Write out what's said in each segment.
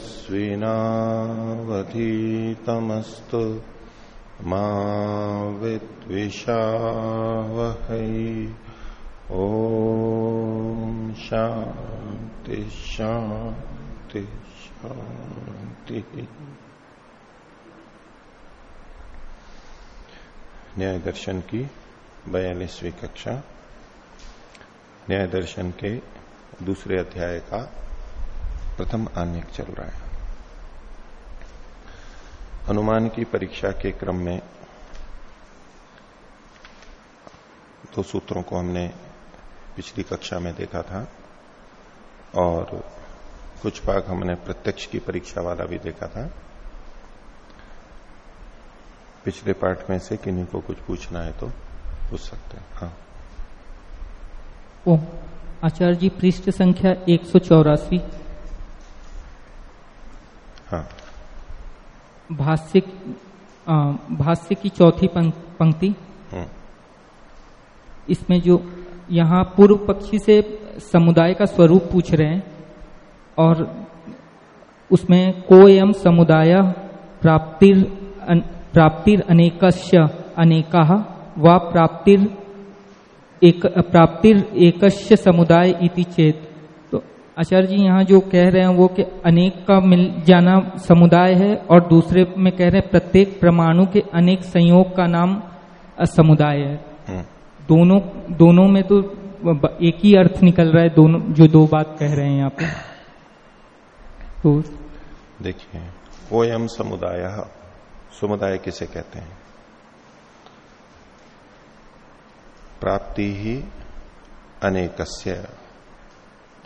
तेजस्विनावधीतमस्तु मा विद्विषावहै। ॐ शान्ति शान्ति, शान्तिः। न्याय दर्शन की बयालीसवीं कक्षा। न्याय दर्शन के दूसरे अध्याय का प्रथम आन्यक चल रहा है। अनुमान की परीक्षा के क्रम में दो सूत्रों को हमने पिछली कक्षा में देखा था और कुछ भाग हमने प्रत्यक्ष की परीक्षा वाला भी देखा था। पिछले पार्ट में से किन्हीं को कुछ पूछना है तो पूछ सकते हैं। हाँ। ओ आचार्य जी, पृष्ठ संख्या एक सौ चौरासी। हाँ। भाष्य भाष्य की चौथी पंक्ति। हम्म, इसमें जो यहाँ पूर्व पक्षी से समुदाय का स्वरूप पूछ रहे हैं और उसमें कोयम समुदाय प्राप्तिर अन, प्राप्तिर अनेकस्य अनेका व प्राप्तिर एक प्राप्तिर एकस्य समुदाय इति चेत आचार्य जी यहाँ जो कह रहे हैं वो कि अनेक का मिल जाना समुदाय है और दूसरे में कह रहे हैं प्रत्येक परमाणु के अनेक संयोग का नाम समुदाय है। हम्म, दोनों दोनों में तो एक ही अर्थ निकल रहा है दोनों जो दो बात कह रहे हैं यहाँ पे। तो देखिए कोयम समुदाय समुदाय किसे कहते हैं? प्राप्ति ही अनेकस्य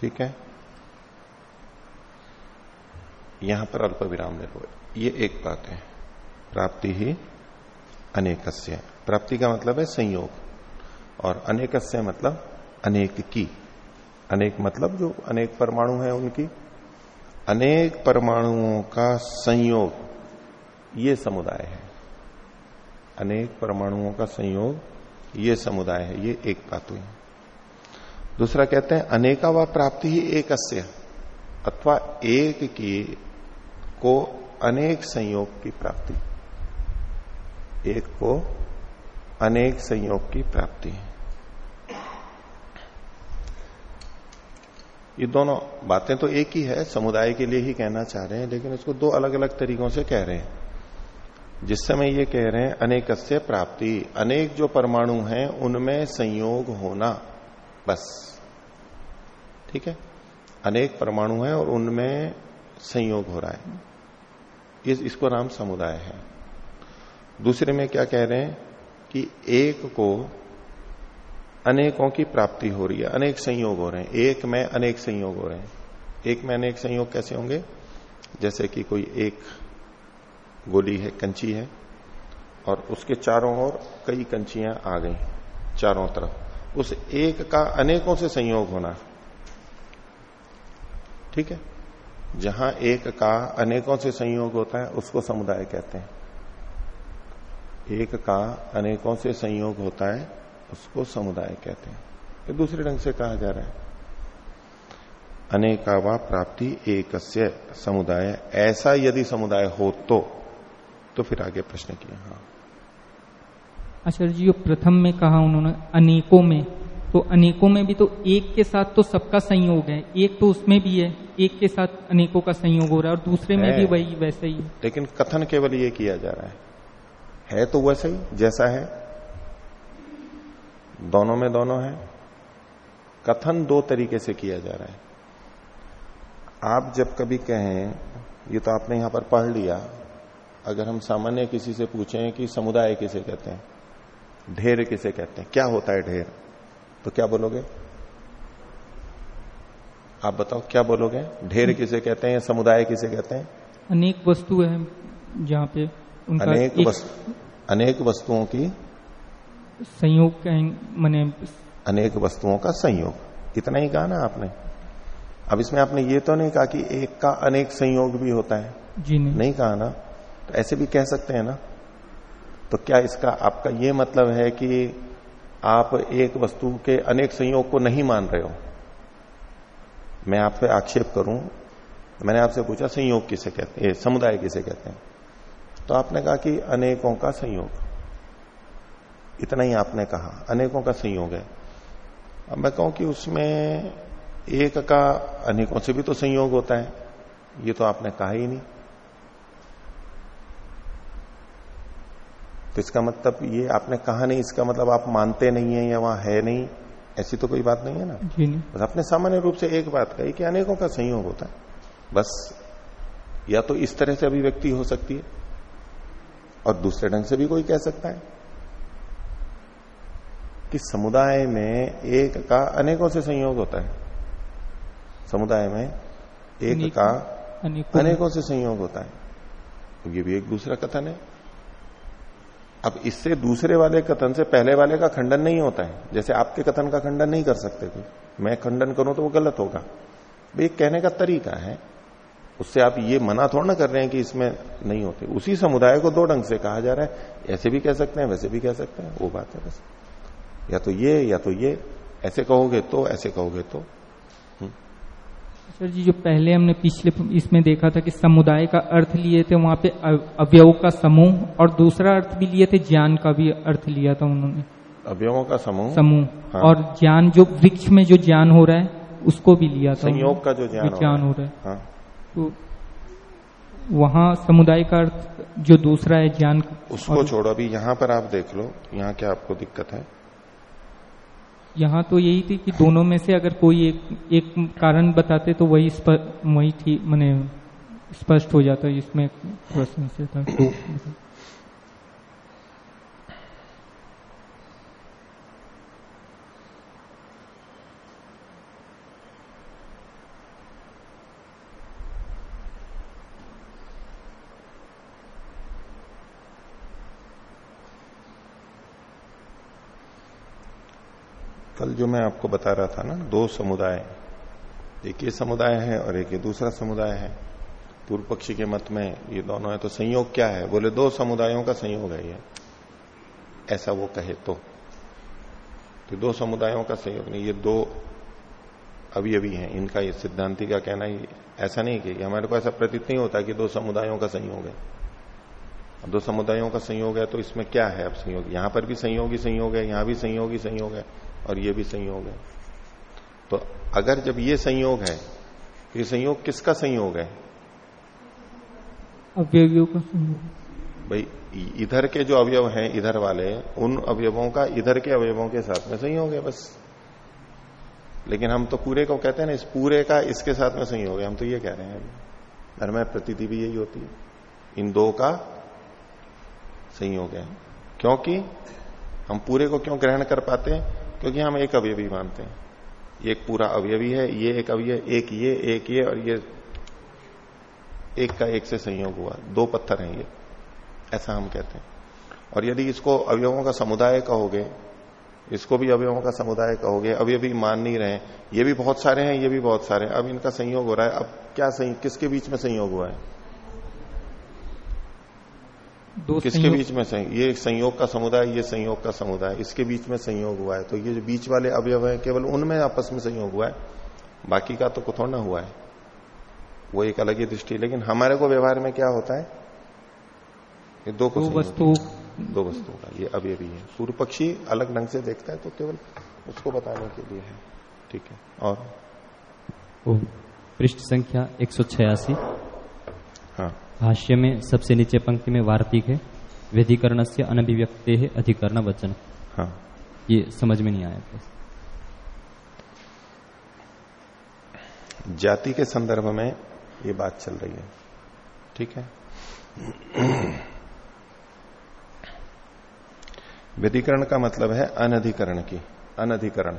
ठीक है? यहाँ पर अल्प विराम लो ये एक बात है। प्राप्ति ही अनेकस्य। प्राप्ति का मतलब है संयोग। और अनेकस्य मतलब अनेक की। अनेक मतलब जो अनेक परमाणु हैं उनकी। अनेक परमाणुओं का संयोग। ये समुदाय है। अनेक परमाणुओं का संयोग ये समुदाय है। ये एक बात हुई। दूसरा कहते हैं, अनेका व प्राप्ति ही एक अथवा एक की को अनेक संयोग की प्राप्ति। एक को अनेक संयोग की प्राप्ति ये दोनों बातें तो एक ही है, समुदाय के लिए ही कहना चाह रहे हैं, लेकिन इसको दो अलग अलग तरीकों से कह रहे हैं। जिस समय ये कह रहे हैं अनेकस्य प्राप्ति, अनेक जो परमाणु हैं, उनमें संयोग होना, बस। ठीक है? अनेक परमाणु हैं और उनमें संयोग हो रहा है। इस, इसको नाम समुदाय है। दूसरे में क्या कह रहे हैं कि एक को अनेकों की प्राप्ति हो रही है, अनेक संयोग हो रहे हैं। एक में अनेक संयोग हो रहे हैं। एक में अनेक संयोग कैसे होंगे? जैसे कि कोई एक गोली है, कंची है, और उसके चारों ओर कई कंचियाँ आ गई, चारों तरफ़। उस एक का अनेकों से संयोग होना। ठीक है? जहाँ एक का अनेकों से संयोग होता है, उसको समुदाय कहते हैं। एक का अनेकों से संयोग होता है, उसको समुदाय कहते हैं। ये दूसरे ढंग से कहा जा रहा है। अनेका व प्राप्ति एक समुदाय। ऐसा यदि समुदाय हो तो तो फिर आगे प्रश्न किया हाँ। आचार्य जो प्रथम में कहा उन्होंने, अनेकों में। तो अनेकों में भी तो एक के साथ तो सबका संयोग है एक तो उसमें भी है एक के साथ अनेकों का संयोग हो रहा है और दूसरे में भी वही वैसे ही। लेकिन कथन केवल ये किया जा रहा है। है तो वैसा ही जैसा है। दोनों में दोनों है। कथन दो तरीके से किया जा रहा है। आप जब कभी कहें ये तो आपने यहाँ पर पढ़ लिया अगर हम सामान्य किसी से पूछें कि समुदाय किसे कहते हैं ढेर किसे कहते हैं क्या होता है ढेर? तो क्या बोलोगे? आप बताओ क्या बोलोगे? ढेर किसे कहते हैं समुदाय किसे कहते हैं? अनेक वस्तु है जहाँ पे उनका अनेक वस्तु अनेक वस्तुओं की संयोग कहेंगे मैंने अनेक वस्तुओं का संयोग। इतना ही कहा ना आपने। अब इसमें आपने ये तो नहीं कहा कि एक का अनेक संयोग भी होता है। जी नहीं। नहीं कहा ना। तो ऐसे भी कह सकते हैं ना। तो क्या इसका आपका ये मतलब है कि आप एक वस्तु के अनेक संयोग को नहीं मान रहे हो। मैं आप पे आक्षेप करूँ, मैंने आपसे पूछा, संयोग किसे कहते हैं? समुदाय किसे कहते हैं? तो आपने कहा कि अनेकों का संयोग। इतना ही आपने कहा, अनेकों का संयोग है। अब मैं कहूँ कि उसमें एक का अनेकों से भी तो संयोग होता है, ये तो आपने कहा ही नहीं। तो इसका मतलब ये आपने कहा नहीं इसका मतलब आप मानते नहीं है या वहाँ है नहीं ऐसी तो कोई बात नहीं है ना? जी नहीं। बस आपने सामान्य रूप से एक बात कही कि अनेकों का संयोग होता है। बस या तो इस तरह से अभिव्यक्ति हो सकती है और दूसरे ढंग से भी कोई कह सकता है कि समुदाय में एक का अनेकों से संयोग होता है। समुदाय में एक का अनेकों। से संयोग होता है। तो ये भी एक दूसरा कथन है। अब इससे दूसरे वाले कथन से पहले वाले का खंडन नहीं होता है। जैसे आपके कथन का खंडन नहीं कर सकते कोई। मैं खंडन करूँ तो वो गलत होगा। एक कहने का तरीका है। उससे आप ये मना थोड़ा ना कर रहे हैं कि इसमें नहीं होते। उसी समुदाय को दो ढंग से कहा जा रहा है। ऐसे भी कह सकते हैं, वैसे भी कह सकते हैं। वो बात है बस। या तो ये, या तो ये। ऐसे कहोगे तो ऐसे कहोगे तो। सर जी जो पहले हमने पिछले इसमें देखा था कि समुदाय का अर्थ लिए थे वहाँ पे अवयव का समूह और दूसरा अर्थ भी लिए थे ज्ञान का भी अर्थ लिया था उन्होंने। अवयवों का समूह? समूह। हाँ। और ज्ञान जो वृक्ष में जो ज्ञान हो रहा है उसको भी लिया था संयोग का जो ज्ञान ज्ञान हो। रहा है। हाँ। तो वहाँ समुदाय का अर्थ जो दूसरा है ज्ञान उसको छोड़ो अभी यहाँ पर आप देख लो यहाँ क्या आपको दिक्कत है? यहाँ तो यही थी कि दोनों में से अगर कोई एक एक कारण बताते तो वही वही थी, मैंने स्पष्ट हो जाता इसमें प्रश्न से था। कल जो मैं आपको बता रहा था ना, दो समुदाय। एक ये समुदाय है और एक ये दूसरा समुदाय है। पूर्व पक्षी के मत में ये दोनों है तो संयोग क्या है? बोले, दो समुदायों का संयोग है ये। ऐसा वो कहे तो। तो दो समुदायों का संयोग नहीं, ये दो अभी अभी हैं। इनका ये सिद्धांति का कहना ही ऐसा नहीं कि हमारे को ऐसा प्रतीत नहीं होता कि दो समुदायों का संयोग है। अब दो समुदायों का संयोग है तो इसमें क्या है अब संयोग? यहाँ पर भी संयोगी संयोग है, यहाँ भी संयोगी संयोग है। और ये भी संयोग है। तो अगर जब ये संयोग है तो ये संयोग किसका संयोग है? अवयवियों का समूह भाई इधर के जो अवयव हैं इधर वाले उन अवयवों का इधर के अवयवों के साथ में संयोग है बस। लेकिन हम तो पूरे को कहते हैं ना इस पूरे का इसके साथ में संयोग है। हम तो ये कह रहे हैं धर्म प्रतीति भी यही होती है। इन दो का संयोग है। क्योंकि हम पूरे को क्यों ग्रहण कर पाते हैं? क्योंकि हम एक अवयवी मानते हैं। एक पूरा अवयवी है, ये एक अवय, एक ये एक ये और ये एक का एक से संयोग हुआ। दो पत्थर हैं ये, ऐसा हम कहते हैं। और यदि इसको अवयवों का समुदाय कहोगे, इसको भी अवयवों का समुदाय कहोगे, अवयवी मान नहीं रहे, ये भी बहुत सारे हैं, ये भी बहुत सारे हैं, अब इनका संयोग हो रहा है, अब क्या संयोग किसके बीच में संयोग हुआ है? दो किसके बीच में संयोग? ये संयोग का समुदाय ये संयोग का समुदाय। इसके बीच में संयोग हुआ है। तो ये जो बीच वाले अवयव है केवल उनमें आपस में संयोग हुआ है। बाकी का तो कुछ थोड़ा ना हुआ है। वो एक अलग ही दृष्टि लेकिन हमारे को व्यवहार में क्या होता है? ये दो को दो संयोग। वस्तुओं दो वस्तुओं का ये अवयवी है पूर्व पक्षी अलग ढंग से देखता है तो केवल उसको बताने के लिए है। ठीक है और? पृष्ठ संख्या एक सौ छियासी। हाँ। भाष्य में सबसे नीचे पंक्ति में वार्तिक है। व्यधिकरण से अनभिव्यक्ते है अधिकरण वचन। हाँ। ये समझ में नहीं आया जाति के संदर्भ में ये बात चल रही है। ठीक है? व्यधिकरण का मतलब है अनधिकरण की। अनधिकरण।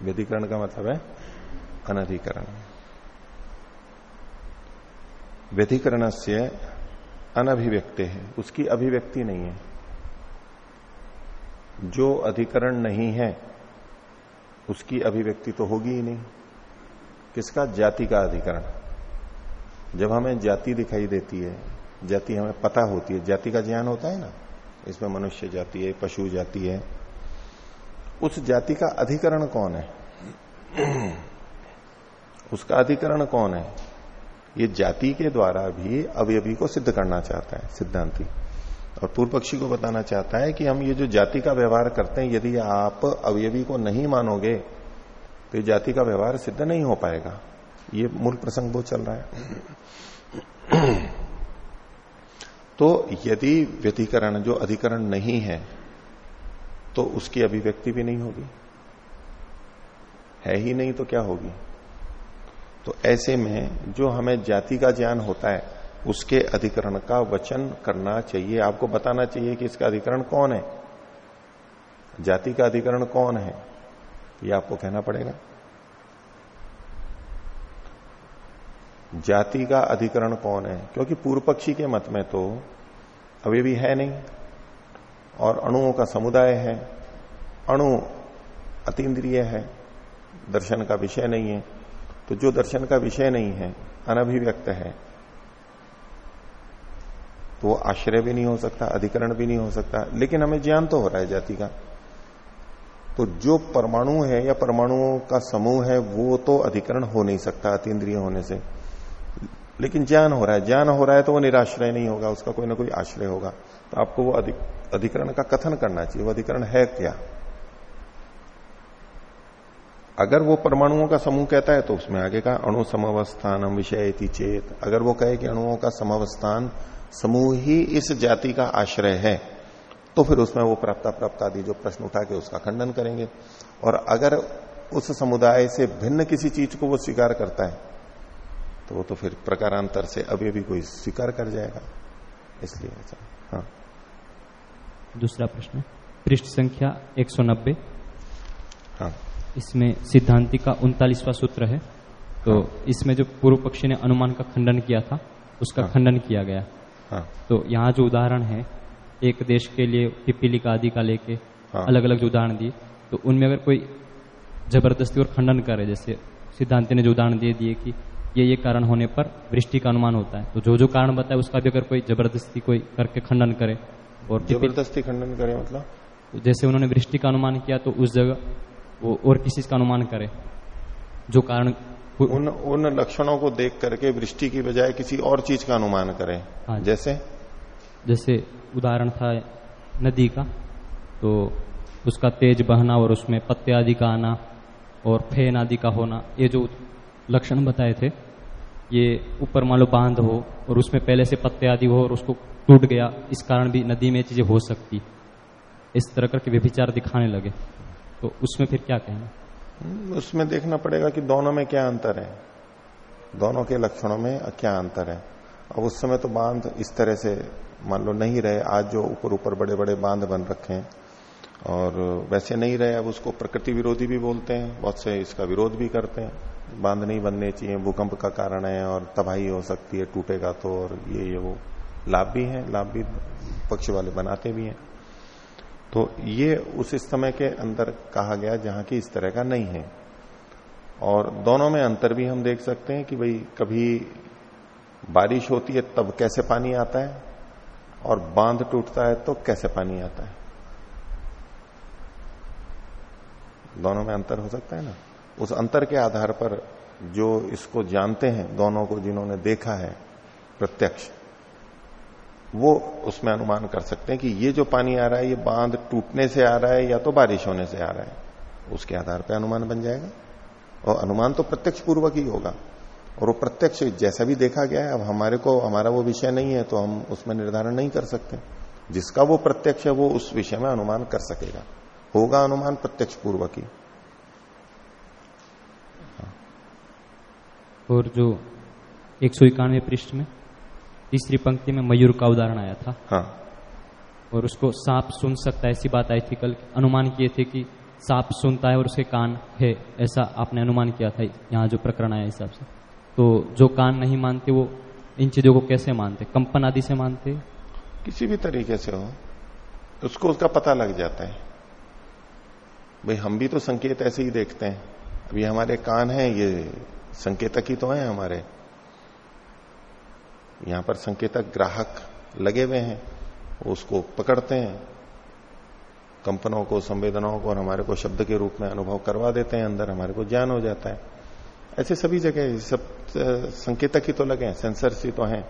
व्यधिकरण का मतलब है अनधिकरण। व्यधिकरण से अनभिव्यक्ति है। उसकी अभिव्यक्ति नहीं है। जो अधिकरण नहीं है, उसकी अभिव्यक्ति तो होगी ही नहीं। किसका? जाति का अधिकरण। जब हमें जाति दिखाई देती है, जाति हमें पता होती है। जाति का ज्ञान होता है ना? इसमें मनुष्य जाति है, पशु जाति है। उस जाति का अधिकरण कौन है? उसका अधिकरण कौन है? ये जाति के द्वारा भी अवयवी को सिद्ध करना चाहता है, सिद्धांति। और पूर्व पक्षी को बताना चाहता है कि हम ये जो जाति का व्यवहार करते हैं, यदि आप अवयवी को नहीं मानोगे तो जाति का व्यवहार सिद्ध नहीं हो पाएगा। ये मूल प्रसंग वो चल रहा है। तो यदि व्यतिकरण जो अधिकरण नहीं है तो उसकी अभिव्यक्ति भी नहीं होगी। है ही नहीं तो क्या होगी? तो ऐसे में जो हमें जाति का ज्ञान होता है, उसके अधिकरण का वचन करना चाहिए। आपको बताना चाहिए कि इसका अधिकरण कौन है? जाति का अधिकरण कौन है? ये आपको कहना पड़ेगा। जाति का अधिकरण कौन है? क्योंकि पूर्व पक्षी के मत में तो अभी भी है नहीं। और अणुओं का समुदाय है। अणु अतीन्द्रिय है। दर्शन का विषय नहीं है। तो जो दर्शन का विषय नहीं है, अनभिव्यक्त है तो वो आश्रय भी नहीं हो सकता, अधिकरण भी नहीं हो सकता। लेकिन हमें ज्ञान तो हो रहा है जाति का। तो जो परमाणु है या परमाणुओं का समूह है, वो तो अधिकरण हो नहीं सकता, अतीन्द्रिय होने से। लेकिन ज्ञान हो रहा है। ज्ञान हो रहा है तो वो निराश्रय नहीं होगा, उसका कोई ना कोई आश्रय होगा। तो आपको वो अधिकरण का कथन करना चाहिए, वो अधिकरण है क्या? अगर वो परमाणुओं का समूह कहता है तो उसमें आगे का अणु समवस्थान विषय चेत। अगर वो कहे कि अणुओं का समवस्थान समूह ही इस जाति का आश्रय है तो फिर उसमें वो प्राप्त प्राप्त आदि जो प्रश्न उठा के उसका खंडन करेंगे। और अगर उस समुदाय से भिन्न किसी चीज़ को वो स्वीकार करता है तो वो तो फिर प्रकारांतर से अभी भी कोई स्वीकार कर जाएगा। इसलिए हाँ। दूसरा प्रश्न पृष्ठ संख्या 190 हाँ। इसमें सिद्धांति का उनतालीसवा सूत्र है तो हाँ। इसमें जो पूर्व पक्षी ने अनुमान का खंडन किया था उसका हाँ। खंडन किया गया हाँ। तो यहाँ जो उदाहरण है एक देश के लिए पिपीलिका आदि का लेके हाँ। अलग अलग जो उदाहरण दिए तो उनमें अगर कोई ज़बरदस्ती और खंडन करे जैसे सिद्धांति ने जो उदाहरण दे दिए कि ये ये कारण होने पर वृष्टि का अनुमान होता है तो जो जो कारण बताए उसका भी अगर कोई ज़बरदस्ती कोई करके खंडन करे और ज़बरदस्ती खंडन करे मतलब जैसे उन्होंने वृष्टि का अनुमान किया तो उस जगह वो और किसी का अनुमान करे जो कारण उन उन लक्षणों को देख करके वृष्टि की बजाय किसी और चीज़ का अनुमान करें। हाँ जैसे? जैसे उदाहरण था नदी का तो उसका तेज बहना और उसमें पत्ते आदि का आना और फेन आदि का होना ये जो लक्षण बताए थे ये ऊपर मान लो बाँध हो और उसमें पहले से पत्ते आदि हो और उसको टूट गया इस कारण भी नदी में चीज़ें हो सकती। इस तरह करके व्यभिचार दिखाने लगे। तो उसमें फिर क्या कहेंगे? हम्म, उसमें देखना पड़ेगा कि दोनों में क्या अंतर है। दोनों के लक्षणों में क्या अंतर है। अब उस समय तो बाँध इस तरह से मान लो नहीं रहे आज जो ऊपर ऊपर बड़े बड़े बाँध बन रखे हैं और वैसे नहीं रहे अब उसको प्रकृति विरोधी भी बोलते हैं बहुत से इसका विरोध भी करते हैं। बाँध नहीं बनने चाहिए भूकंप का कारण है और तबाही हो सकती है टूटेगा तो और ये ये वो। लाभ भी है लाभ भी पक्ष वाले बनाते भी हैं। तो ये उस समय के अंदर कहा गया जहाँ की इस तरह का नहीं है। और दोनों में अंतर भी हम देख सकते हैं कि भाई कभी बारिश होती है तब कैसे पानी आता है, और बाँध टूटता है तो कैसे पानी आता है। दोनों में अंतर हो सकता है ना? उस अंतर के आधार पर जो इसको जानते हैं, दोनों को जिन्होंने देखा है, प्रत्यक्ष वो उसमें अनुमान कर सकते हैं कि ये जो पानी आ रहा है, ये बाँध टूटने से आ रहा है या तो बारिश होने से आ रहा है। उसके आधार पर अनुमान बन जाएगा। और अनुमान तो प्रत्यक्ष पूर्वक ही होगा। और वो प्रत्यक्ष जैसा भी देखा गया है, अब हमारे को, हमारा वो विषय नहीं है तो हम उसमें निर्धारण नहीं कर सकते। जिसका वो प्रत्यक्ष है, वो उस विषय में अनुमान कर सकेगा। होगा अनुमान प्रत्यक्ष पूर्वक ही। और जो एक सौ इक्यानवे पृष्ठ में तीसरी पंक्ति में मयूर का उदाहरण आया था। हाँ। और उसको सांप सुन सकता है ऐसी बात आई थी कल। अनुमान किए थे कि सांप सुनता है और उसके कान है ऐसा आपने अनुमान किया था यहाँ जो प्रकरण आया हिसाब से। तो जो कान नहीं मानते वो इन चीज़ों को कैसे मानते? कंपन आदि से मानते? किसी भी तरीके से हो उसको उसका पता लग जाता है। भाई हम भी तो संकेत ऐसे ही देखते हैं। अभी हमारे कान है ये संकेतक ही तो है हमारे। यहाँ पर संकेतक ग्राहक लगे हुए हैं उसको पकड़ते हैं, कंपनों को, संवेदनाओं को और हमारे को शब्द के रूप में अनुभव करवा देते हैं, अंदर हमारे को ज्ञान हो जाता है। ऐसे सभी जगह सब संकेतक ही तो लगे हैं, सेंसर्स ही तो हैं।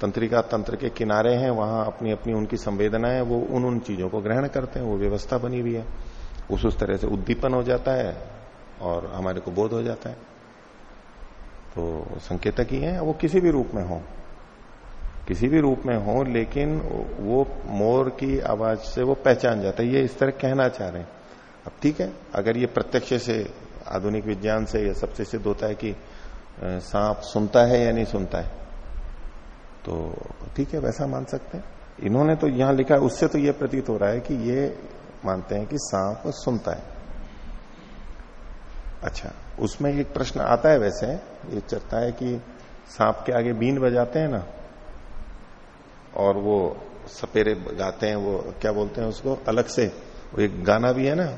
तंत्रिका तंत्र के किनारे हैं, वहाँ अपनी अपनी उनकी संवेदनाएँ, वो उन उन चीज़ों को ग्रहण करते हैं, वो व्यवस्था बनी हुई है। उस उस तरह से उद्दीपन हो जाता है और हमारे को बोध हो जाता है। तो संकेतक ही है, वो किसी भी रूप में हो। किसी भी रूप में हो, लेकिन वो मोर की आवाज़ से वो पहचान जाता है। ये इस तरह कहना चाह रहे हैं। अब ठीक है, अगर ये प्रत्यक्ष से, आधुनिक विज्ञान से यह सबसे सिद्ध होता है कि सांप सुनता है या नहीं सुनता है तो ठीक है, वैसा मान सकते हैं। इन्होंने तो यहाँ लिखा उससे तो यह प्रतीत हो रहा है कि ये मानते हैं कि सांप सुनता है। अच्छा उसमें एक प्रश्न आता है वैसे, ये चलता है कि सांप के आगे बीन बजाते हैं ना, और वो सपेरे गाते हैं, वो क्या बोलते हैं उसको, अलग से, वो एक गाना भी है ना।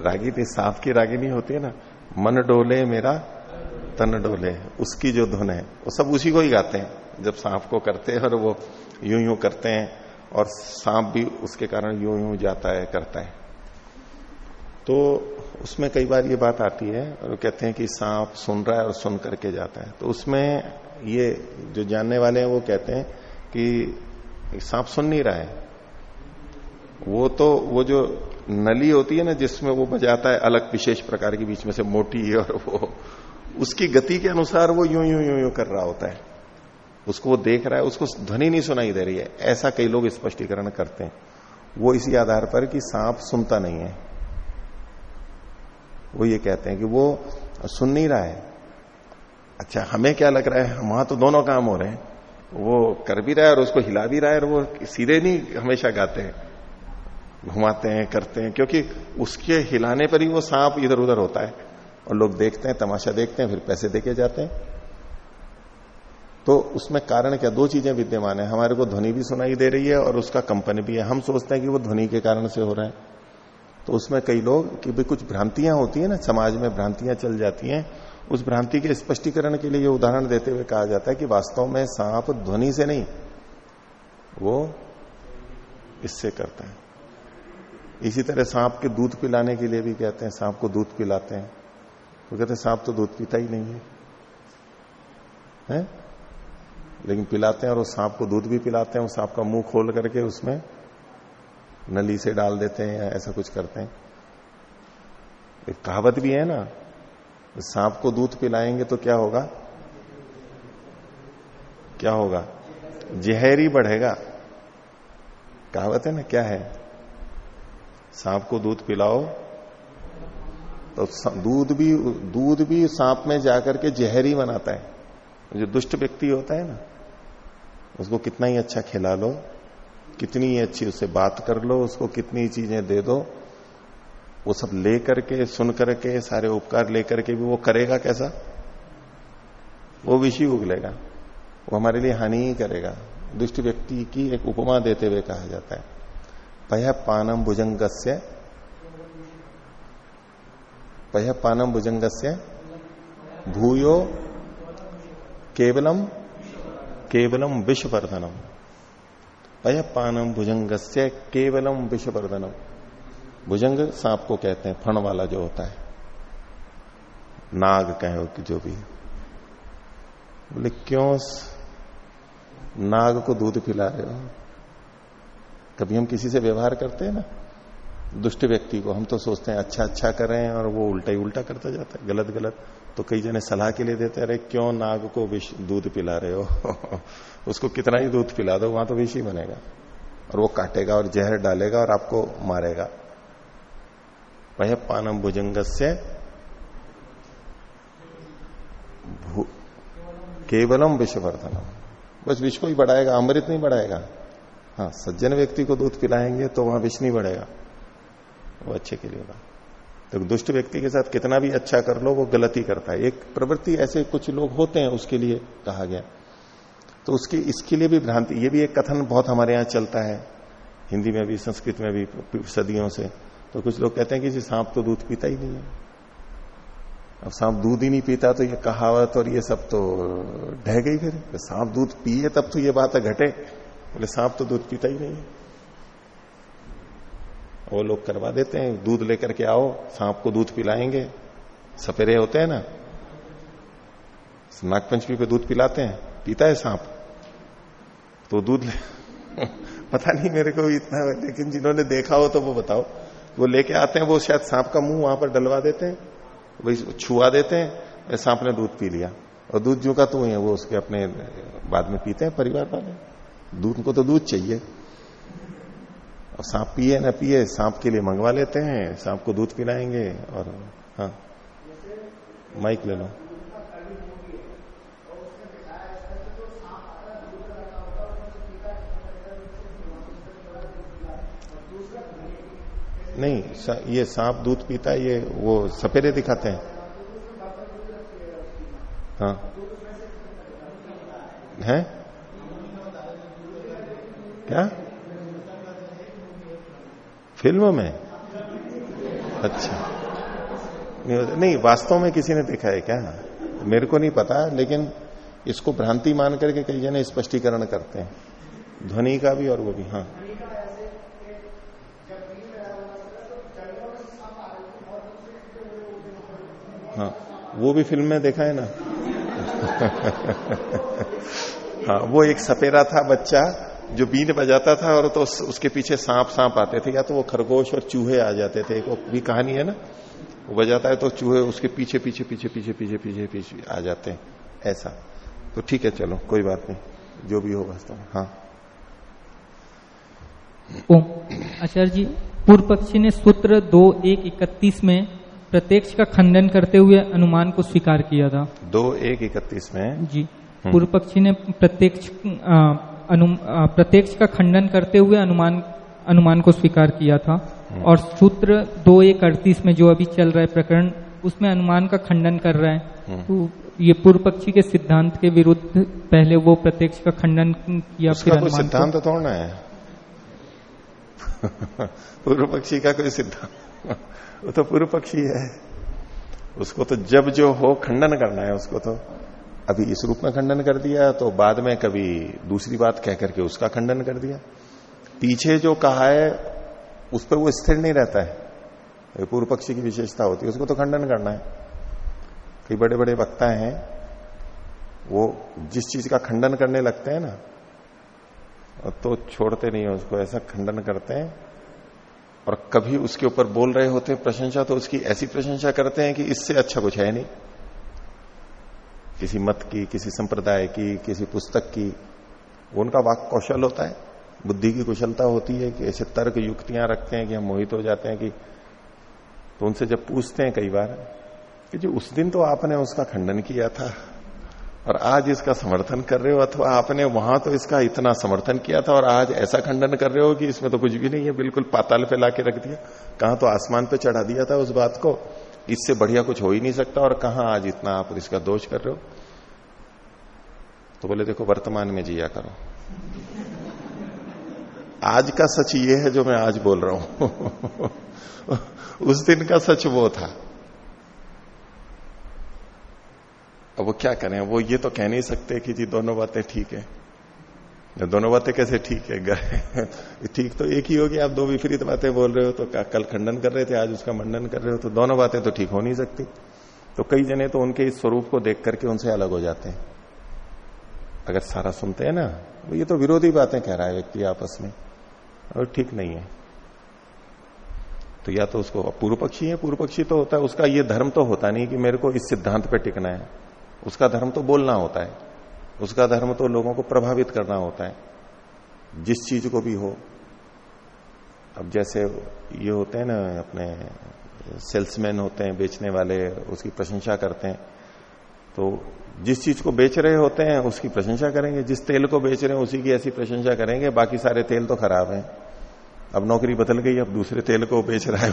रागिनी सांप की रागिनी होती है ना, मन डोले मेरा, तन डोले, उसकी जो धुन है, वो सब उसी को ही गाते हैं, जब सांप को करते हैं और वो यूँ यूँ करते हैं, और सांप भी उसके कारण यूँ यूँ जाता है, करता है। तो उसमें कई बार ये बात आती है और कहते हैं कि सांप सुन रहा है और सुन करके जाता है। तो उसमें ये जो जानने वाले हैं वो कहते हैं कि सांप सुन नहीं रहा है। वो तो वो जो नली होती है ना जिसमें वो बजाता है अलग विशेष प्रकार की बीच में से मोटी और वो, उसकी गति के अनुसार वो यूँ यूँ यूँ यूँ कर रहा होता है। उसको वो देख रहा है, उसको ध्वनि नहीं सुनाई दे रही है। ऐसा कई लोग स्पष्टीकरण करते हैं। वो इसी आधार पर कि सांप सुनता नहीं है। वो ये कहते हैं कि वो सुन नहीं रहा है। अच्छा हमें क्या लग रहा है? वहाँ तो दोनों काम हो रहे हैं। वो कर भी रहा है और उसको हिला भी रहा है और वो सीधे नहीं हमेशा गाते हैं। घुमाते हैं, करते हैं, क्योंकि उसके हिलाने पर ही वो सांप इधर उधर होता है और लोग देखते हैं, तमाशा देखते हैं, फिर पैसे देके जाते हैं। तो उसमें कारण क्या? दो चीज़ें विद्यमान है। हमारे को ध्वनि भी सुनाई दे रही है और उसका कंपन भी है। हम सोचते हैं कि वो ध्वनि के कारण से हो रहा है। तो उसमें कई लोग कि भाई कुछ भ्रांतियाँ होती है ना समाज में भ्रांतियाँ चल जाती हैं। उस भ्रांति के स्पष्टीकरण के लिए ये उदाहरण देते हुए कहा जाता है कि वास्तव में सांप ध्वनि से नहीं वो इससे करता है। इसी तरह सांप के दूध पिलाने के लिए भी कहते हैं सांप को दूध पिलाते हैं। तो कहते हैं सांप तो दूध पीता ही नहीं है, है? लेकिन पिलाते हैं और उस सांप को दूध भी पिलाते हैं उस सांप का मुँह खोल करके उसमें नली से डाल देते हैं या ऐसा कुछ करते हैं। एक कहावत भी है ना, सांप को दूध पिलाएँगे तो क्या होगा? क्या होगा? जहरी बढ़ेगा। कहावत है ना, क्या है? सांप को दूध पिलाओ तो दूध भी दूध भी सांप में जाकर के जहरी बनाता है। जो दुष्ट व्यक्ति होता है ना, उसको कितना ही अच्छा खिला लो। कितनी अच्छी उससे बात कर लो, उसको कितनी चीज़ें दे दो, वो सब ले करके सुन करके सारे उपकार लेकर के भी वो करेगा कैसा? वो विषय उगलेगा। वो हमारे लिए हानि ही करेगा। दुष्ट व्यक्ति की एक उपमा देते हुए कहा जाता है। पह पानम भुजंग पह पानम भुजंग भूयो केवलम केवलम विषवर्धनम। पय पानम भुजंग केवलम विषवर्धनम। भुजंग सांप को कहते हैं, फण वाला जो होता है। नाग कहे कि जो भी बोले, क्यों नाग को दूध पिला रहे हो? कभी हम किसी से व्यवहार करते हैं ना? दुष्ट व्यक्ति को हम तो सोचते हैं अच्छा अच्छा कर रहे हैं और वो उल्टा ही उल्टा करता जाता है गलत गलत तो कई जने सलाह के लिए देते अरे, क्यों नाग को विष, दूध पिला रहे हो? उसको कितना ही दूध पिला दो, वहाँ तो विष ही बनेगा। और वो काटेगा और जहर डालेगा और आपको मारेगा। वह पानम भुजंग से केवलम विषवर्धनम। बस विष को ही बढ़ाएगा, अमृत नहीं बढ़ाएगा। हाँ सज्जन व्यक्ति को दूध पिलाएँगे तो वहाँ विष नहीं बढ़ेगा। वो अच्छे के लिए होगा तो दुष्ट व्यक्ति के साथ कितना भी अच्छा कर लो, वो गलती करता है। एक प्रवृत्ति ऐसे कुछ लोग होते हैं, उसके लिए कहा गया। तो उसकी, इसके लिए भी भ्रांति, ये भी एक कथन बहुत हमारे यहाँ चलता है, हिंदी में भी, संस्कृत में भी, सदियों से। तो कुछ लोग कहते हैं कि जी, सांप तो दूध पीता ही नहीं है। अब सांप दूध ही नहीं पीता तो ये कहावत और ये सब तो ढह गई फिर। तो सांप दूध पिए, तब तो ये बात घटे। बोले, सांप तो दूध पीता ही नहीं है। वो लोग करवा देते हैं, दूध लेकर के आओ, सांप को दूध पिलाएँगे। सपेरे होते हैं ना? नागपंचमी पे दूध पिलाते हैं, पीता है सांप। तो दूध ले पता नहीं मेरे को भी इतना, लेकिन जिन्होंने देखा हो तो वो बताओ। वो लेके आते हैं, वो शायद सांप का मुँह वहाँ पर डलवा देते हैं, वही छुआ देते हैं सांप ने दूध पी लिया। और दूध जो का तू है, वो उसके अपने बाद में पीते हैं, परिवार वाले। दूध को तो दूध चाहिए। और सांप पिए ना पिए सांप के लिए मंगवा लेते हैं सांप को दूध पिलाएँगे और हाँ। माइक ले लो। नहीं सा, ये सांप दूध पीता है ये वो सपेरे दिखाते हैं। हाँ। है? क्या? फ़िल्म में? अच्छा। नहीं, नहीं वास्तव में किसी ने देखा है क्या? मेरे को नहीं पता लेकिन इसको भ्रांति मान करके कई जने स्पष्टीकरण करते हैं। ध्वनि का भी और वो भी हाँ। हाँ वो भी फ़िल्म में देखा है ना? हाँ वो एक सपेरा था बच्चा जो बीन बजाता था और तो उसके पीछे सांप सांप आते थे या तो वो खरगोश और चूहे आ जाते थे एक भी कहानी है ना? वो बजाता है तो चूहे उसके पीछे पीछे पीछे पीछे पीछे पीछे पीछे आ जाते हैं ऐसा। तो ठीक है चलो कोई बात नहीं जो भी हो वास्तव में हाँ आचार्य जी पूर्व पक्षी ने सूत्र दो एक इकतीस में प्रत्यक्ष का खंडन करते हुए अनुमान को स्वीकार किया था। दो एक इकतीस में? जी। पूर्व पक्षी ने प्रत्यक्ष प्रत्यक्ष का खंडन करते हुए अनुमान अनुमान को स्वीकार किया था। और सूत्र दो एक अड़तीस में जो अभी चल रहा है प्रकरण उसमें अनुमान का खंडन कर रहा है। तो ये पूर्व पक्षी के सिद्धांत के विरुद्ध पहले वो प्रत्यक्ष का खंडन किया फिर अनुमान सिद्धांत तोड़ना है। पूर्व पक्षी का कोई सिद्धांत? वो तो पूर्व पक्षी है। उसको तो जब जो हो खंडन करना है उसको तो अभी इस रूप में खंडन कर दिया तो बाद में कभी दूसरी बात कह करके उसका खंडन कर दिया। पीछे जो कहा है, उस पर वो स्थिर नहीं रहता है। पूर्व पक्षी की विशेषता होती है, उसको तो खंडन करना है। कई बड़े बड़े वक्ता हैं, वो जिस चीज़ का खंडन करने लगते हैं ना तो छोड़ते नहीं है उसको, ऐसा खंडन करते हैं। और कभी उसके ऊपर बोल रहे होते हैं प्रशंसा तो उसकी ऐसी प्रशंसा करते हैं कि इससे अच्छा कुछ है नहीं। किसी मत की, किसी संप्रदाय की, किसी पुस्तक की, उनका वाक कौशल होता है। बुद्धि की कुशलता होती है कि ऐसे तर्क युक्तियाँ रखते हैं कि हम मोहित हो जाते हैं कि तो उनसे जब पूछते हैं कई बार कि जो उस दिन तो आपने उसका खंडन किया था और आज इसका समर्थन कर रहे हो अथवा आपने वहाँ तो इसका इतना समर्थन किया था और आज ऐसा खंडन कर रहे हो कि इसमें तो कुछ भी नहीं है, बिल्कुल पाताल पे लाके रख दिया। कहा तो आसमान पे चढ़ा दिया था उस बात को। इससे बढ़िया कुछ हो ही नहीं सकता, और कहा आज इतना आप इसका दोष कर रहे हो? तो बोले, देखो, वर्तमान में जिया करो। आज का सच ये है जो मैं आज बोल रहा हूँ। उस दिन का सच वो था। अब वो क्या करें? वो ये तो कह नहीं सकते कि जी, दोनों बातें ठीक है। दोनों बातें कैसे ठीक है ठीक तो एक ही होगी, आप दो विपरीत बातें बोल रहे हो तो कल खंडन कर रहे थे, आज उसका मंडन कर रहे हो तो दोनों बातें तो ठीक हो नहीं सकती। तो कई जने तो उनके इस स्वरूप को देख करके उनसे अलग हो जाते हैं। अगर सारा सुनते हैं ना तो ये तो विरोधी बातें कह रहा है व्यक्ति आपस में, और ठीक नहीं है। तो या तो उसको पूर्व पक्षी है, पूर्व पक्षी तो होता है, उसका ये धर्म तो होता नहीं कि मेरे को इस सिद्धांत पे टिकना है। उसका धर्म तो बोलना होता है। उसका धर्म तो लोगों को प्रभावित करना होता है, जिस चीज़ को भी हो। अब जैसे ये होते हैं ना, अपने सेल्समैन होते हैं, बेचने वाले, उसकी प्रशंसा करते हैं तो जिस चीज़ को बेच रहे होते हैं, उसकी प्रशंसा करेंगे। जिस तेल को बेच रहे हैं, उसी की ऐसी प्रशंसा करेंगे। बाकी सारे तेल तो खराब हैं। अब नौकरी बदल गई, अब दूसरे तेल को बेच रहा है।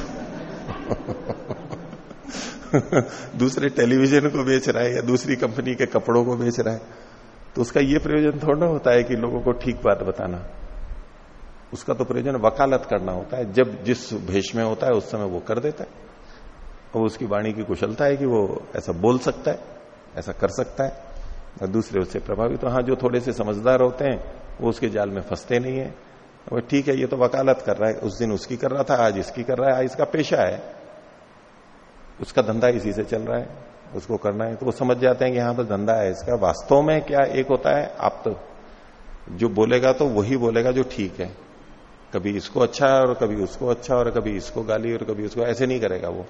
दूसरे टेलीविज़न को बेच रहा है या दूसरी कंपनी के कपड़ों को बेच रहा है। तो उसका यह प्रयोजन थोड़ा होता है कि लोगों को ठीक बात बताना। उसका तो प्रयोजन वकालत करना होता है। जब जिस भेष में होता है, उस समय वो कर देता है। और उसकी वाणी की कुशलता है कि वो ऐसा बोल सकता है, ऐसा कर सकता है। और दूसरे उससे प्रभावित तो हाँ जो थोड़े से समझदार होते हैं, वो उसके जाल में फंसते नहीं है। वो ठीक है, ये तो वकालत कर रहा है। उस दिन उसकी कर रहा था, आज इसकी कर रहा है, आज इसका पेशा है। उसका धंधा इसी से चल रहा है। उसको करना है तो वो समझ जाते हैं कि यहाँ पर धंधा है। इसका वास्तव में क्या एक होता है? आप तो जो बोलेगा तो वही बोलेगा जो ठीक है। कभी इसको अच्छा है और कभी उसको अच्छा और कभी इसको गाली और कभी उसको, ऐसे नहीं करेगा वो।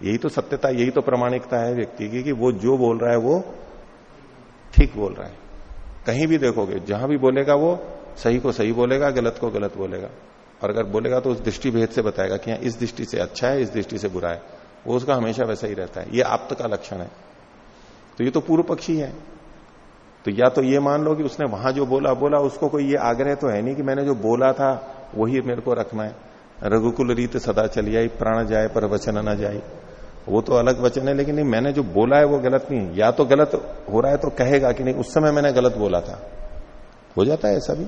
यही तो सत्यता, यही तो प्रमाणिकता है व्यक्ति की कि वो जो बोल रहा है वो ठीक बोल रहा है। कहीं भी देखोगे, जहाँ भी बोलेगा वो सही को सही बोलेगा, गलत को गलत बोलेगा। और अगर बोलेगा तो उस दृष्टि भेद से बताएगा कि इस दृष्टि से अच्छा है, इस दृष्टि से बुरा है। वो उसका हमेशा वैसा ही रहता है। ये आप्त का लक्षण है। तो ये तो पूर्व पक्षी है। तो या तो ये मान लो कि उसने वहाँ जो बोला बोला, उसको कोई ये आग्रह तो है नहीं कि मैंने जो बोला था, वही मेरे को रखना है। रघुकुल रीत सदा चली आई, प्राण जाए पर वचन न जाए। वो तो अलग वचन है, लेकिन नहीं, मैंने जो बोला है वो गलत नहीं या तो गलत हो रहा है तो कहेगा कि नहीं, उस समय मैंने गलत बोला था। हो जाता है ऐसा भी।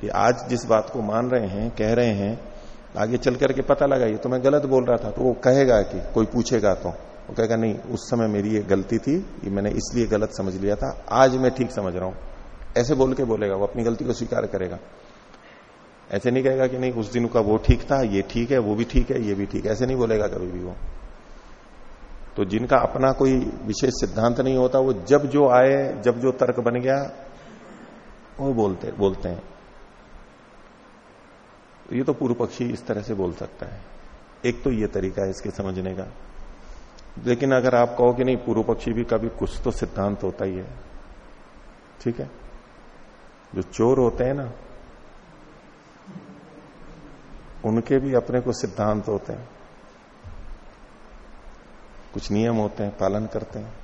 कि आज जिस बात को मान रहे हैं, कह रहे हैं आगे चल करके पता लगा, ये तो मैं गलत बोल रहा था तो वो कहेगा कि कोई पूछेगा तो। वो कहेगा, नहीं, उस समय मेरी ये गलती थी, ये मैंने इसलिए गलत समझ लिया था, आज मैं ठीक समझ रहा हूँ। ऐसे बोल के बोलेगा, वो अपनी गलती को स्वीकार करेगा। ऐसे नहीं कहेगा कि नहीं, उस दिन का वो ठीक था, ये ठीक है, वो भी ठीक है, ये भी ठीक है, ऐसे नहीं बोलेगा कभी भी वो। तो जिनका अपना कोई विशेष सिद्धांत नहीं होता, वो जब जो आए, जब जो तर्क बन गया, वो बोलते बोलते हैं। ये तो पूर्व पक्षी इस तरह से बोल सकता है। एक तो ये तरीका है इसके समझने का। लेकिन अगर आप कहो कि नहीं, पूर्व पक्षी भी कभी कुछ तो सिद्धांत होता ही है। ठीक है? जो चोर होते हैं ना, उनके भी अपने को सिद्धांत होते हैं। कुछ नियम होते हैं, पालन करते हैं।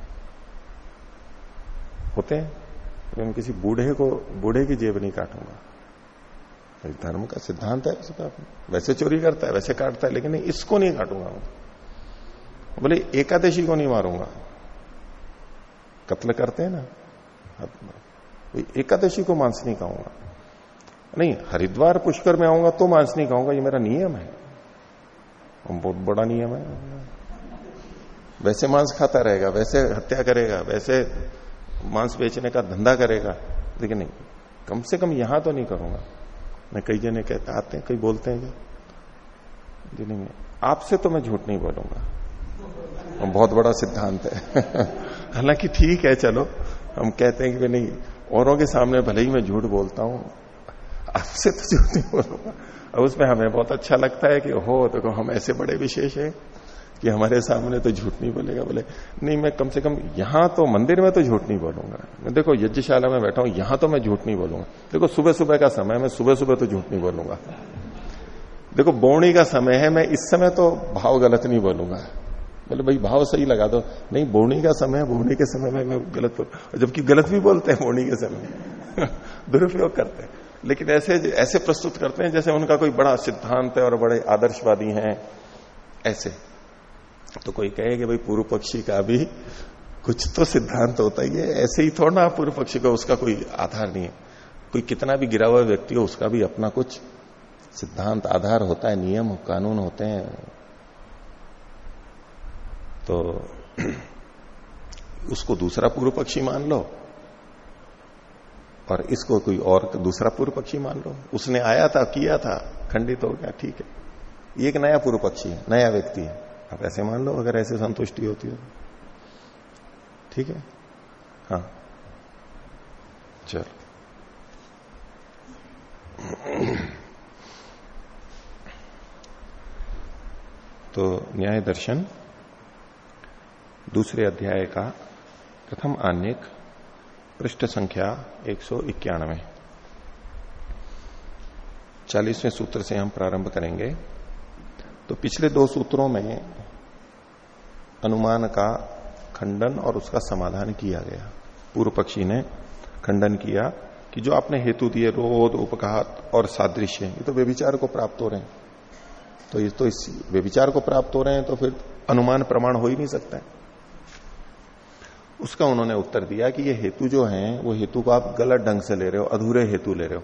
होते हैं? मैं किसी बूढ़े को, बूढ़े की जेब नहीं काटूँगा। धर्म का सिद्धांत है उसका वैसे चोरी करता है, वैसे काटता है, लेकिन नहीं, इसको नहीं काटूँगा मैं। बोले, एकादशी को नहीं मारूँगा। कत्ल करते हैं ना एकादशी को मांस नहीं खाऊँगा। नहीं, हरिद्वार पुष्कर में आऊँगा तो मांस नहीं खाऊँगा, ये मेरा नियम है। बहुत बड़ा नियम है। वैसे मांस खाता रहेगा, वैसे हत्या करेगा, वैसे मांस बेचने का धंधा करेगा, लेकिन नहीं, कम से कम यहाँ तो नहीं करूँगा। मैं कई जने कहते, आते हैं, कई बोलते हैं जी। नहीं, आपसे तो मैं झूठ नहीं बोलूँगा। बहुत बड़ा सिद्धांत है। हालाँकि ठीक है, चलो, हम कहते हैं कि नहीं, औरों के सामने भले ही मैं झूठ बोलता हूँ, आपसे तो झूठ नहीं बोलूँगा। अब उसमें हमें बहुत अच्छा लगता है कि हो तो हम ऐसे बड़े विशेष है। कि हमारे सामने तो झूठ नहीं बोलेगा। बोले, नहीं, मैं कम से कम यहाँ तो मंदिर में तो झूठ नहीं बोलूँगा। देखो, यज्ञशाला में बैठा हूँ, यहाँ तो मैं झूठ नहीं बोलूँगा। देखो सुबह सुबह का समय मैं सुबह सुबह तो झूठ नहीं बोलूँगा। देखो, बोणी का समय है, मैं इस समय तो भाव गलत नहीं बोलूँगा। बोले, भाई, भाव सही लगा दो। नहीं, बोणी का समय है, बोणी के समय में मैं गलत बोल जबकि गलत भी बोलते हैं, बोणी के समय दुरुपयोग करते हैं। लेकिन ऐसे ऐसे प्रस्तुत करते हैं, जैसे उनका कोई बड़ा सिद्धांत है और बड़े आदर्शवादी हैं, ऐसे। तो कोई कहे कि भाई पूर्व पक्षी का भी कुछ तो सिद्धांत होता ही है। ऐसे ही थोड़ा ना पूर्व पक्षी का उसका कोई आधार नहीं है। कोई कितना भी गिरा हुआ व्यक्ति हो, उसका भी अपना कुछ सिद्धांत आधार होता है, नियम कानून होते हैं। तो उसको दूसरा पूर्व पक्षी मान लो और इसको कोई और दूसरा पूर्व पक्षी मान लो। उसने आया था, किया था, खंडित हो गया, ठीक है। ये एक नया पूर्व पक्षी है, नया व्यक्ति है। आप ऐसे मान लो, अगर ऐसे संतुष्टि होती हो। ठीक है? हाँ। चल। तो न्याय दर्शन, दूसरे अध्याय का प्रथम आन्यक, पृष्ठ संख्या एक सौ इक्यानवे। चालीसवें सूत्र से हम प्रारंभ करेंगे। तो पिछले दो सूत्रों में अनुमान का खंडन और उसका समाधान किया गया। पूर्व पक्षी ने खंडन किया कि जो आपने हेतु दिए, रोध, उपघात और सादृश्य, ये तो व्यभिचार को प्राप्त हो रहे हैं। तो ये तो इस व्यभिचार को प्राप्त हो रहे हैं तो फिर अनुमान प्रमाण हो ही नहीं सकता है। उसका उन्होंने उत्तर दिया कि ये हेतु जो है, वो हेतु को आप गलत ढंग से ले रहे हो, अधूरे हेतु ले रहे हो।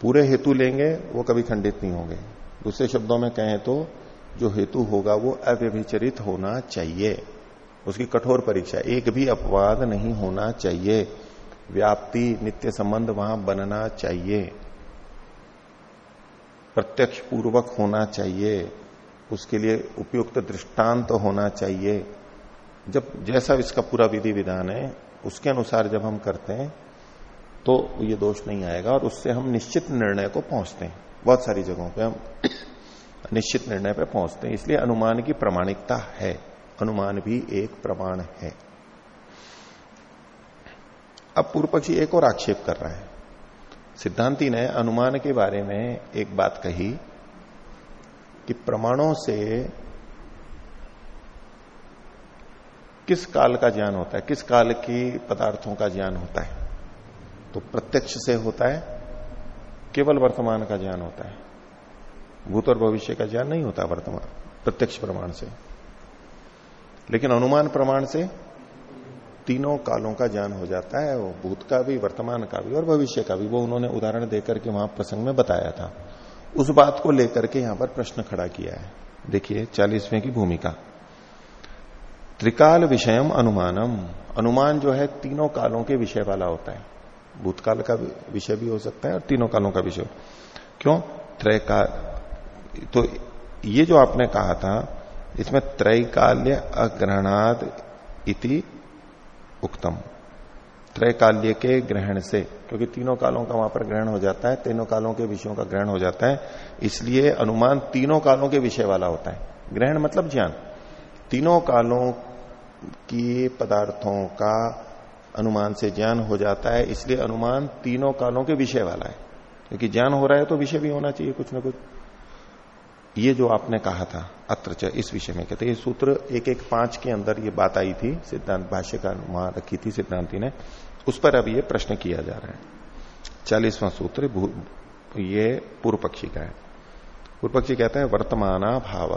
पूरे हेतु लेंगे, वो कभी खंडित नहीं होंगे। दूसरे शब्दों में कहें तो जो हेतु होगा वो अव्यभिचरित होना चाहिए। उसकी कठोर परीक्षा। एक भी अपवाद नहीं होना चाहिए। व्याप्ति, नित्य संबंध वहाँ बनना चाहिए। प्रत्यक्ष पूर्वक होना चाहिए। उसके लिए उपयुक्त दृष्टांत तो होना चाहिए। जब जैसा इसका पूरा विधि विधान है, उसके अनुसार जब हम करते हैं तो ये दोष नहीं आएगा और उससे हम निश्चित निर्णय को पहुँचते हैं। बहुत सारी जगहों पे हम निश्चित निर्णय पर पहुँचते हैं। इसलिए अनुमान की प्रमाणिकता है। अनुमान भी एक प्रमाण है। अब पूर्व पक्षी एक और आक्षेप कर रहा है। सिद्धांति ने अनुमान के बारे में एक बात कही कि प्रमाणों से किस काल का ज्ञान होता है, किस काल की पदार्थों का ज्ञान होता है। तो प्रत्यक्ष से होता है, केवल वर्तमान का ज्ञान होता है। भूत और भविष्य का ज्ञान नहीं होता वर्तमान, प्रत्यक्ष प्रमाण से। लेकिन अनुमान प्रमाण से तीनों कालों का ज्ञान हो जाता है, वो भूत का भी, वर्तमान का भी और भविष्य का भी, वो उन्होंने उदाहरण देकर के वहाँ प्रसंग में बताया था। उस बात को लेकर के यहाँ पर प्रश्न खड़ा किया है। देखिए, चालीसवें की भूमिका। त्रिकाल विषयम अनुमानम। अनुमान जो है तीनों कालों के विषय वाला होता है। भूतकाल का विषय भी हो सकता है और तीनों कालों का विषय। क्यों? त्रय तो ये जो आपने कहा था, इसमें त्रैकाल्य अग्रहणाद इति उक्तम। त्रैकाल्य के ग्रहण से, क्योंकि तीनों कालों का वहाँ पर ग्रहण हो जाता है, तीनों कालों के विषयों का ग्रहण हो जाता है, इसलिए अनुमान तीनों कालों के विषय वाला होता है। ग्रहण मतलब ज्ञान। तीनों कालों की पदार्थों का अनुमान से ज्ञान हो जाता है, इसलिए अनुमान तीनों कालों के विषय वाला है। क्योंकि ज्ञान हो रहा है तो विषय भी होना चाहिए कुछ ना कुछ। ये जो आपने कहा था, अत्र इस विषय में कहते ये सूत्र एक एक पाँच के अंदर ये बात आई थी, सिद्धांत, भाष्य का वहाँ रखी थी सिद्धांति ने, उस पर अब ये प्रश्न किया जा रहा है। चालीसवां सूत्र ये पूर्व पक्षी का है। पूर्व पक्षी कहते हैं वर्तमाना भाव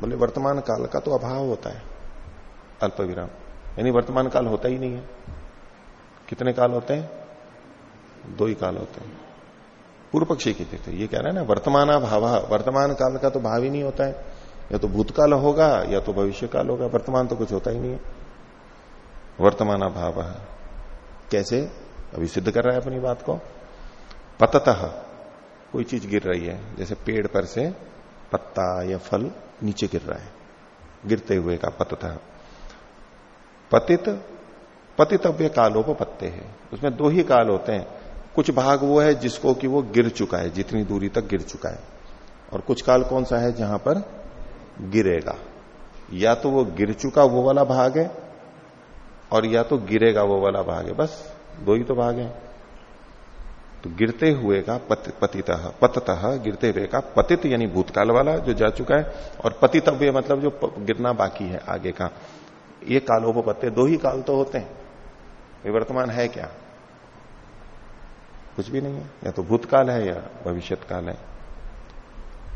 बोले, वर्तमान काल का तो अभाव होता है अल्प यानी वर्तमान काल होता ही नहीं है। कितने काल होते हैं? दो ही काल होते हैं। पूर्व पक्षी की थे ये कह रहे हैं ना, वर्तमान भाव, वर्तमान काल का तो भाव ही नहीं होता है। या तो भूतकाल होगा, या तो भविष्य काल होगा, वर्तमान तो कुछ होता ही नहीं है। वर्तमान भाव कैसे? अभी सिद्ध कर रहा है अपनी बात को। पततः, कोई चीज़ गिर रही है, जैसे पेड़ पर से पत्ता या फल नीचे गिर रहा है, गिरते हुए का पततः। पतित, पतितव्य कालोपत्ते है। उसमें दो ही काल होते हैं कुछ भाग वो है जिसको कि वो गिर चुका है जितनी दूरी तक गिर चुका है। और कुछ काल कौन सा है जहाँ पर गिरेगा? या तो वो गिर चुका वो वाला भाग है और या तो गिरेगा वो वाला भाग है। बस दो ही तो भाग है। तो गिरते हुए का पत, पतितः पततः गिरते हुए का पतित यानी भूतकाल वाला जो जा चुका है और पतितव्य मतलब जो गिरना बाकी है आगे का। ये कालोपत्य दो ही काल तो होते हैं। वर्तमान है क्या? कुछ भी नहीं है। या तो भूतकाल है, या भविष्य काल है।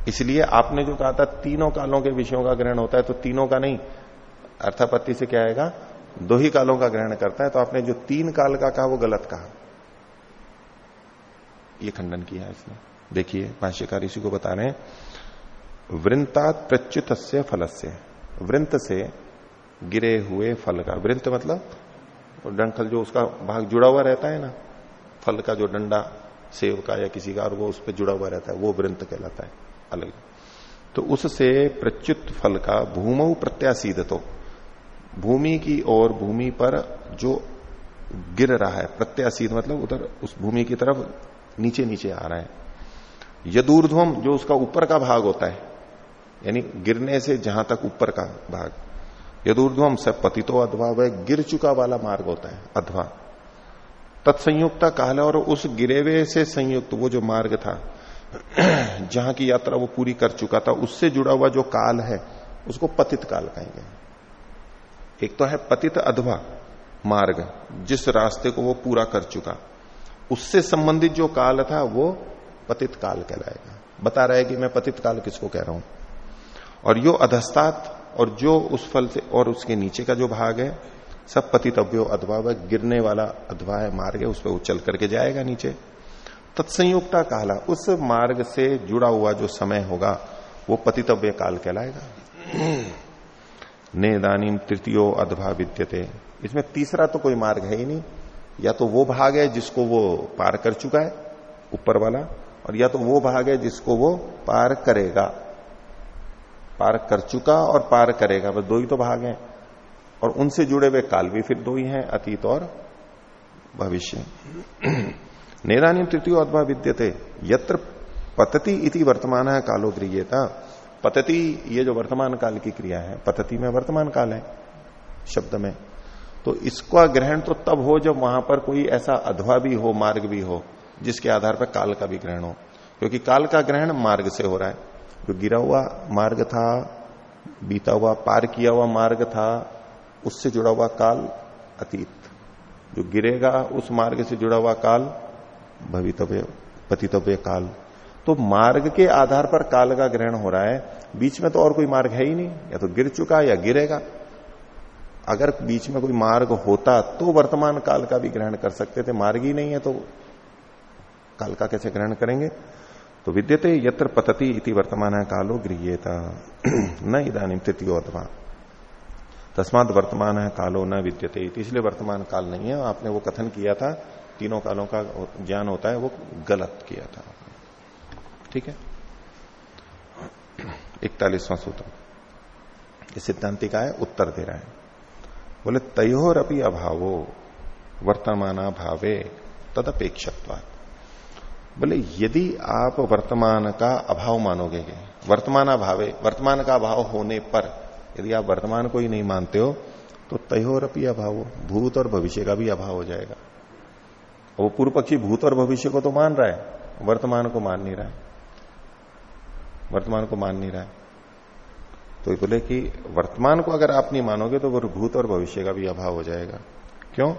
इसलिए आपने जो कहा था, तीनों कालों के विषयों का ग्रहण होता है तो तीनों का नहीं। अर्थापत्ति से क्या आएगा? दो ही कालों का ग्रहण करता है तो आपने जो तीन काल का कहा, वो गलत कहा। ये खंडन किया इसने। देखिए, भाष्यकार इसी को बता रहे हैं। वृंता प्रच्युत फल से वृंत से गिरे हुए फल का। वृंत मतलब डंखल जो उसका भाग जुड़ा हुआ रहता है ना फल का जो डंडा, सेव का या किसी का, और वो उस पर जुड़ा हुआ रहता है, वो वृंत कहलाता है, अलग। तो उससे प्रच्युत फल का भूमऊ प्रत्याशीद तो भूमि की और भूमि पर जो गिर रहा है प्रत्याशीद मतलब उधर उस भूमि की तरफ़ नीचे नीचे आ रहा है। यदूर्ध्वम जो उसका ऊपर का भाग होता है, यानी गिरने से जहाँ तक ऊपर का भाग यदूर्ध्वम से पतितो अधवा, वह गिर चुका वाला मार्ग होता है, अधवा। तत्संयुक्ता काल और उस गिरेवे से संयुक्त, वो जो मार्ग था, जहाँ की यात्रा वो पूरी कर चुका था, उससे जुड़ा हुआ जो काल है, उसको पतित काल कहेंगे। एक तो है पतित अधवा मार्ग, जिस रास्ते को वो पूरा कर चुका। उससे संबंधित जो काल था, वो पतित काल कहलाएगा। बता रहा है कि मैं पतित काल किसको कह रहा हूँ? और यो अधस्तात, और जो उस फल से, और उसके नीचे का जो भाग है सब पतितव्यो अधवा वह गिरने वाला अधवा है, मार्ग है, उस पर उछल करके जाएगा नीचे। तत्संयुक्ता काला उस मार्ग से जुड़ा हुआ जो समय होगा, वो पतितव्य काल कहलाएगा। नेदानीम तृतीयो अधभा विद्यते। इसमें तीसरा तो कोई मार्ग है ही नहीं। या तो वो भाग है जिसको वो पार कर चुका है, ऊपर वाला, और या तो वो भाग है जिसको वो पार करेगा। पार कर चुका और पार करेगा, बस दो ही तो भाग हैं। और उनसे जुड़े हुए काल भी फिर दो ही हैं, अतीत और भविष्य। नेदानी तृतीय अथवा विद्यते, यत्र पतति इति वर्तमान है कालो गृहता पतति, ये जो वर्तमान काल की क्रिया है, पतति में वर्तमान काल है, शब्द में। तो इसका ग्रहण तो तब हो जब वहाँ पर कोई ऐसा अधवा भी हो, मार्ग भी हो, जिसके आधार पर काल का भी ग्रहण हो। क्योंकि काल का ग्रहण मार्ग से हो रहा है। जो गिरा हुआ मार्ग था, बीता हुआ, पार किया हुआ मार्ग था उससे जुड़ा हुआ काल अतीत। जो गिरेगा, उस मार्ग से जुड़ा हुआ काल भवितव्य, पतितव्य काल। तो मार्ग के आधार पर काल का ग्रहण हो रहा है। बीच में तो और कोई मार्ग है ही नहीं। या तो गिर चुका, या गिरेगा। अगर बीच में कोई मार्ग होता तो वर्तमान काल का भी ग्रहण कर सकते थे। मार्ग ही नहीं है तो काल का कैसे ग्रहण करेंगे? तो विद्यते यत्र पतति इति वर्तमान कालो गृहता न इधानी तृतीय अथवा तस्मात वर्तमान है कालो न विद्यते इसलिए वर्तमान काल नहीं है। आपने वो कथन किया था, तीनों कालों का ज्ञान होता है, वो गलत किया था। ठीक है? इकतालीसवां सूत्र। सिद्धांति का है, उत्तर दे रहा है। बोले तयोर अपनी अभावो, वर्तमाना भावे, तदपेक्षत्वात। बोले, यदि आप वर्तमान का अभाव मानोगे, वर्तमान भावे, वर्तमान का अभाव होने पर यदि आप वर्तमान को ही नहीं मानते हो तो तयोर अपनी अभाव भूत और भविष्य का भी अभाव हो जाएगा। वो पूर्व पक्षी भूत और भविष्य को तो मान रहा है, वर्तमान को मान नहीं रहा है। वर्तमान को मान नहीं रहा है। तो बोले कि वर्तमान को अगर आप नहीं मानोगे तो वो भूत और भविष्य का भी अभाव हो जाएगा। क्यों?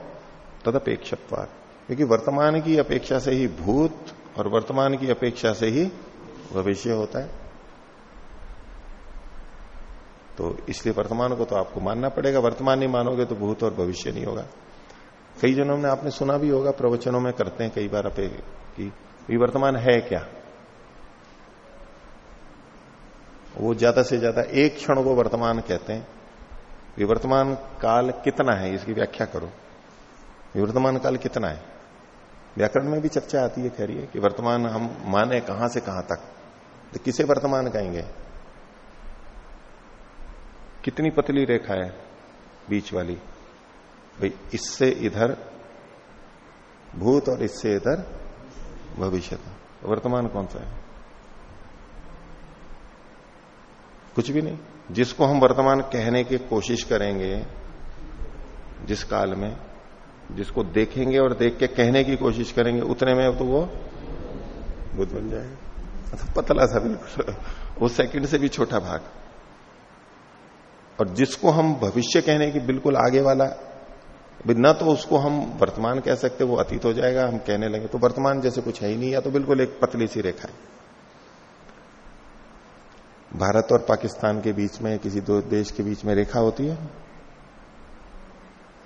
तदपेक्षत्वाद क्योंकि वर्तमान की अपेक्षा से ही भूत और वर्तमान की अपेक्षा से ही भविष्य होता है। तो इसलिए वर्तमान को तो आपको मानना पड़ेगा। वर्तमान नहीं मानोगे तो भूत और भविष्य नहीं होगा। कई जनों ने आपने सुना भी होगा, प्रवचनों में करते हैं कई बार अपे कि वर्तमान है क्या? वो ज़्यादा से ज़्यादा एक क्षण को वर्तमान कहते हैं। विवर्तमान काल कितना है? इसकी व्याख्या करो। विवर्तमान काल कितना है? व्याकरण में भी चर्चा आती है, खैर कि वर्तमान हम माने कहाँ से कहाँ तक। तो किसे वर्तमान कहेंगे? कितनी पतली रेखा है बीच वाली? भाई, इससे इधर भूत और इससे इधर भविष्य वर्तमान कौन सा है? कुछ भी नहीं। जिसको हम वर्तमान कहने की कोशिश करेंगे, जिस काल में, जिसको देखेंगे और देख के कहने की कोशिश करेंगे, उतने में तो वो बुद्ध बन जाएगा। तो पतला सा बिल्कुल। वो सेकंड से भी छोटा भाग। और जिसको हम भविष्य कहने की बिल्कुल आगे वाला न तो उसको हम वर्तमान कह सकते, वो अतीत हो जाएगा, हम कहने लगे। तो वर्तमान जैसे कुछ है ही नहीं, या तो बिल्कुल एक पतली सी रेखा है। भारत और पाकिस्तान के बीच में, किसी दो देश के बीच में रेखा होती है।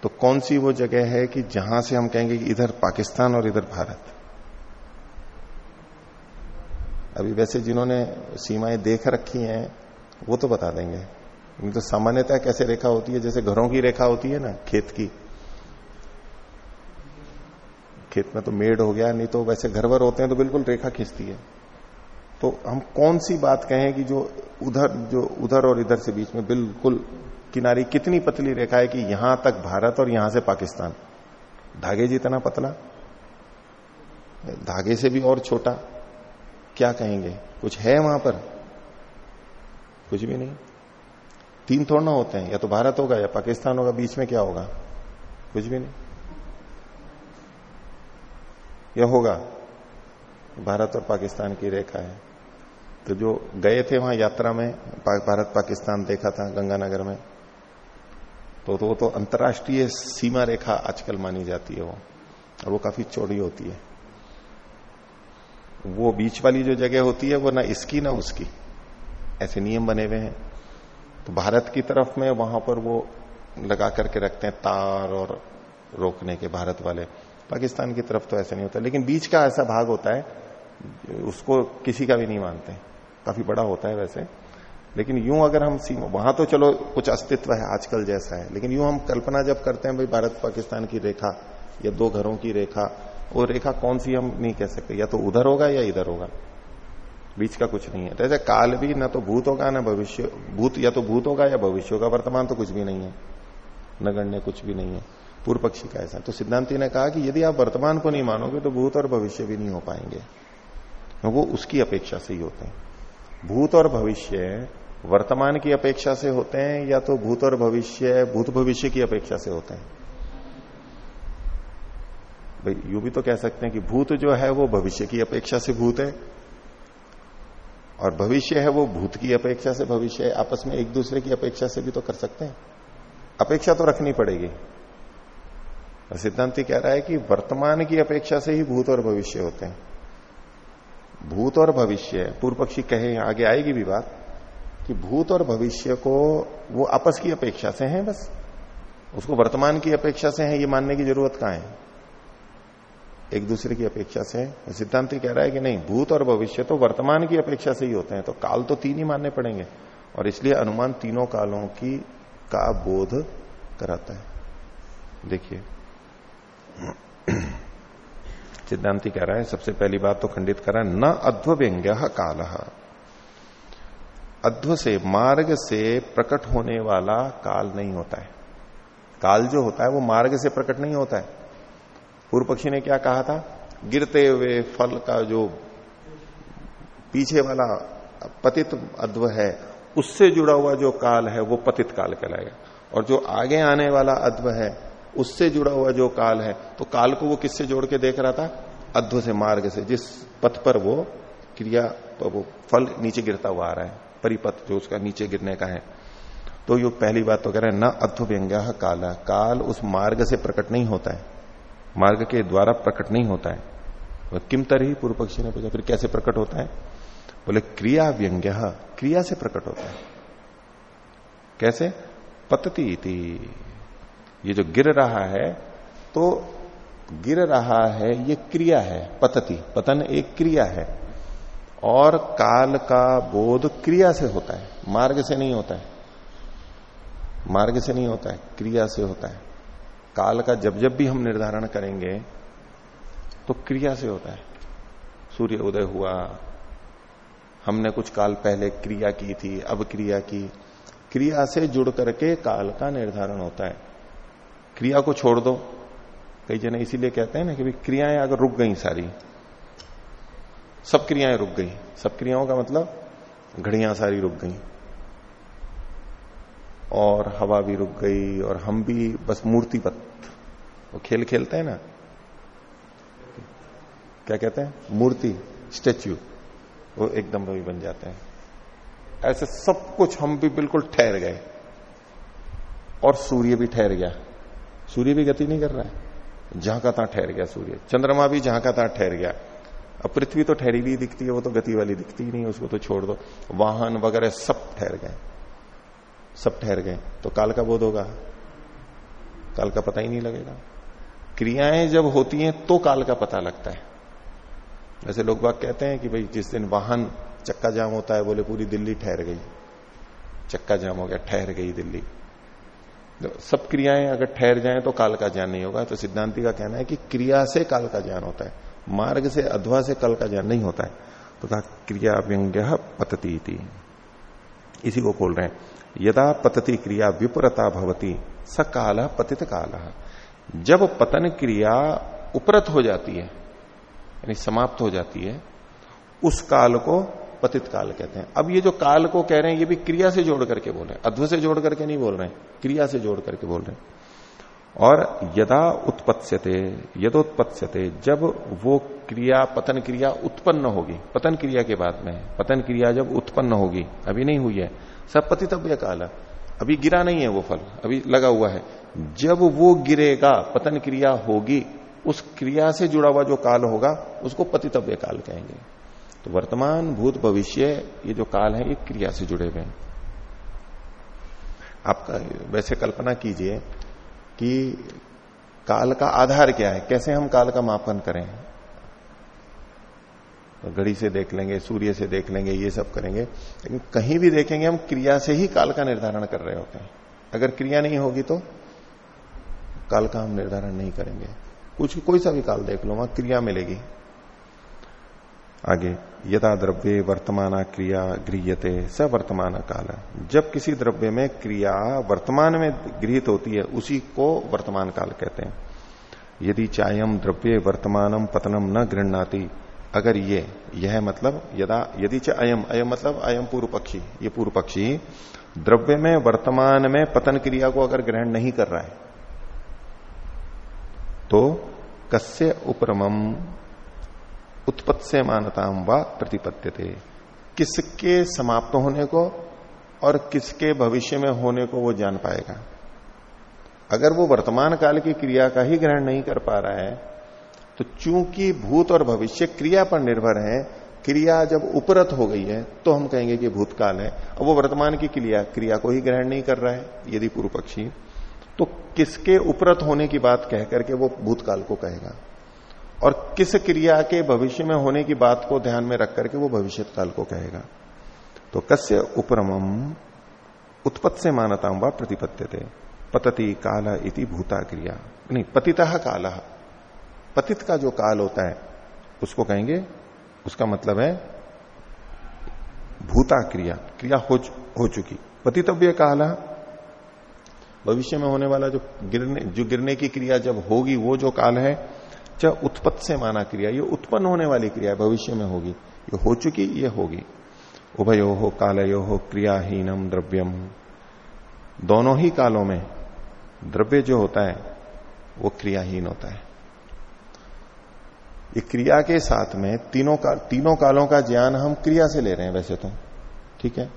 तो कौन सी वो जगह है कि जहाँ से हम कहेंगे कि इधर पाकिस्तान और इधर भारत? अभी वैसे जिन्होंने सीमाएँ देख रखी हैं, वो तो बता देंगे। तो सामान्यतः कैसे रेखा होती है? जैसे घरों की रेखा होती है ना, खेत की। खेत में तो मेड हो गया, नहीं तो वैसे घर भर होते हैं तो बिल्कुल रेखा खींचती है। तो हम कौन सी बात कहें कि जो उधर जो उधर और इधर से बीच में बिल्कुल किनारी कितनी पतली रेखा है कि यहाँ तक भारत और यहाँ से पाकिस्तान? धागे जितना पतला? धागे से भी और छोटा? क्या कहेंगे? कुछ है वहाँ पर? कुछ भी नहीं। तीन थोड़ ना होते हैं या तो भारत होगा या पाकिस्तान होगा बीच में क्या होगा? कुछ भी नहीं। यह होगा? भारत और पाकिस्तान की रेखा है। तो जो गए थे वहाँ यात्रा में भारत पाकिस्तान देखा था गंगानगर में तो, तो वो तो अंतर्राष्ट्रीय सीमा रेखा आजकल मानी जाती है वो और वो काफ़ी चौड़ी होती है। वो बीच वाली जो जगह होती है वो ना इसकी ना उसकी। ऐसे नियम बने हुए हैं। तो भारत की तरफ़ में वहाँ पर वो लगा करके रखते हैं तार और रोकने के भारत वाले। पाकिस्तान की तरफ़ तो ऐसा नहीं होता। लेकिन बीच का ऐसा भाग होता है, उसको किसी का भी नहीं मानते। काफ़ी बड़ा होता है वैसे। लेकिन यूँ अगर हम सीमा, वहाँ तो चलो, कुछ अस्तित्व है, आजकल जैसा है। लेकिन यूँ हम कल्पना जब करते हैं, भाई भारत पाकिस्तान की रेखा या दो घरों की रेखा, वो रेखा कौन सी हम नहीं कह सकते। या तो उधर होगा या इधर होगा। बीच का कुछ नहीं है। तो ऐसे काल भी ना तो भूत होगा, ना भविष्य, भूत या तो भूत होगा या भविष्य होगा, वर्तमान तो कुछ भी नहीं है। नगण्य कुछ भी नहीं है। पूर्व पक्षी का ऐसा तो सिद्धांति ने कहा कि यदि आप वर्तमान को नहीं मानोगे तो भूत और भविष्य भी नहीं हो पाएँगे। तो वो उसकी अपेक्षा से ही होते हैं। भूत और भविष्य वर्तमान की अपेक्षा से होते हैं या तो भूत और भविष्य, भूत भविष्य की अपेक्षा से होते हैं? भाई, यू भी तो कह सकते हैं कि भूत जो है वो भविष्य की अपेक्षा से भूत है। और भविष्य है वो भूत की अपेक्षा से भविष्य है, आपस में एक दूसरे की अपेक्षा से भी तो कर सकते हैं। अपेक्षा तो रखनी पड़ेगी। सिद्धांति कह रहा है कि वर्तमान की अपेक्षा से ही भूत और भविष्य होते हैं। भूत और भविष्य, पूर्व पक्षी कहे, आगे आएगी भी बात, कि भूत और भविष्य को वो आपस की अपेक्षा से हैं बस। उसको वर्तमान की अपेक्षा से है, ये मानने की ज़रूरत कहाँ है? एक दूसरे की अपेक्षा से सिद्धांति कह रहा है कि नहीं, भूत और भविष्य तो वर्तमान की अपेक्षा से ही होते हैं तो काल तो तीन ही मानने पड़ेंगे। और इसलिए अनुमान तीनों कालों की का बोध कराता है। देखिए। सिद्धांति कह रहा है, सबसे पहली बात तो खंडित करा, न अध्व व्यंग्य काल। अध्व से, मार्ग से प्रकट होने वाला काल नहीं होता है। काल जो होता है, वो मार्ग से प्रकट नहीं होता है। पूर्व पक्षी ने क्या कहा था? गिरते हुए फल का जो पीछे वाला पतित अध्व है, उससे जुड़ा हुआ जो काल है, वो पतित काल कहलाएगा। और जो आगे आने वाला अध्व है, उससे जुड़ा हुआ जो काल है तो काल को वो किससे जोड़ के देख रहा था? अध्व से, मार्ग से। जिस पथ पर वो क्रिया वो फल नीचे गिरता हुआ आ रहा है, परिपथ जो उसका नीचे गिरने का है। तो ये पहली बात तो कह रहे हैं, न अध्व व्यंग्या काल। काल उस मार्ग से प्रकट नहीं होता है। मार्ग के द्वारा प्रकट नहीं होता है। वह किम तरह पूर्व पक्षी ने पूछा, फिर कैसे प्रकट होता है? बोले, क्रिया व्यंग्य क्रिया से प्रकट होता है। कैसे? पतती ये जो गिर रहा है तो गिर रहा है, ये क्रिया है, पतति। पतन एक क्रिया है। और काल का बोध क्रिया से होता है। मार्ग से नहीं होता है। मार्ग से नहीं होता है, क्रिया से होता है। काल का जब जब भी हम निर्धारण करेंगे तो क्रिया से होता है। सूर्य उदय हुआ, हमने कुछ काल पहले क्रिया की थी, अब क्रिया की। क्रिया से जुड़ करके काल का निर्धारण होता है। क्रिया को छोड़ दो। कई जने इसीलिए कहते हैं ना कि भाई क्रियाएँ अगर रुक गई सारी, सब क्रियाएँ रुक गई। सब क्रियाओं का मतलब घड़ियाँ सारी रुक गई। और हवा भी रुक गई और हम भी बस मूर्तिपत वो खेल खेलते हैं ना? क्या कहते हैं? मूर्ति स्टेच्यू वो एकदम भी बन जाते हैं। ऐसे सब कुछ हम भी बिल्कुल ठहर गए। और सूर्य भी ठहर गया। सूर्य भी गति नहीं कर रहा है। जहाँ का था ठहर गया सूर्य। चंद्रमा भी जहाँ का था ठहर गया। अब पृथ्वी तो ठहरी हुई दिखती है, वो तो गति वाली दिखती ही नहीं, उसको तो छोड़ दो। वाहन वगैरह सब ठहर गए। सब ठहर गए। तो काल का बोध होगा। काल का पता ही नहीं लगेगा। क्रियाएँ जब होती हैं तो काल का पता लगता है। वैसे लोग बाग कहते हैं कि भाई, जिस दिन वाहन चक्का जाम होता है, बोले पूरी दिल्ली ठहर गई। चक्का जाम हो गया, ठहर गई दिल्ली। तो सब क्रियाएँ अगर ठहर जाएँ तो काल का ज्ञान नहीं होगा। तो सिद्धांति का कहना है कि क्रिया से काल का ज्ञान होता है। मार्ग से, अध्वा से काल का ज्ञान नहीं होता है। तो कहा, क्रिया व्यंग्य पतती इसी को खोल रहे हैं। यदा पतति क्रिया विपरता भवती, स काल पतित काल। जब पतन क्रिया उपरत हो जाती है, यानी समाप्त हो जाती है, उस काल को पतित काल कहते हैं। अब ये जो काल को कह रहे हैं, ये भी क्रिया से जोड़ करके बोल रहे हैं। अध्व से जोड़ करके नहीं बोल रहे हैं, क्रिया से जोड़ करके बोल रहे हैं। और यदा उत्पत्स्यते, यदोत्पत्स्यते, जब वो क्रिया, पतन क्रिया उत्पन्न होगी, पतन क्रिया के बाद में, पतन क्रिया जब उत्पन्न होगी, अभी नहीं हुई है सब पतितव्य काल। अभी गिरा नहीं है वो फल, अभी लगा हुआ है। जब वो गिरेगा, पतन क्रिया होगी, उस क्रिया से जुड़ा हुआ जो काल होगा, उसको पतितव्य काल कहेंगे। तो वर्तमान, भूत, भविष्य, ये जो काल है, ये क्रिया से जुड़े हुए हैं। आपका वैसे कल्पना कीजिए कि काल का आधार क्या है? कैसे हम काल का मापन करें? घड़ी से देख लेंगे, सूर्य से देख लेंगे, ये सब करेंगे। लेकिन कहीं भी देखेंगे, हम क्रिया से ही काल का निर्धारण कर रहे होते हैं। अगर क्रिया नहीं होगी तो काल का हम निर्धारण नहीं करेंगे। कुछ, कोई सा भी काल देख लो, वहाँ क्रिया मिलेगी। आगे, यदा द्रव्य वर्तमान क्रिया गृहते स वर्तमान काल। जब किसी द्रव्य में क्रिया वर्तमान में गृहित होती है, उसी को वर्तमान काल कहते हैं। यदि चायम द्रव्य वर्तमानम पतनम न गृहणाती अगर ये, यह मतलब यदा, यदि च अयम अयम मतलब अयम पूर्व पक्षी ये पूर्व पक्षी द्रव्य में, वर्तमान में पतन क्रिया को अगर ग्रहण नहीं कर रहा है तो कस्य उपरमम उत्पत्ति मानता व प्रतिपत्ति थे किसके समाप्त होने को और किसके भविष्य में होने को वो जान पाएगा। अगर वो वर्तमान काल की क्रिया का ही ग्रहण नहीं कर पा रहा है तो चूँकि भूत और भविष्य क्रिया पर निर्भर है, क्रिया जब उपरत हो गई है तो हम कहेंगे कि भूतकाल है। अब वो वर्तमान की क्रिया क्रिया को ही ग्रहण नहीं कर रहा है, यदि पूर्व पक्षी। तो किसके उपरत होने की बात कह करके वो भूतकाल को कहेगा? और किस क्रिया के भविष्य में होने की बात को ध्यान में रख करके वो भविष्य काल को कहेगा? तो कस्य उपरमम उत्पत्त से मानता व प्रतिपत्ति थे पतति काल इति भूता क्रिया। नहीं, पतिता काल। पतित का जो काल होता है उसको कहेंगे उसका मतलब है भूता क्रिया क्रिया हो, हो चुकी। पतितव्य काल भविष्य में होने वाला जो गिरने जो गिरने की क्रिया जब होगी वो जो काल है चाहे उत्पत्त से माना क्रिया ये उत्पन्न होने वाली क्रिया भविष्य में होगी। ये हो चुकी ये होगी। उभयो हो कालयो हो क्रियाहीनम द्रव्यम दोनों ही कालों में द्रव्य जो होता है वो क्रियाहीन होता है। ये क्रिया के साथ में तीनों का, तीनों कालों का ज्ञान हम क्रिया से ले रहे हैं वैसे तो ठीक है?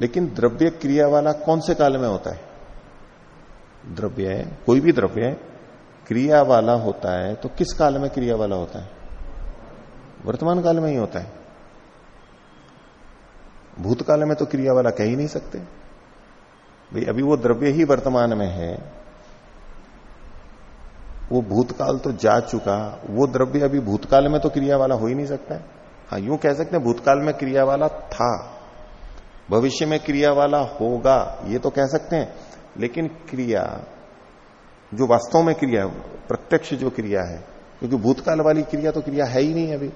लेकिन द्रव्य क्रिया वाला कौन से काल में होता है? द्रव्य है, कोई भी द्रव्य है, क्रिया वाला होता है तो किस काल में क्रिया वाला होता है? वर्तमान काल में ही होता है। भूतकाल में तो क्रिया वाला कह ही नहीं सकते। भाई, अभी वो द्रव्य ही वर्तमान में है वो भूतकाल तो जा चुका, वो द्रव्य अभी भूतकाल में तो क्रिया वाला हो ही नहीं सकता है। हाँ यूँ कह सकते हैं भूतकाल में क्रिया वाला था, भविष्य में क्रिया वाला होगा, ये तो कह सकते हैं। लेकिन क्रिया, जो वास्तव में क्रिया प्रत्यक्ष जो क्रिया है, क्योंकि भूतकाल वाली क्रिया तो क्रिया है ही नहीं अभी।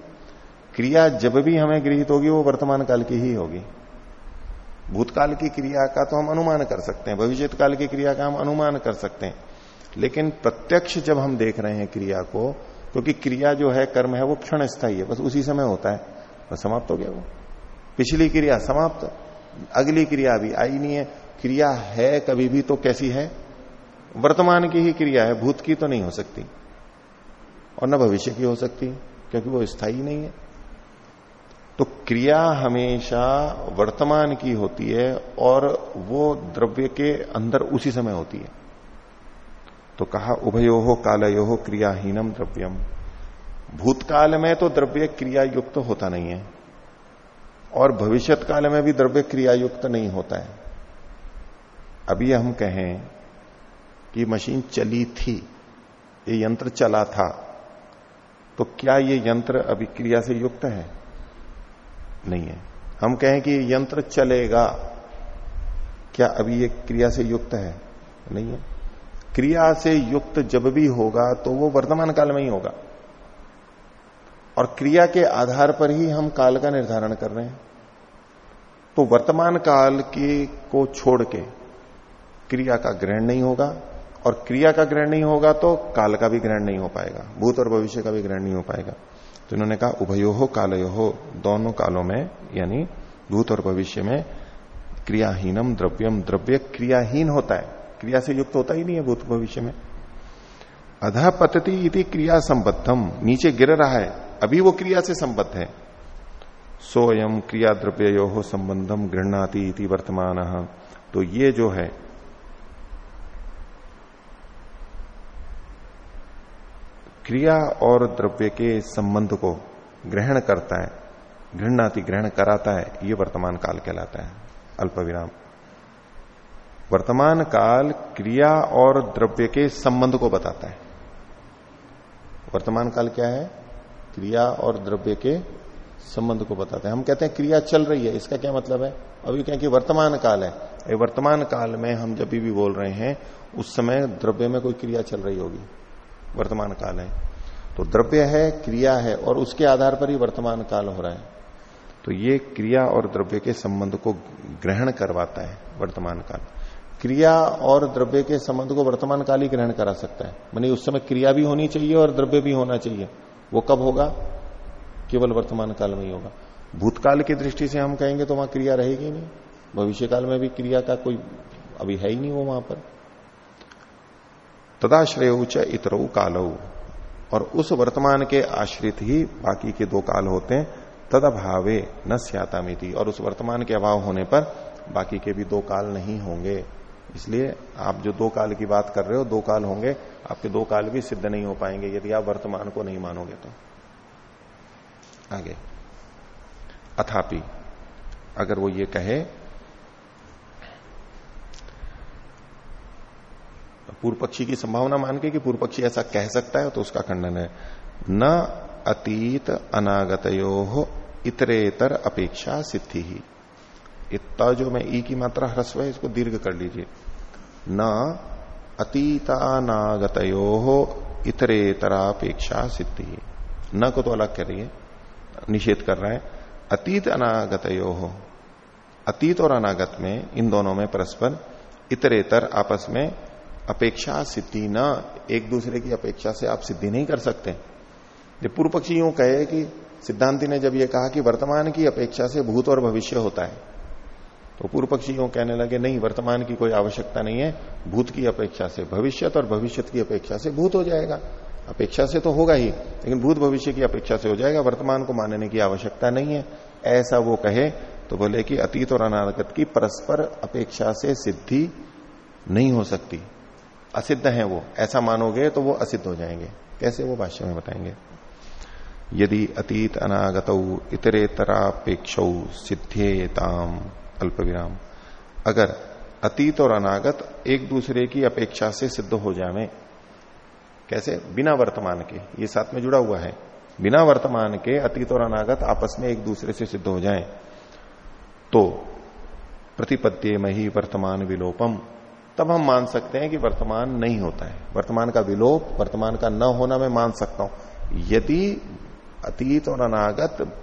क्रिया जब भी हमें गृहित होगी, वो वर्तमान काल की ही होगी। भूतकाल की क्रिया का तो हम अनुमान कर सकते हैं भविष्य काल की क्रिया का हम अनुमान कर सकते हैं। लेकिन प्रत्यक्ष जब हम देख रहे हैं क्रिया को, क्योंकि क्रिया जो है कर्म है, वो क्षण स्थायी है, बस उसी समय होता है। बस समाप्त हो गया वो। पिछली क्रिया समाप्त, अगली क्रिया भी आई नहीं है। क्रिया है कभी भी तो कैसी है? वर्तमान की ही क्रिया है, भूत की तो नहीं हो सकती। और न भविष्य की हो सकती, क्योंकि वो स्थायी नहीं है। तो क्रिया हमेशा वर्तमान की होती है और वो द्रव्य के अंदर उसी समय होती है। तो कहा, उभयो हो कालयो हो क्रियाहीनम द्रव्यम। भूतकाल में तो द्रव्य क्रिया युक्त तो होता नहीं है, और भविष्यत काल में भी द्रव्य क्रिया युक्त नहीं होता है। अभी हम कहें कि मशीन चली थी, ये यंत्र चला था तो क्या ये यंत्र अभी क्रिया से युक्त है? नहीं है। हम कहें कि यंत्र चलेगा, क्या अभी ये क्रिया से युक्त है? नहीं है। क्रिया से युक्त जब भी होगा तो वो वर्तमान काल में ही होगा। और क्रिया के आधार पर ही हम काल का निर्धारण कर रहे हैं। तो वर्तमान काल के को छोड़ के क्रिया का ग्रहण नहीं होगा, और क्रिया का ग्रहण नहीं होगा तो काल का भी ग्रहण नहीं हो पाएगा, भूत और भविष्य का भी ग्रहण नहीं हो पाएगा। तो इन्होंने कहा, उभयो हो कालयो हो दोनों कालों में, यानी भूत और भविष्य में क्रियाहीनम द्रव्यम, द्रव्य क्रियाहीन होता है। क्रिया से युक्त होता ही नहीं है भूत भविष्य में। अधा पतति इति क्रिया संबद्धम नीचे गिर रहा है, अभी वो क्रिया से संबद्ध है। सोयम क्रिया द्रव्य हो संबंधम इति वर्तमान। तो ये जो है, क्रिया और द्रव्य के संबंध को ग्रहण करता है घृणाति ग्रहण कराता है, ये वर्तमान काल कहलाता है अल्प विराम वर्तमान काल क्रिया और द्रव्य के संबंध को बताता है। वर्तमान काल क्या है? क्रिया और द्रव्य के संबंध को बताते हैं। हम कहते हैं क्रिया चल रही है, इसका क्या मतलब है? अभी क्या कि वर्तमान काल है। ये वर्तमान काल में हम जब भी बोल रहे हैं, उस समय द्रव्य में कोई क्रिया चल रही होगी। वर्तमान काल है। तो द्रव्य है, क्रिया है, और उसके आधार पर ही वर्तमान काल हो रहा है। तो ये क्रिया और द्रव्य के संबंध को ग्रहण करवाता है, वर्तमान काल। क्रिया और द्रव्य के संबंध को वर्तमान काल ही ग्रहण करा सकता है। मानी उस समय क्रिया भी होनी चाहिए और द्रव्य भी होना चाहिए। वो कब होगा? केवल वर्तमान काल में ही होगा। भूतकाल की दृष्टि से हम कहेंगे तो वहाँ क्रिया रहेगी नहीं। भविष्य काल में भी क्रिया का कोई अभी है ही नहीं वो वहाँ पर। तदाश्रय उच्च इतरऊ कालऊ और उस वर्तमान के आश्रित ही बाकी के दो काल होते हैं। तद अभावे न स्यातामिति। और उस वर्तमान के अभाव होने पर बाकी के भी दो काल नहीं होंगे। इसलिए आप जो दो काल की बात कर रहे हो, दो काल होंगे, आपके दो काल भी सिद्ध नहीं हो पाएँगे, यदि आप वर्तमान को नहीं मानोगे तो। आगे। अथापि, अगर वो ये कहे पूर्व पक्षी की संभावना मान के कि पूर्व पक्षी ऐसा कह सकता है तो उसका खंडन है। न अतीत अनागतयो इतरेतर अपेक्षा सिद्धि। ही इतना जो मैं ई की मात्रा ह्रस्व है, इसको दीर्घ कर लीजिए। न अतीतानागतयो इतरेतरापेक्षा सिद्धि न को तो अलग करिए निषेध कर रहा है। अतीत अनागतयो, अतीत और अनागत में, इन दोनों में परस्पर इतरेतर आपस में अपेक्षा सिद्धि न, एक दूसरे की अपेक्षा से आप सिद्धि नहीं कर सकते। जब पूर्व पक्षी यूँ कहे कि सिद्धांति ने जब ये कहा कि वर्तमान की अपेक्षा से भूत और भविष्य होता है तो पूर्व पक्षी यूँ कहने लगे, नहीं, वर्तमान की कोई आवश्यकता नहीं है। भूत की अपेक्षा से भविष्य और भविष्य की अपेक्षा से भूत हो जाएगा। अपेक्षा से तो होगा ही, लेकिन भूत भविष्य की अपेक्षा से हो जाएगा। वर्तमान को मानने की आवश्यकता नहीं है। ऐसा वो कहे तो बोले कि अतीत और अनागत की परस्पर अपेक्षा से सिद्धि नहीं हो सकती। असिद्ध है वो। ऐसा मानोगे तो वो असिद्ध हो जाएँगे। कैसे वो भाष्य में बताएँगे? यदि अतीत अनागत इतरेतरापेक्ष सिद्धेताम अल्प विराम अगर अतीत और अनागत एक दूसरे की अपेक्षा से सिद्ध हो जाए कैसे? बिना वर्तमान के। ये साथ में जुड़ा हुआ है। बिना वर्तमान के अतीत और अनागत आपस में एक दूसरे से सिद्ध हो जाए। तो प्रतिपद्य मही वर्तमान विलोपम। तब हम मान सकते हैं कि वर्तमान नहीं होता है। वर्तमान का विलोप, वर्तमान का न होना मैं मान सकता हूँ। यदि अतीत और अनागत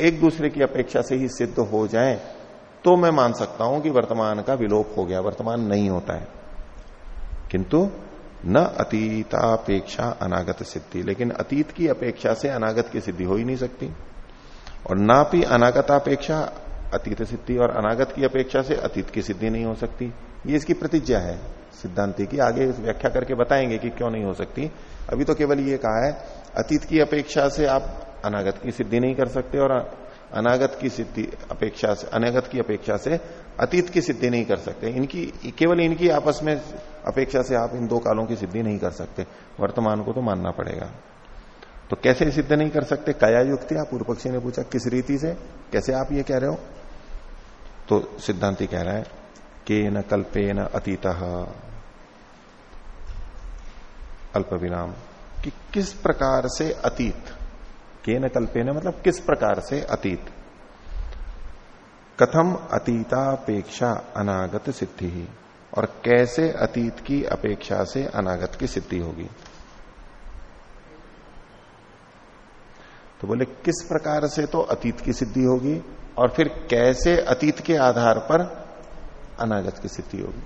एक दूसरे की अपेक्षा से ही सिद्ध हो जाए तो मैं मान सकता हूँ कि वर्तमान का विलोप हो गया, वर्तमान नहीं होता है। किंतु न अतीतापेक्षा अनागत सिद्धि, लेकिन अतीत की अपेक्षा से अनागत की सिद्धि हो ही नहीं सकती। और ना भी अनागतापेक्षा अतीत सिद्धि और अनागत की अपेक्षा से अतीत की सिद्धि नहीं हो सकती। ये इसकी प्रतिज्ञा है। सिद्धांति की आगे व्याख्या करके बताएँगे कि क्यों नहीं हो सकती। अभी तो केवल ये कहा है, अतीत की अपेक्षा से आप अनागत की सिद्धि नहीं कर सकते और अनागत की सिद्धि अपेक्षा से, अनागत की अपेक्षा से अतीत की सिद्धि नहीं कर सकते। इनकी, केवल इनकी आपस में अपेक्षा से आप इन दो कालों की सिद्धि नहीं कर सकते। वर्तमान को तो मानना पड़ेगा। तो कैसे सिद्ध नहीं कर सकते? कया युक्ति, आप पूर्व पक्षी ने पूछा, किस रीति से? कैसे आप ये कह रहे हो? तो सिद्धांति कह रहा है के न कल्पे न अतीत। अल्प विराम, कि किस प्रकार से अतीत के न कल्पे न मतलब किस प्रकार से अतीत? कथम अतीतापेक्षा अनागत सिद्धि। ही और कैसे अतीत की अपेक्षा से अनागत की सिद्धि होगी? तो बोले, किस प्रकार से तो अतीत की सिद्धि होगी और फिर कैसे अतीत के आधार पर अनागत की सिद्धि होगी?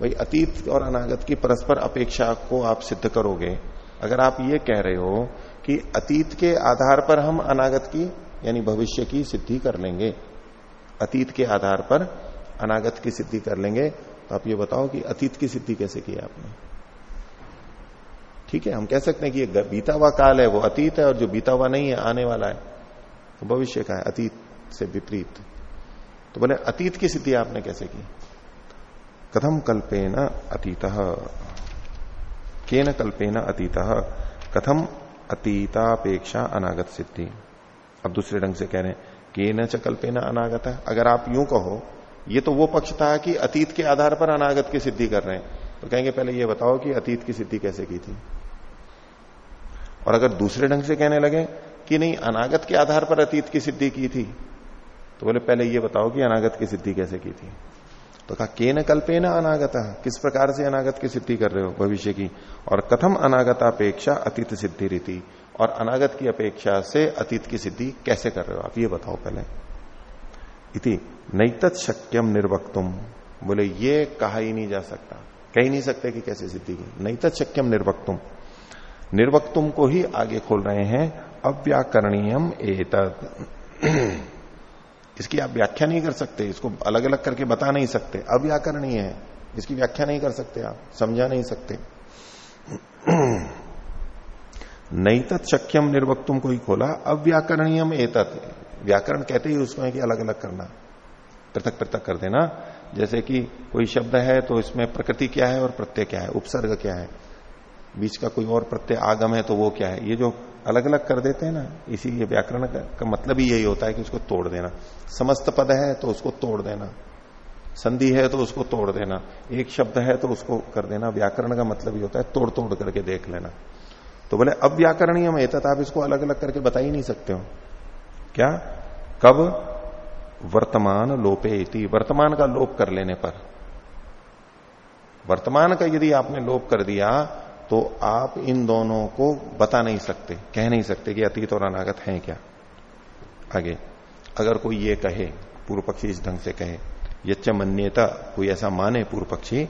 भाई, अतीत और अनागत की परस्पर अपेक्षा को आप सिद्ध करोगे। अगर आप ये कह रहे हो कि अतीत के आधार पर हम अनागत की, यानी भविष्य की सिद्धि कर लेंगे। अतीत के आधार पर अनागत की सिद्धि कर लेंगे। तो आप ये बताओ कि अतीत की सिद्धि कैसे की आपने? ठीक है, हम कह सकते हैं कि बीता हुआ काल है, वो अतीत है, और जो बीता हुआ नहीं है, आने वाला है। तो भविष्य का है, अतीत से विपरीत। तो बोले, अतीत की सिद्धि आपने कैसे की? कथम कल्पेन अतीत। केन कल्पेन अतीत? कथम अतीतापेक्षा अनागत सिद्धि अब दूसरे ढंग से कह रहे हैं केन च कल्पेन अनागत है। अगर आप यूँ कहो, ये तो वो पक्ष था कि अतीत के आधार पर अनागत की सिद्धि कर रहे हैं। तो कहेंगे, पहले ये बताओ कि अतीत की सिद्धि कैसे की थी? और अगर दूसरे ढंग से कहने लगे कि नहीं, अनागत के आधार पर अतीत की सिद्धि की थी तो बोले, पहले ये बताओ कि अनागत की सिद्धि कैसे की थी? तो कहा के न कल्पे न अनागत? किस प्रकार से अनागत की सिद्धि कर रहे हो भविष्य की? और कथम अनागतापेक्षा अतीत सिद्धि रीति? और अनागत की अपेक्षा से अतीत की सिद्धि कैसे कर रहे हो? आप ये बताओ पहले। इति, नैतत शक्यम निर्वक्तुम। बोले, ये कहा ही नहीं जा सकता। कह ही नहीं सकते कि कैसे सिद्धि की। नैतत शक्यम निर्वक्तुम। निर्वक्तुम को ही आगे खोल रहे हैं, अव्याकरणीयम एतद इसकी आप व्याख्या नहीं कर सकते, इसको अलग अलग करके बता नहीं सकते। अव्याकरणीय है, इसकी व्याख्या नहीं कर सकते आप, समझा नहीं सकते। नहीं तत्शक्यम निर्वक्तुम को ही खोला अव्याकरणीयम एतत्। व्याकरण कहते ही उसको है कि अलग अलग करना। पृथक पृथक कर देना। जैसे कि कोई शब्द है तो इसमें प्रकृति क्या है और प्रत्यय क्या है, उपसर्ग क्या है। बीच का कोई और प्रत्यय आगम है तो वो क्या है? ये जो अलग अलग कर देते हैं ना इसी ये व्याकरण का, का मतलब ही यही होता है कि उसको तोड़ देना। समस्त पद है तो उसको तोड़ देना। संधि है तो उसको तोड़ देना। एक शब्द है तो उसको कर देना। व्याकरण का मतलब ही होता है तोड़ तोड़ करके देख लेना। तो बोले अब व्याकरणीय में आप इसको अलग अलग करके बता ही नहीं सकते हो। क्या? कब? वर्तमान लोपे इति। वर्तमान का लोप कर लेने पर। वर्तमान का यदि आपने लोप कर दिया तो आप इन दोनों को बता नहीं सकते, कह नहीं सकते कि अतीत और अनागत हैं क्या? आगे, अगर कोई ये कहे पूर्व पक्षी इस ढंग से कहे, यच्च मन्यता, कोई ऐसा माने पूर्व पक्षी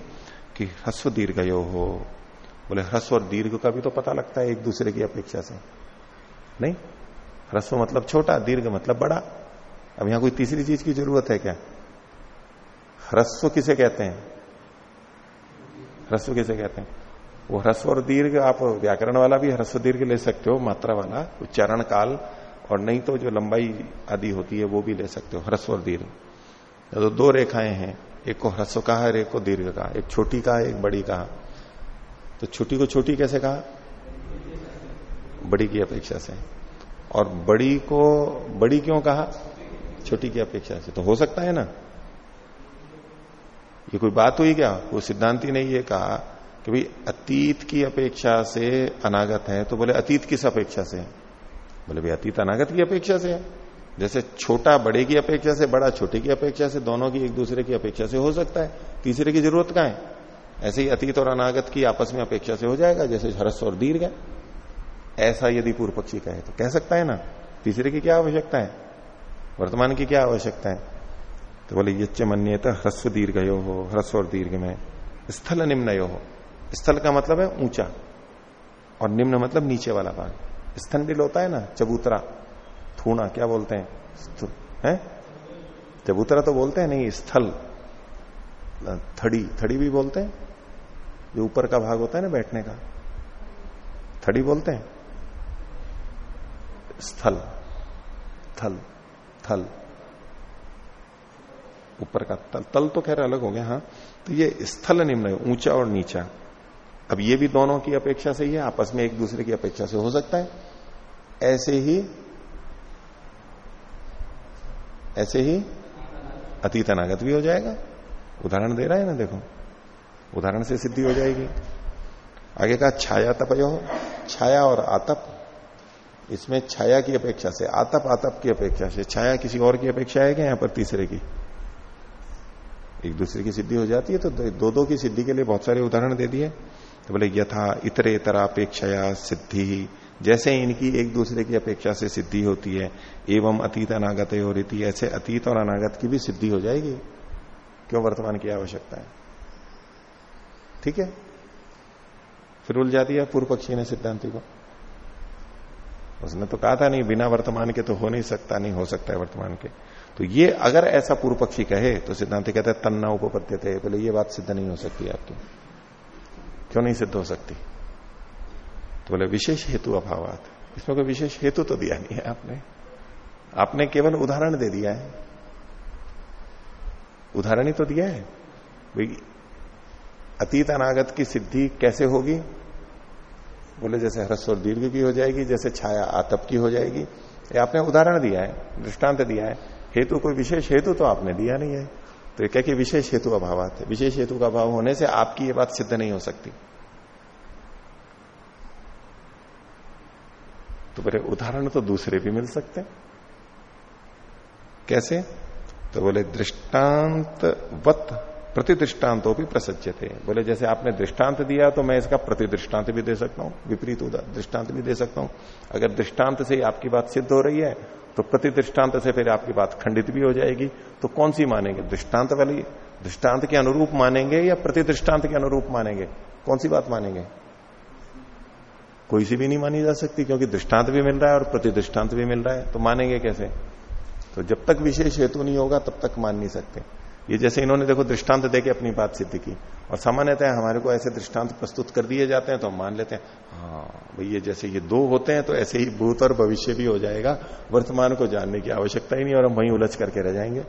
कि ह्रस्व दीर्घ यो हो। बोले, ह्रस्व और दीर्घ का भी तो पता लगता है एक दूसरे की अपेक्षा से। नहीं? ह्रस्व मतलब छोटा, दीर्घ मतलब बड़ा। अब यहाँ कोई तीसरी चीज़ की ज़रूरत है क्या? ह्रस्व किसे कहते हैं? ह्रस्व किसे कहते हैं? वो ह्रस्व और दीर्घ, आप व्याकरण वाला भी ह्रस्व दीर्घ ले सकते हो, मात्रा वाला, उच्चारण काल, और नहीं तो जो लंबाई आदि होती है, वो भी ले सकते हो, ह्रस्व और दीर्घ। तो दो रेखाएँ हैं, एक को ह्रस्व कहा और एक को दीर्घ कहा, एक छोटी कहा, एक बड़ी कहा। तो छोटी को छोटी कैसे कहा? बड़ी की अपेक्षा से। और बड़ी को, बड़ी क्यों कहा? छोटी की अपेक्षा से। तो हो सकता है ना? ये कोई बात हुई क्या? वो सिद्धांति ने ये कहा। कि भाई अतीत की अपेक्षा से अनागत है तो बोले, अतीत किस अपेक्षा से? बोले, भाई, अतीत अनागत की अपेक्षा से है। जैसे छोटा बड़े की अपेक्षा से, बड़ा छोटे की अपेक्षा से, दोनों की एक दूसरे की अपेक्षा से हो सकता है। तीसरे की ज़रूरत कहा है? ऐसे ही अतीत और अनागत की आपस में अपेक्षा से हो जाएगा, जैसे हरस और दीर्घ है। ऐसा यदि पूर्व पक्षी कहे तो कह सकता है ना, तीसरे की क्या आवश्यकता है? वर्तमान की क्या आवश्यकता है? तो बोले, यच्च मन्यत ह्रस्व दीर्घ यो हो ह्रस्व और दीर्घ में स्थल निम्न हो स्थल का मतलब है ऊँचा, और निम्न मतलब नीचे वाला भाग। स्तनडिल होता है ना, चबूतरा। थूणा क्या बोलते हैं? है? चबूतरा तो बोलते हैं, नहीं, स्थल। थड़ी थड़ी भी बोलते हैं। जो ऊपर का भाग होता है ना बैठने का, थड़ी बोलते हैं। स्थल, थल थल। ऊपर का तल तल तो खैर अलग हो गया हाँ। तो ये स्थल निम्न ऊँचा और नीचा। अब ये भी दोनों की अपेक्षा से ही है आपस में एक दूसरे की अपेक्षा से हो सकता है। ऐसे ही ऐसे ही अतीत अनागत भी हो जाएगा। उदाहरण दे रहा है ना, देखो। उदाहरण से सिद्धि हो जाएगी। आगे का छाया तपयो छाया और आतप। इसमें छाया की अपेक्षा से, आतप आतप की अपेक्षा से, छाया किसी और की अपेक्षा है क्या यहाँ पर तीसरे की? एक दूसरे की सिद्धि हो जाती है तो दो दो की सिद्धि के लिए बहुत सारे उदाहरण दे दिए। तो बोले, यथा इतरे अपेक्षाया सिद्धि। जैसे इनकी एक दूसरे की अपेक्षा से सिद्धि होती है, एवं अतीत अनागत और रीति ऐसे अतीत और अनागत की भी सिद्धि हो जाएगी। क्यों? वर्तमान की आवश्यकता है। ठीक है? फिर उलझा दिया पूर्व पक्षी ने सिद्धांति को। उसने तो कहा था, नहीं, बिना वर्तमान के तो हो नहीं सकता, नहीं हो सकता है वर्तमान के। तो ये अगर ऐसा पूर्व पक्षी कहे तो सिद्धांति कहते हैं, तन्ना उपपत्य थे बोले, ये बात सिद्ध नहीं हो सकती आपकी। क्यों नहीं सिद्ध हो सकती? तो बोले, विशेष हेतु अभावात। इसमें कोई विशेष हेतु तो दिया नहीं है आपने। आपने केवल उदाहरण दे दिया है। उदाहरण ही तो दिया है। भाई, अतीत अनागत की सिद्धि कैसे होगी? बोले, जैसे ह्रस्व दीर्घ की हो जाएगी, जैसे छाया आतप की हो जाएगी। ये आपने उदाहरण दिया है, दृष्टांत दिया है। हेतु, कोई विशेष हेतु तो आपने दिया नहीं है। तो ये क्या कि विशेष हेतु अभाव है। विशेष हेतु का अभाव होने से आपकी ये बात सिद्ध नहीं हो सकती। तो बोले उदाहरण तो दूसरे भी मिल सकते कैसे? तो बोले दृष्टांत वत प्रति दृष्टांतों भी प्रसज्य थे बोले, जैसे आपने दृष्टांत दिया तो मैं इसका प्रति दृष्टांत भी दे सकता हूँ, विपरीत दृष्टांत भी दे सकता हूँ। अगर दृष्टांत से आपकी बात सिद्ध हो रही है तो प्रति दृष्टांत से फिर आपकी बात खंडित भी हो जाएगी। तो कौन सी मानेंगे? दृष्टांत वाली? दृष्टांत के अनुरूप मानेंगे या प्रति दृष्टांत के अनुरूप मानेंगे? कौन सी बात मानेंगे? कोई सी भी नहीं मानी जा सकती, क्योंकि दृष्टांत भी मिल रहा है और प्रति दृष्टांत भी मिल रहा है। तो मानेंगे कैसे? तो जब तक विशेष हेतु नहीं होगा, तब तक मान नहीं सकते। ये जैसे इन्होंने देखो दृष्टांत देके अपनी बात सिद्ध की। और सामान्यतः हमारे को ऐसे दृष्टांत प्रस्तुत कर दिए जाते हैं तो हम मान लेते हैं हाँ भाई ये जैसे ये दो होते हैं तो ऐसे ही भूत और भविष्य भी हो जाएगा। वर्तमान को जानने की आवश्यकता ही नहीं और हम वहीं उलझ करके रह जाएँगे।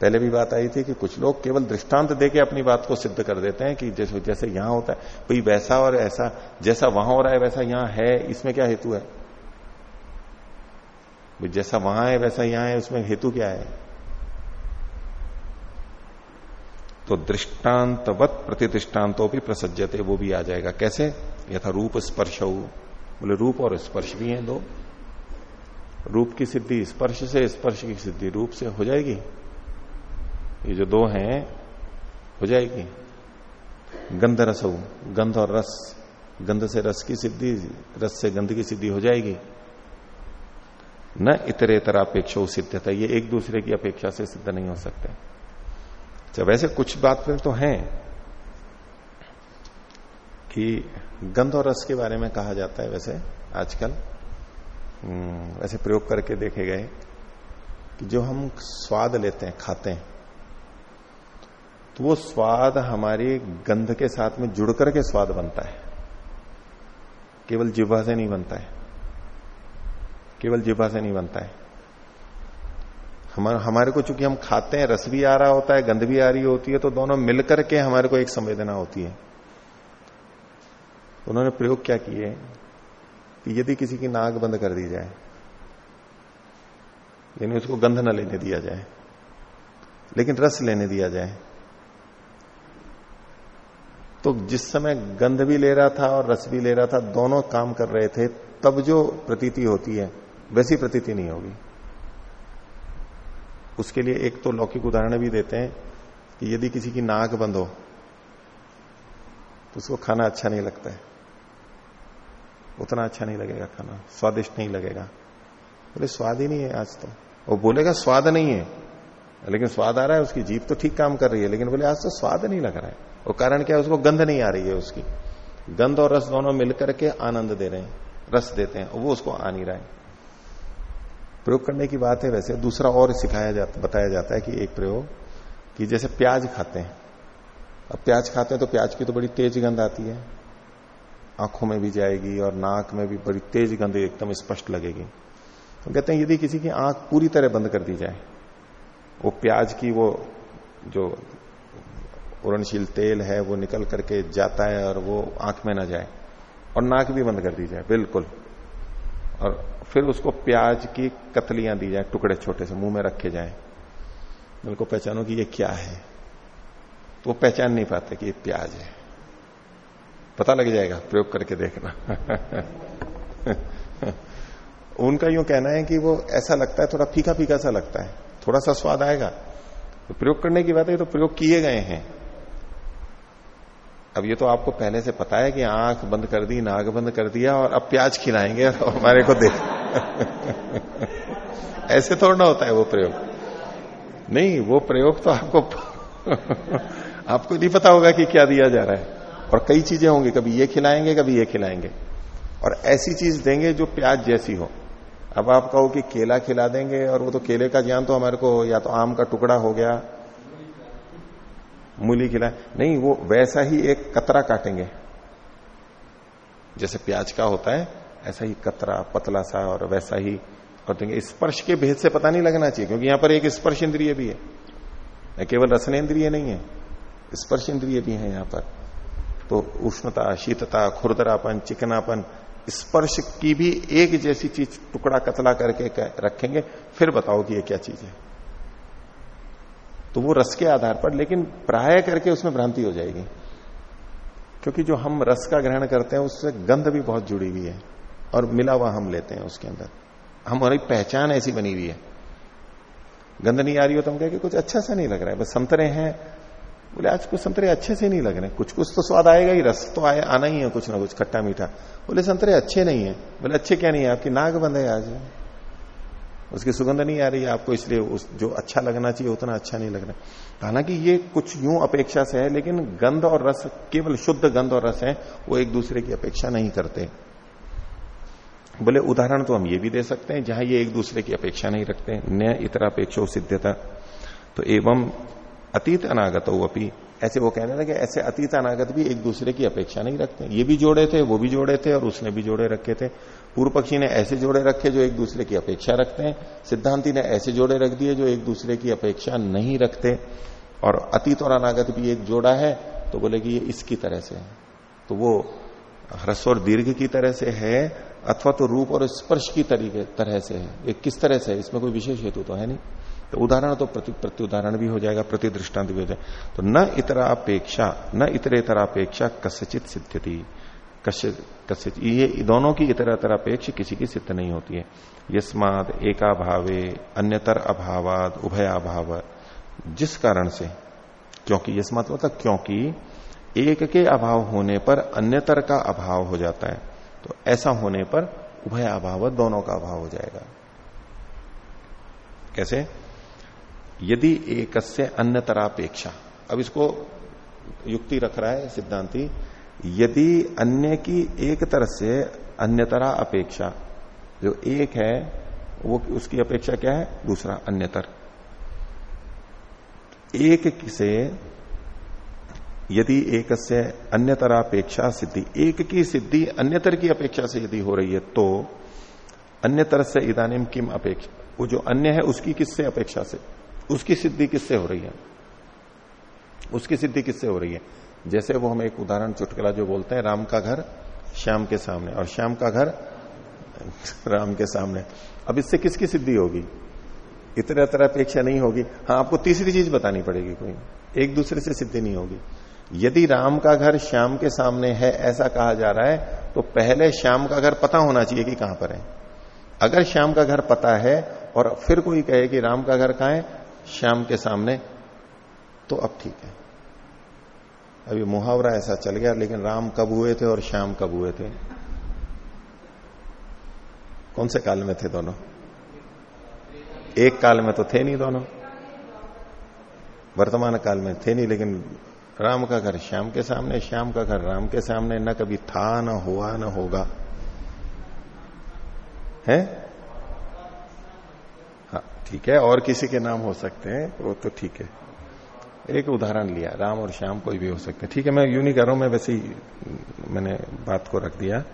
पहले भी बात आई थी कि कुछ लोग केवल दृष्टांत देके अपनी बात को सिद्ध कर देते हैं कि जैसे जैसे यहाँ होता है, भाई वैसा और ऐसा, जैसा वहाँ हो रहा है वैसा यहाँ है, इसमें क्या हेतु है? जैसा वहाँ है वैसा यहाँ है, उसमें हेतु क्या है? तो दृष्टांतवत प्रतिदृष्टांतों भी प्रसज्जते वो भी आ जाएगा। कैसे? यथा रूप स्पर्श। बोले, रूप और स्पर्श भी हैं दो। रूप की सिद्धि स्पर्श से, स्पर्श की सिद्धि रूप से हो जाएगी। ये जो दो हैं, हो जाएगी। गंध रस। गंध और रस। गंध से रस की सिद्धि, रस से गंध की सिद्धि हो जाएगी। न इतरेतर अपेक्षा सिद्धता ये एक दूसरे की अपेक्षा से सिद्ध नहीं हो सकते। अच्छा वैसे कुछ बात तो है कि गंध और रस के बारे में कहा जाता है वैसे आजकल। हम्म, वैसे प्रयोग करके देखे गए कि जो हम स्वाद लेते हैं खाते हैं तो वो स्वाद हमारी गंध के साथ में जुड़ करके स्वाद बनता है। केवल जिब्वा से नहीं बनता है। केवल जिब्वा से नहीं बनता है। हमारे हमारे को चूँकि हम खाते हैं, रस भी आ रहा होता है, गंध भी आ रही होती है तो दोनों मिलकर के हमारे को एक संवेदना होती है। उन्होंने प्रयोग क्या किए? कि यदि किसी की नाक बंद कर दी जाए, यानी उसको गंध न लेने दिया जाए, लेकिन रस लेने दिया जाए तो जिस समय गंध भी ले रहा था और रस भी ले रहा था, दोनों काम कर रहे थे, तब जो प्रतीति होती है, वैसी प्रतीति नहीं होगी। उसके लिए एक तो लौकिक उदाहरण भी देते हैं कि यदि किसी की नाक बंद हो तो उसको खाना अच्छा नहीं लगता है। उतना अच्छा नहीं लगेगा खाना, स्वादिष्ट नहीं लगेगा। बोले, स्वाद ही नहीं है आज तो। वो बोलेगा, स्वाद नहीं है। लेकिन स्वाद आ रहा है, उसकी जीप तो ठीक काम कर रही है, लेकिन बोले, आज तो स्वाद नहीं लग रहा है। वो कारण क्या है? उसको गंध नहीं आ रही है उसकी। गंध और रस दोनों मिलकर के आनंद दे रहे हैं, रस देते हैं, वो उसको आ नहीं रहा है। प्रयोग करने की बात है, वैसे दूसरा और सिखाया जाता, बताया जाता है कि एक प्रयोग कि जैसे प्याज खाते हैं। अब प्याज खाते हैं तो प्याज की तो बड़ी तेज गंध आती है। आँखों में भी जाएगी और नाक में भी बड़ी तेज गंध एकदम स्पष्ट लगेगी। तो कहते हैं यदि किसी की आँख पूरी तरह बंद कर दी जाए, वो प्याज की वो जो उड़नशील तेल है, वो निकल करके जाता है और वो आँख में ना जाए और नाक भी बंद कर दी जाए, बिल्कुल। और फिर उसको प्याज की कतलियाँ दी जाए, टुकड़े छोटे से, मुँह में रखे जाए। को पहचानो कि ये क्या है। तो वो पहचान नहीं पाते कि ये प्याज है। पता लग जाएगा, प्रयोग करके देखना। उनका यूँ कहना है कि वो ऐसा लगता है, थोड़ा फीका फीका सा लगता है। थोड़ा सा स्वाद आएगा। तो प्रयोग करने की बात है तो प्रयोग किए गए हैं। अब ये तो आपको पहले से पता है कि आँख बंद कर दी, नाक बंद कर दिया और अब प्याज खिलाएँगे तो हमारे को देख ऐसे थोड़ा ना होता है वो प्रयोग। नहीं, वो प्रयोग तो आपको आपको नहीं पता होगा कि क्या दिया जा रहा है। और कई चीज़ें होंगी, कभी ये खिलाएँगे, कभी ये खिलाएँगे। और ऐसी चीज़ देंगे जो प्याज जैसी हो। अब आप कहो कि केला खिला देंगे और वो तो केले का ज्ञान तो हमारे को या तो आम का टुकड़ा हो गया मूली खिलाए नहीं, वो वैसा ही एक कतरा काटेंगे। जैसे प्याज का होता है, ऐसा ही कतरा, पतला सा और वैसा ही कर देंगे स्पर्श के भेद से पता नहीं लगना चाहिए, क्योंकि यहाँ पर एक स्पर्श इंद्रिय भी है। केवल रसन इंद्रिय नहीं है, स्पर्श इंद्रिय भी है यहाँ पर। तो उष्णता, शीतता, खुरदरापन, चिकनापन, स्पर्श की भी एक जैसी चीज़, टुकड़ा, कतला करके रखेंगे, फिर बताओ कि ये क्या चीज़ है। तो वो रस के आधार पर, लेकिन प्राय करके उसमें भ्रांति हो जाएगी। क्योंकि जो हम रस का ग्रहण करते हैं, उससे गंध भी बहुत जुड़ी हुई है, और मिला हुआ हम लेते हैं उसके अंदर। हमारी पहचान ऐसी बनी हुई है। गंध नहीं आ रही हो तो हम कहें कुछ अच्छा सा नहीं लग रहा है, बस संतरे हैं। बोले, आज कुछ संतरे अच्छे से नहीं लग रहे कुछ कुछ तो स्वाद आएगा ही, रस तो आए आना ही है कुछ ना कुछ, खट्टा मीठा। बोले, संतरे अच्छे नहीं है। बोले, अच्छे क्या नहीं है? आपकी नाक बंद है आज। उसकी सुगंध नहीं आ रही आपको इसलिए उस, जो अच्छा लगना चाहिए, उतना अच्छा नहीं लग रहा हालाँकि ये कुछ यूँ अपेक्षा से है, लेकिन गंध और रस, केवल शुद्ध गंध और रस है, वो एक दूसरे की अपेक्षा नहीं करते। बोले उदाहरण तो हम ये भी दे सकते हैं, जहाँ ये एक दूसरे की अपेक्षा नहीं रखते, न इतरापेक्षो सिद्धता तो एवं अतीत अनागत अपी, ऐसे वो कहने लगे ऐसे अतीत अनागत भी एक दूसरे की अपेक्षा नहीं रखते। ये भी जोड़े थे, वो भी जोड़े थे, और उसने भी जोड़े रखे थे। पूर्व पक्षी ने ऐसे जोड़े रखे जो एक दूसरे की अपेक्षा रखते हैं, सिद्धांति ने ऐसे जोड़े रख दिए जो एक दूसरे की अपेक्षा नहीं रखते, और अतीत और अनागत भी एक जोड़ा है तो बोले कि ये इसकी तरह से है। तो वो ह्रस्व और दीर्घ की तरह से है, अथवा तो रूप और स्पर्श की तरीके, तरह से है। ये किस तरह से है? इसमें कोई विशेष हेतु तो है नहीं। तो उदाहरण तो प्रति, प्रत्युदाहरण भी हो जाएगा प्रति दृष्टांत भी हो जाएगा। तो न इतरापेक्षा, न इतरे इतरेतरापेक्षा कस्यचित सिद्धति कस्य ये दोनों की इतरतरापेक्ष किसी की सिद्ध नहीं होती है। यस्माद एकाभावे, अन्यतर अभावाद उभय अभाव जिस कारण से? क्योंकि यस्मात मतलब क्योंकि एक के अभाव होने पर अन्यतर का अभाव हो जाता है। तो ऐसा होने पर उभय अभाव दोनों का अभाव हो जाएगा। कैसे? यदि एक से अन्य तरापेक्षा अब इसको युक्ति रख रहा है, सिद्धांति। यदि अन्य की एक तरह से अन्यतरा अपेक्षा, जो एक है, वो उसकी अपेक्षा क्या है? दूसरा, अन्यतर। एक से यदि एक से अन्यतरापेक्षा सिद्धि, एक की सिद्धि अन्यतर की अपेक्षा से यदि हो रही है तो अन्यतर से इदानिम किम अपेक्षा? वो जो अन्य है, उसकी किससे अपेक्षा से? उसकी सिद्धि किससे हो रही है? उसकी सिद्धि किससे हो रही है? जैसे वो हम एक उदाहरण चुटकला जो बोलते हैं, राम का घर श्याम के सामने, और श्याम का घर राम के सामने। अब इससे किसकी सिद्धि होगी? इतने तरह अपेक्षा नहीं होगी। हाँ आपको तीसरी चीज़ बतानी पड़ेगी कोई। एक दूसरे से सिद्धि नहीं होगी। यदि राम का घर श्याम के सामने है, ऐसा कहा जा रहा है तो पहले श्याम का घर पता होना चाहिए कि कहाँ पर है। अगर श्याम का घर पता है, और फिर कोई कहे कि राम का घर कहाँ है? श्याम के सामने। तो अब ठीक है। अभी मुहावरा ऐसा चल गया, लेकिन राम कब हुए थे और श्याम कब हुए थे? कौन से काल में थे दोनों? एक काल में तो थे नहीं दोनों। वर्तमान काल में थे नहीं, लेकिन राम का घर श्याम के सामने, श्याम का घर राम के सामने, न कभी था, न हुआ, न होगा। है? हाँ ठीक है, और किसी के नाम हो सकते हैं, वो तो ठीक है। एक उदाहरण लिया, राम और श्याम कोई भी हो सकते हैं। ठीक है, मैं यू नहीं कर रहा हूँ, मैं वैसे ही, मैंने बात को रख दिया।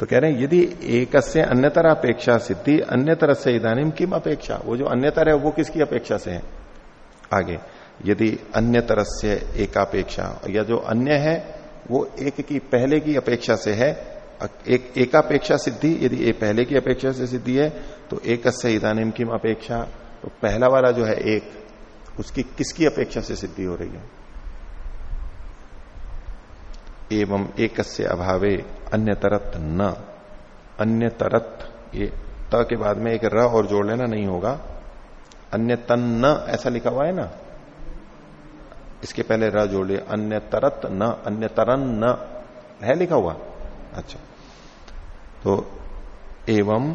तो कह रहे हैं, यदि एक से अन्यतर अपेक्षा सिद्धि अन्य तरह से इधानी किम अपेक्षा? वो जो अन्यतर है, वो किसकी अपेक्षा से है? आगे, यदि अन्य तरह से एकापेक्षा, या जो अन्य है, वो एक की पहले की अपेक्षा से है, एक एकापेक्षा सिद्धि, यदि ये पहले की अपेक्षा से सिद्धि है तो एक से इधानिम की अपेक्षा? तो पहला वाला जो है, एक। उसकी किसकी अपेक्षा से सिद्धि हो रही है? एवं एक से अभावे अन्य तरत न। अन्य तरत ये त के बाद में एक र और जोड़ लेना नहीं होगा। अन्य तन न, ऐसा लिखा हुआ है ना? इसके पहले र जोड़ लिया अन्य तरत न अन्य तरन न। है लिखा हुआ? अच्छा। तो एवं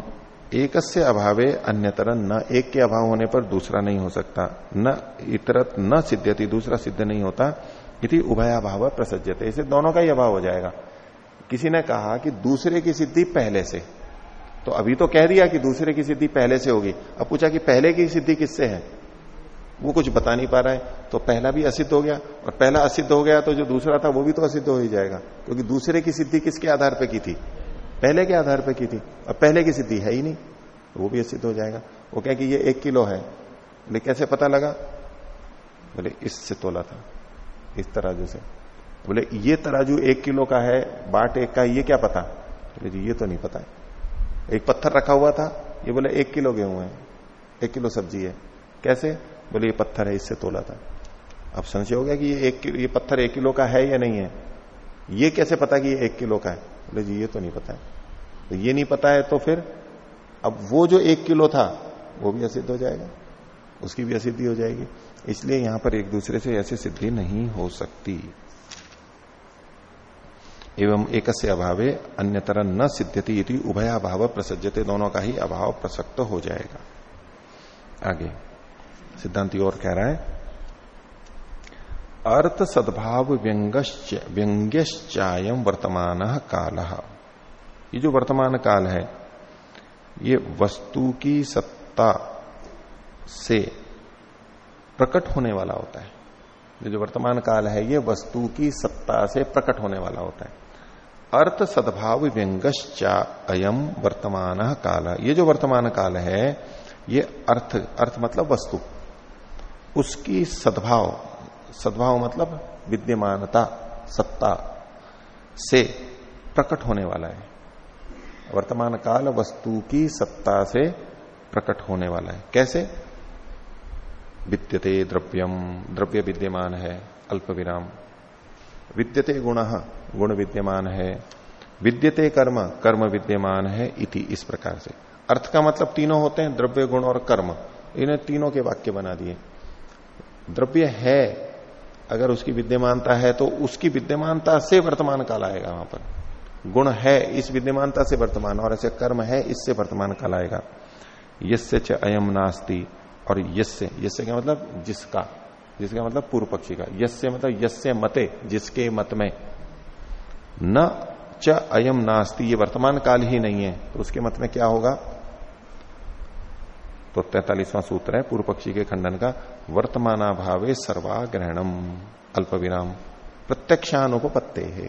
एक से अभावे अन्यतर न, एक के अभाव होने पर दूसरा नहीं हो सकता। न इतरत न सिद्धति दूसरा सिद्ध नहीं होता, इति उभयाभाव प्रसज्जते इसे दोनों का ही अभाव हो जाएगा। किसी ने कहा कि दूसरे की सिद्धि पहले से। तो अभी तो कह दिया कि दूसरे की सिद्धि पहले से होगी। अब पूछा कि पहले की सिद्धि किससे है? वो कुछ बता नहीं पा रहा है। तो पहला भी असिद्ध हो गया, और पहला असिद्ध हो गया तो जो दूसरा था वो भी तो असिद्ध हो ही जाएगा। क्योंकि दूसरे की सिद्धि किसके आधार पर की थी? पहले के आधार पर की थी। और पहले की सिद्धि है ही नहीं वो भी सिद्ध हो जाएगा। वो कह कि ये एक किलो है, बोले, कैसे पता लगा? बोले इससे तोला था, इस तराजू से। बोले, ये तराजू एक किलो का है, बाट एक का ये क्या पता? बोले, जी, ये तो नहीं पता है। एक पत्थर रखा हुआ था, ये बोले, एक किलो गेहूँ है, एक किलो सब्ज़ी है। कैसे? बोले, ये पत्थर है, इससे तोला था। अब संशय हो गया कि ये एक ये पत्थर एक किलो का है या नहीं है। ये कैसे पता कि ये एक किलो का है? बोले जी, ये तो नहीं पता है। तो ये नहीं पता है तो फिर अब वो जो एक किलो था, वो भी असिद्ध हो जाएगा। उसकी भी असिद्धि हो जाएगी। इसलिए यहाँ पर एक दूसरे से ऐसी सिद्धि नहीं हो सकती। एवं एक से अभावे अन्यतर न सिद्ध्यति यदि उभयाभाव प्रसज्जते दोनों का ही अभाव प्रसक्त हो जाएगा। आगे सिद्धांति और कह रहा है अर्थ सद्भाव व्यंग्यश्चायम वर्तमान काल। ये जो वर्तमान काल है, ये वस्तु की सत्ता से प्रकट होने वाला होता है। ये जो वर्तमान काल है, ये वस्तु की सत्ता से प्रकट होने वाला होता है। अर्थ सद्भाव व्यंगश्चा अयम वर्तमान काल। ये जो वर्तमान काल है, ये अर्थ अर्थ मतलब वस्तु। उसकी सद्भाव सद्भाव मतलब विद्यमानता, सत्ता से प्रकट होने वाला है। वर्तमान काल वस्तु की सत्ता से प्रकट होने वाला है। कैसे? विद्यते द्रव्यम, द्रव्य विद्यमान है, अल्प विराम। विद्यते गुण गुण विद्यमान है। विद्यते कर्म कर्म विद्यमान है इति इस प्रकार से। अर्थ का मतलब तीनों होते हैं, द्रव्य, गुण और कर्म। इन्हें तीनों के वाक्य बना दिए। द्रव्य है अगर उसकी विद्यमानता है तो उसकी विद्यमानता से वर्तमान काल आएगा वहाँ पर। गुण है, इस विद्यमानता से वर्तमान, और ऐसे कर्म है, इससे वर्तमान काल आएगा। यसे च अयम नास्ती, और यस्य यस्य क्या मतलब? जिसका। जिसका मतलब पूर्व पक्षी का। यस्य मतलब यस्य मते, जिसके मत में। न च अयम नास्ती, ये वर्तमान काल ही नहीं है तो उसके मत में क्या होगा? तो तैतालीसवां सूत्र है, पूर्व पक्षी के खंडन का वर्तमान वर्तमानाभावे सर्वाग्रहणम अल्प विराम प्रत्यक्षानुपत्ते है।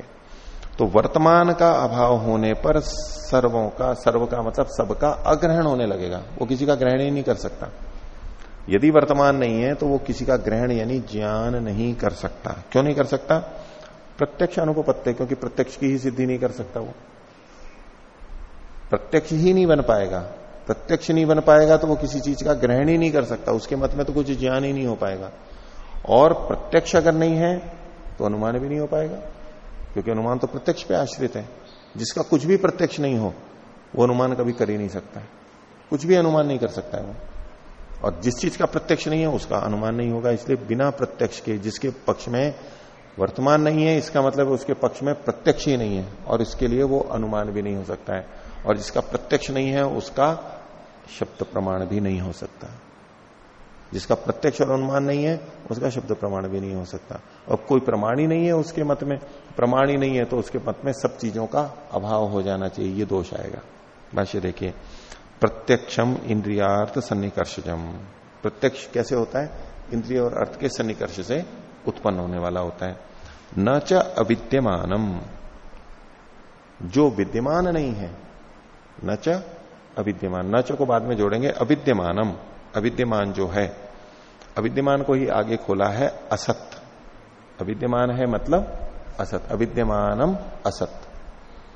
तो वर्तमान का अभाव होने पर सर्वों का, सर्व का मतलब सबका अग्रहण होने लगेगा। वो किसी का ग्रहण ही नहीं कर सकता। यदि वर्तमान नहीं है तो वो किसी का ग्रहण यानी ज्ञान नहीं कर सकता। क्यों नहीं कर सकता? प्रत्यक्ष अनुपत्य क्योंकि प्रत्यक्ष की ही सिद्धि नहीं कर सकता वो। प्रत्यक्ष ही नहीं बन पाएगा। प्रत्यक्ष नहीं बन पाएगा तो वो किसी चीज़ का ग्रहण ही नहीं कर सकता। उसके मत में तो कुछ ज्ञान ही नहीं हो पाएगा। और प्रत्यक्ष अगर नहीं है तो अनुमान भी नहीं हो पाएगा। क्योंकि अनुमान तो प्रत्यक्ष पे आश्रित है। जिसका कुछ भी प्रत्यक्ष नहीं हो, वो अनुमान कभी कर ही नहीं सकता है। कुछ भी अनुमान नहीं कर सकता है वो। और जिस चीज़ का प्रत्यक्ष नहीं है, उसका अनुमान नहीं होगा। इसलिए बिना प्रत्यक्ष के, जिसके पक्ष में वर्तमान नहीं है, इसका मतलब उसके पक्ष में प्रत्यक्ष ही नहीं है। और इसके लिए वो अनुमान भी नहीं हो सकता है। और जिसका प्रत्यक्ष नहीं है, उसका शब्द प्रमाण भी नहीं हो सकता। जिसका प्रत्यक्ष और अनुमान नहीं है, उसका शब्द प्रमाण भी नहीं हो सकता। और कोई प्रमाण ही नहीं है उसके मत में, प्रमाण ही नहीं है तो उसके मत में सब चीज़ों का अभाव हो जाना चाहिए, ये दोष आएगा। भाष्य देखिए, प्रत्यक्षम इंद्रियार्थ सन्निकर्षजम। प्रत्यक्ष कैसे होता है? इंद्रिय और अर्थ के सन्निकर्ष से उत्पन्न होने वाला होता है। न च अविद्यमानम। जो विद्यमान नहीं है, न च अविद्यमान। न च को बाद में जोड़ेंगे अविद्यमानम। अविद्यमान जो है, अविद्यमान को ही आगे खोला है असत। अविद्यमान है मतलब असत। अविद्यमानम असत।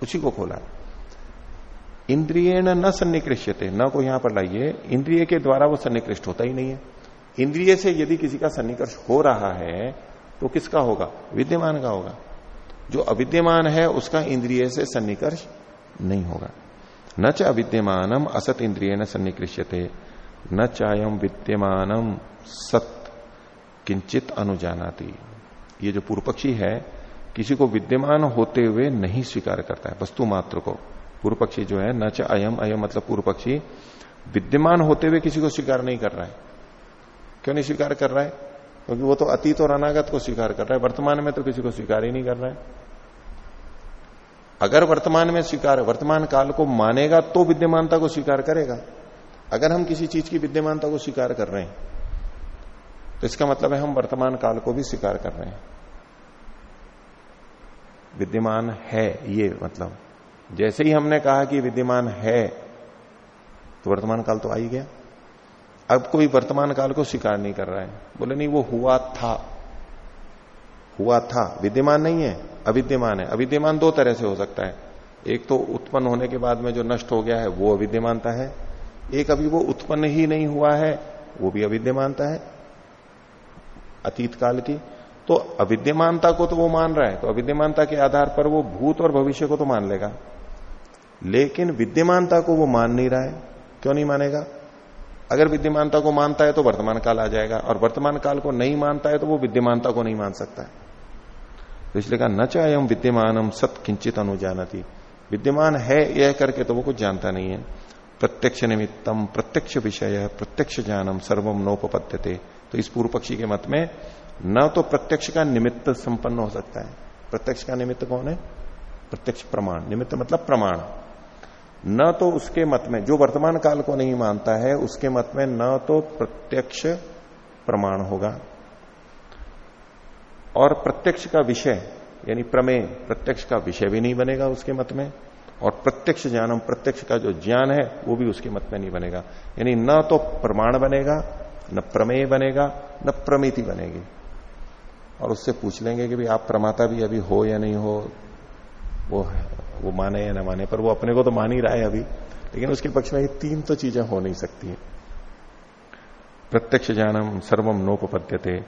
उसी को खोला है। इंद्रिय न सन्निकृष्यते। न को यहाँ पर लाइए। इंद्रिय के द्वारा वो सन्निकृष्ट होता ही नहीं है। इंद्रिय से यदि किसी का सन्निकर्ष हो रहा है तो किसका होगा? विद्यमान का होगा। जो अविद्यमान है, उसका इंद्रिय से सन्निकर्ष नहीं होगा। न च अविद्यमानम असत इंद्रिय न सन्निकृष्यते। न चायम विद्यमानम सत किंचित अनुजानाती। ये जो पूर्व पक्षी है, किसी को विद्यमान होते हुए नहीं स्वीकार करता है, वस्तु मात्र को। पूर्व पक्षी जो है, न च अयम अयम मतलब पूर्व पक्षी विद्यमान होते हुए किसी को स्वीकार नहीं कर रहा है। क्यों नहीं स्वीकार कर रहा है? क्योंकि वो तो अतीत और अनागत को स्वीकार कर रहा है, वर्तमान में तो किसी को स्वीकार ही नहीं कर रहा है। अगर वर्तमान में स्वीकार, वर्तमान काल को मानेगा तो विद्यमानता को स्वीकार करेगा। अगर हम किसी चीज़ की विद्यमानता को स्वीकार कर रहे हैं तो इसका मतलब है हम वर्तमान काल को भी स्वीकार कर रहे हैं। विद्यमान है ये मतलब। जैसे ही हमने कहा कि विद्यमान है तो वर्तमान काल तो आ ही गया। अब कोई वर्तमान काल को स्वीकार नहीं कर रहा है। बोले, नहीं, वो हुआ था। हुआ था। विद्यमान नहीं है, अविद्यमान है। अविद्यमान दो तरह से हो सकता है। एक तो उत्पन्न होने के बाद में जो नष्ट हो गया है, वो अविद्यमानता है। एक अभी वो उत्पन्न ही नहीं हुआ है, वो भी अविद्यमानता है। अतीत काल की। तो अविद्यमानता को तो वो मान रहा है तो अविद्यमानता के आधार पर वो भूत और भविष्य को तो मान लेगा। लेकिन विद्यमानता को वो मान नहीं रहा है। क्यों नहीं मानेगा? अगर विद्यमानता को मानता है तो वर्तमान काल आ जाएगा, और वर्तमान काल को नहीं मानता है तो वो विद्यमानता को नहीं मान सकता है। तो इसलिए कहा, न चाहे हम विद्यमान सत किंचित अनुजानती। विद्यमान है यह करके तो वो कुछ जानता नहीं है। प्रत्यक्ष निमित्तम, प्रत्यक्ष विषय, प्रत्यक्ष ज्ञानम सर्वम नोपद्यते तो इस पूर्व पक्षी के मत में न तो प्रत्यक्ष का निमित्त संपन्न हो सकता है। प्रत्यक्ष का निमित्त कौन है? प्रत्यक्ष प्रमाण। निमित्त मतलब प्रमाण। न तो उसके मत में, जो वर्तमान काल को नहीं मानता है, उसके मत में न तो प्रत्यक्ष प्रमाण होगा। और प्रत्यक्ष का विषय, यानी प्रमेय, प्रत्यक्ष का विषय भी नहीं बनेगा उसके मत में, और प्रत्यक्ष ज्ञानम, प्रत्यक्ष का जो ज्ञान है, वो भी उसके मत में नहीं बनेगा। यानी न तो प्रमाण बनेगा, न प्रमेय बनेगा, न प्रमिति बनेगी। और उससे पूछ लेंगे कि भाई आप प्रमाता भी अभी हो या नहीं हो, वो वो माने या ना माने, पर वो अपने को तो मान ही रहा है अभी। लेकिन उसके पक्ष में ये तीन तो चीज़ें हो नहीं सकती है। प्रत्यक्ष ज्ञानम सर्वम नोपद्यते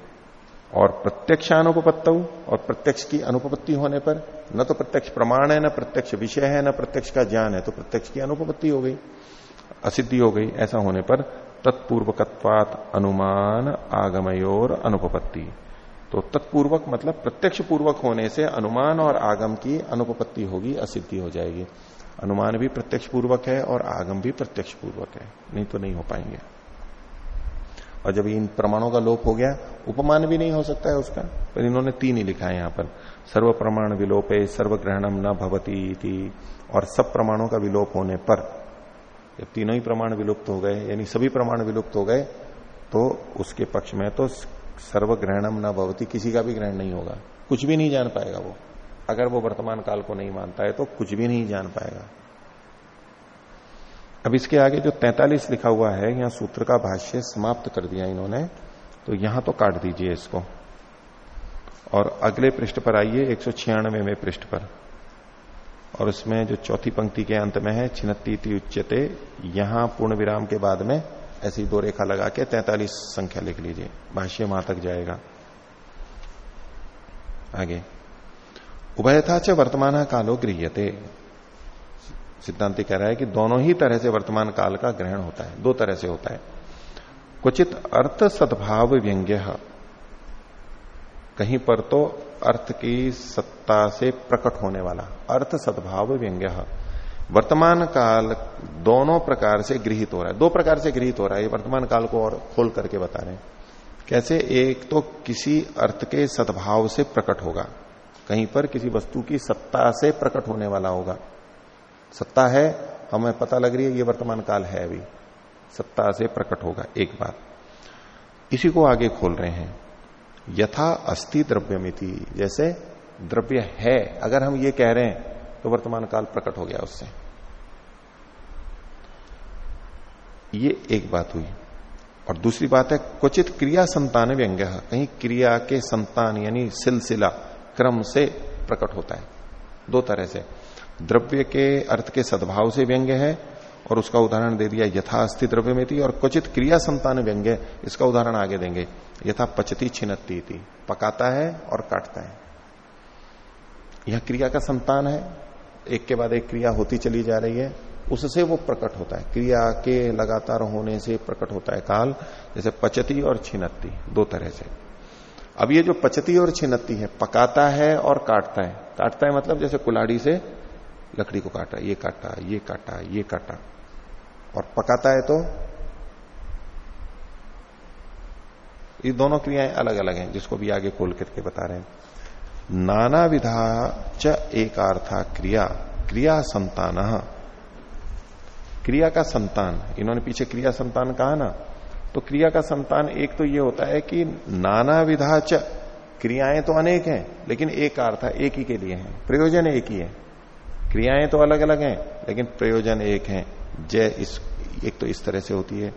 और प्रत्यक्षानुपत्त और प्रत्यक्ष की अनुपत्ति होने पर न तो प्रत्यक्ष प्रमाण है, न प्रत्यक्ष विषय है, न प्रत्यक्ष का ज्ञान है तो प्रत्यक्ष की अनुपत्ति हो गई, असिद्धि हो गई, ऐसा होने पर तत्पूर्वकत्वात अनुमान आगमयोर अनुपत्ति तो तत्पूर्वक मतलब प्रत्यक्ष पूर्वक होने से अनुमान और आगम की अनुपत्ति होगी, असिद्धि हो जाएगी। अनुमान भी प्रत्यक्ष पूर्वक है और आगम भी प्रत्यक्ष पूर्वक है। नहीं तो नहीं हो पाएँगे। और जब इन प्रमाणों का लोप हो गया, उपमान भी नहीं हो सकता है उसका। पर इन्होंने तीन ही लिखा है यहाँ पर। सर्व प्रमाण विलोपे सर्व ग्रहणम न भवती और सब प्रमाणों का विलोप होने पर, जब तीनों ही प्रमाण विलुप्त हो गए, यानी सभी प्रमाण विलुप्त हो गए तो उसके पक्ष में तो सर्व ग्रहणम न भवती, किसी का भी ग्रहण नहीं होगा। कुछ भी नहीं जान पाएगा वो। अगर वो वर्तमान काल को नहीं मानता है तो कुछ भी नहीं जान पाएगा। अब इसके आगे जो 43 लिखा हुआ है, यहाँ सूत्र का भाष्य समाप्त कर दिया इन्होंने तो यहाँ तो काट दीजिए इसको। और अगले पृष्ठ पर आइए, एक में पृष्ठ पर। और उसमें जो चौथी पंक्ति के अंत में है छिन्नती उच्चते यहाँ पूर्ण विराम के बाद में ऐसी दो रेखा लगा के तैतालीस संख्या लिख लीजिए। भाष्य वहाँ तक जाएगा। आगे। उभयथा च वर्तमान कालो गृहते सिद्धांति कह रहा है कि दोनों ही तरह से वर्तमान काल का ग्रहण होता है। दो तरह से होता है। क्वचित अर्थ सद्भाव व्यंग्य। कहीं पर तो अर्थ की सत्ता से प्रकट होने वाला। अर्थ सद्भाव व्यंग्य। वर्तमान काल दोनों प्रकार से गृहित हो रहा है। दो प्रकार से गृहित हो रहा है, ये वर्तमान काल को और खोल करके बता रहे हैं। कैसे? एक तो किसी अर्थ के सद्भाव से प्रकट होगा। कहीं पर किसी वस्तु की सत्ता से प्रकट होने वाला होगा। सत्ता है, हमें पता लग रही है, ये वर्तमान काल है अभी। सत्ता से प्रकट होगा, एक बात। इसी को आगे खोल रहे हैं। यथा अस्थि द्रव्यमिति, जैसे द्रव्य है, अगर हम ये कह रहे हैं तो वर्तमान काल प्रकट हो गया उससे। ये एक बात हुई। और दूसरी बात है, क्वचित क्रिया संतान व्यंग्य, कहीं क्रिया के संतान यानी सिलसिला क्रम से प्रकट होता है। दो तरह से। द्रव्य के अर्थ के सद्भाव से व्यंग्य है, और उसका उदाहरण दे दिया यथास्थि द्रव्य में थी, और क्वचित क्रिया संतान व्यंग्य, इसका उदाहरण आगे देंगे। यथा पचती छिनती थी पकाता है और काटता है। यह क्रिया का संतान है। एक के बाद एक क्रिया होती चली जा रही है। उससे वो प्रकट होता है। क्रिया के लगातार होने से प्रकट होता है काल, जैसे पचती और छिनती, दो तरह से। अब ये जो पचती और छिनती है, पकाता है और काटता है। काटता है मतलब जैसे कुलाड़ी से लकड़ी को काटा, ये काटा ये काटा ये काटा। और पकाता है तो ये दोनों क्रियाएँ अलग अलग हैं, जिसको भी आगे खोल करके बता रहे हैं। नाना विधा च एक अर्था क्रिया क्रिया संतान। क्रिया का संतान। इन्होंने पीछे क्रिया संतान कहा ना। तो क्रिया का संतान एक तो ये होता है कि नाना विधा च, क्रियाएँ तो अनेक हैं, लेकिन एक अर्थ है, एक ही के लिए है। प्रयोजन एक ही है। क्रियाएँ तो अलग अलग हैं, लेकिन प्रयोजन एक है। जय इस, एक तो इस तरह से होती है।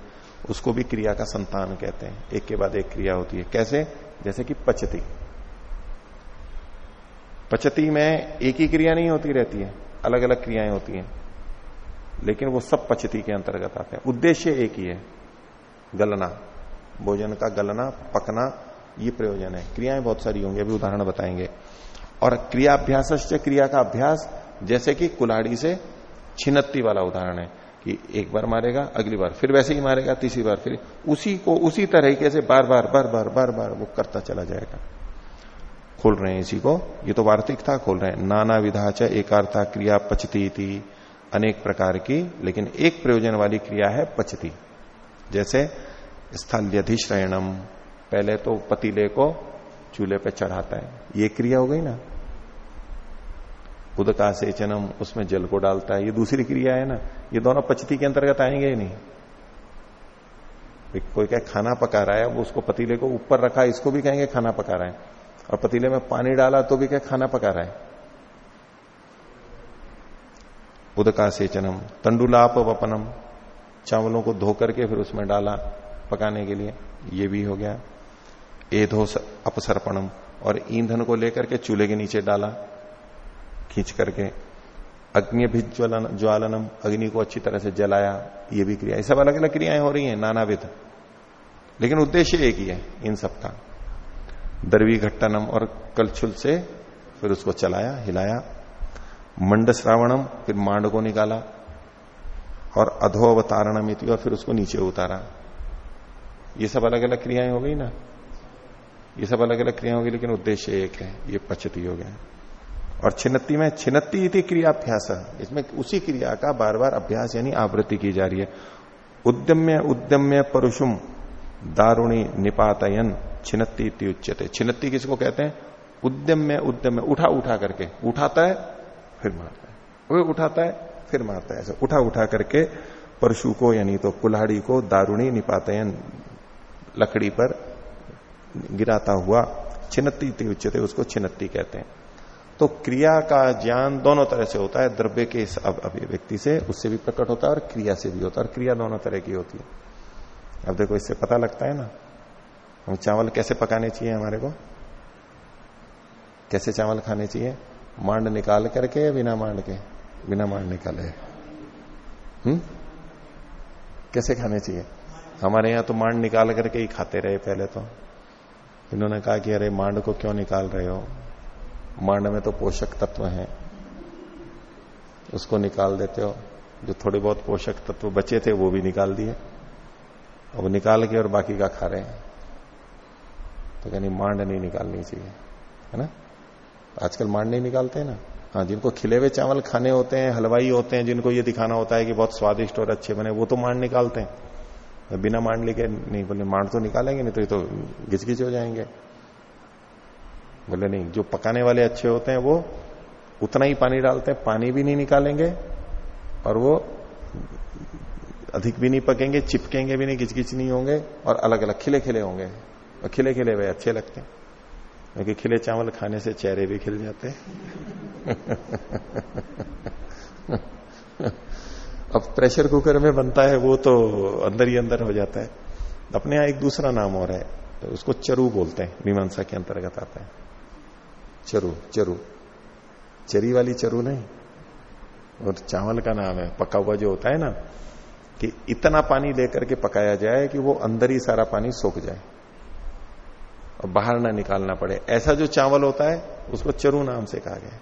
उसको भी क्रिया का संतान कहते हैं। एक के बाद एक क्रिया होती है। कैसे? जैसे कि पचती। पचती में एक ही क्रिया नहीं होती रहती है। अलग अलग क्रियाएँ होती हैं। लेकिन वो सब पचती के अंतर्गत आते हैं। उद्देश्य एक ही है, गलना। भोजन का गलना, पकना, ये प्रयोजन है। क्रियाएँ बहुत सारी होंगी, अभी उदाहरण बताएँगे। और क्रियाभ्यास क्रिया का अभ्यास, जैसे कि कुलाड़ी से छिन्नती वाला उदाहरण है, कि एक बार मारेगा, अगली बार फिर वैसे ही मारेगा, तीसरी बार फिर उसी को, उसी तरीके से बार बार बार बार बार बार वो करता चला जाएगा। खोल रहे हैं इसी को, ये तो वार्तिकता खोल रहे हैं। नाना विधा च एकार्था क्रिया पचती थी अनेक प्रकार की, लेकिन एक प्रयोजन वाली क्रिया है पचती। जैसे स्थल्यधिश्रयणम, पहले तो पतीले को चूल्हे पे चढ़ाता है। ये क्रिया हो गई ना? उदका सेचनम उसमें जल को डालता है। ये दूसरी क्रिया है ना? ये दोनों पचती के अंतर्गत आएँगे ही नहीं। कोई क्या खाना पका रहा है, वो उसको पतीले को ऊपर रखा, इसको भी कहेंगे, खाना पका रहा है। और पतीले में पानी डाला तो भी क्या खाना पका रहा है। उदका सेचनम तंडुलाप वपनम चावलों को धो करके फिर उसमें डाला पकाने के लिए, ये भी हो गया। एधो अपसर्पणम, और ईंधन को लेकर के चूल्हे के नीचे डाला, खींच करके अग्नि भी ज्वलन ज्वालनम, अग्नि को अच्छी तरह से जलाया, ये भी क्रिया। सब अलग अलग क्रियाएँ हो रही हैं, नानाविध। लेकिन उद्देश्य एक ही है, इन सब का। दरवी घट्टनम और कलछुल से फिर उसको चलाया, हिलाया मंड श्रावणम, फिर मांड को निकाला और अधो अवतारणम और फिर उसको नीचे उतारा। ये सब अलग अलग क्रियाएँ हो गई ना? ये सब अलग अलग क्रिया होगी, लेकिन उद्देश्य एक है, ये पचती हो। गया और छिन्नति में, छिन्नति थी क्रियाभ्यास, इसमें उसी क्रिया का बार बार अभ्यास यानी आवृत्ति की जा रही है। उद्यम्य उद्यम्य परुषुम, दारुणी निपातयन, छिन्नति उच्चते छिन्नति किसको कहते हैं? उद्यम्य उद्यम्य उठा उठा करके। उठाता है फिर मारता है। वो उठाता है, फिर मारता है ऐसा। उठा उठा करके परशु को, यानी तो कुल्हाड़ी को दारुणी निपातयन लकड़ी पर गिराता हुआ छिन्नति उच्चते उसको छिन्नति कहते हैं। तो क्रिया का ज्ञान दोनों तरह से होता है। द्रव्य के इस अभिव्यक्ति से उससे भी प्रकट होता है और क्रिया से भी होता है। और क्रिया दोनों तरह की होती है। अब देखो, इससे पता लगता है ना, हम चावल कैसे पकाने चाहिए हमारे को? कैसे चावल खाने चाहिए? मांड निकाल करके या बिना मांड के, बिना मांड निकाले। हम्म? कैसे खाने चाहिए? हमारे यहाँ तो मांड निकाल करके ही खाते रहे पहले तो। इन्होंने कहा कि, अरे, मांड को क्यों निकाल रहे हो? मांड में तो पोषक तत्व हैं। उसको निकाल देते हो। जो थोड़े बहुत पोषक तत्व बचे थे, वो भी निकाल दिए। अब निकाल के और बाकी का खा रहे हैं। तो कहनी मांड नहीं निकालनी चाहिए। है ना? आजकल मांड नहीं निकालते हैं ना। हाँ जिनको खिले हुए चावल खाने होते हैं, हलवाई होते हैं, जिनको ये दिखाना होता है कि बहुत स्वादिष्ट और अच्छे बने, वो तो मांड निकालते हैं। तो बिना मांड लेके नहीं बोले, मांड तो निकालेंगे नहीं तो ये तो घिच हो जाएँगे। बोले नहीं, जो पकाने वाले अच्छे होते हैं, वो उतना ही पानी डालते हैं, पानी भी नहीं निकालेंगे और वो अधिक भी नहीं पकेंगे, चिपकेंगे भी नहीं, गिचगिच नहीं होंगे और अलग अलग खिले खिले होंगे। और खिले खिले हुए अच्छे लगते हैं। क्योंकि खिले चावल खाने से चेहरे भी खिल जाते हैं। अब प्रेशर कुकर में बनता है, वो तो अंदर ही अंदर हो जाता है। अपने यहाँ एक दूसरा नाम और है तो उसको चरू बोलते हैं, मीमांसा के अंतर्गत आता है। चरु चरु। चरी वाली चरु नहीं, और चावल का नाम है। पका हुआ जो होता है ना, कि इतना पानी लेकर के पकाया जाए कि वो अंदर ही सारा पानी सोख जाए। बाहर ना निकालना पड़े। ऐसा जो चावल होता है, उसको चरु नाम से कहा गया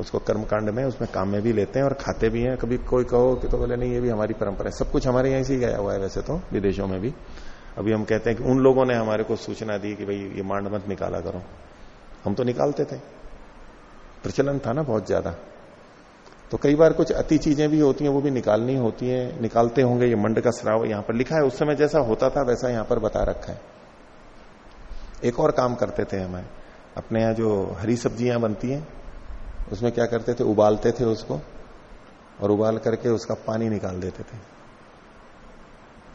उसको कर्मकांड में, उसमें काम में भी लेते हैं और खाते भी हैं। कभी कोई कहो कि तो बोले, नहीं, ये भी हमारी परंपरा है। सब कुछ हमारे यहीं से ही गया हुआ है वैसे तो विदेशों में भी। अभी हम कहते हैं कि उन लोगों ने हमारे को सूचना दी कि भाई, ये मांड मत निकाला करो। हम तो निकालते थे। प्रचलन था ना बहुत ज़्यादा। तो कई बार कुछ अति चीज़ें भी होती हैं, वो भी निकालनी होती हैं। निकालते होंगे, ये मंड का श्राव यहाँ पर लिखा है। उस समय जैसा होता था, वैसा यहाँ पर बता रखा है। एक और काम करते थे हमें अपने यहाँ जो हरी सब्ज़ियाँ बनती हैं, उसमें क्या करते थे? उबालते थे उसको और उबाल करके उसका पानी निकाल देते थे।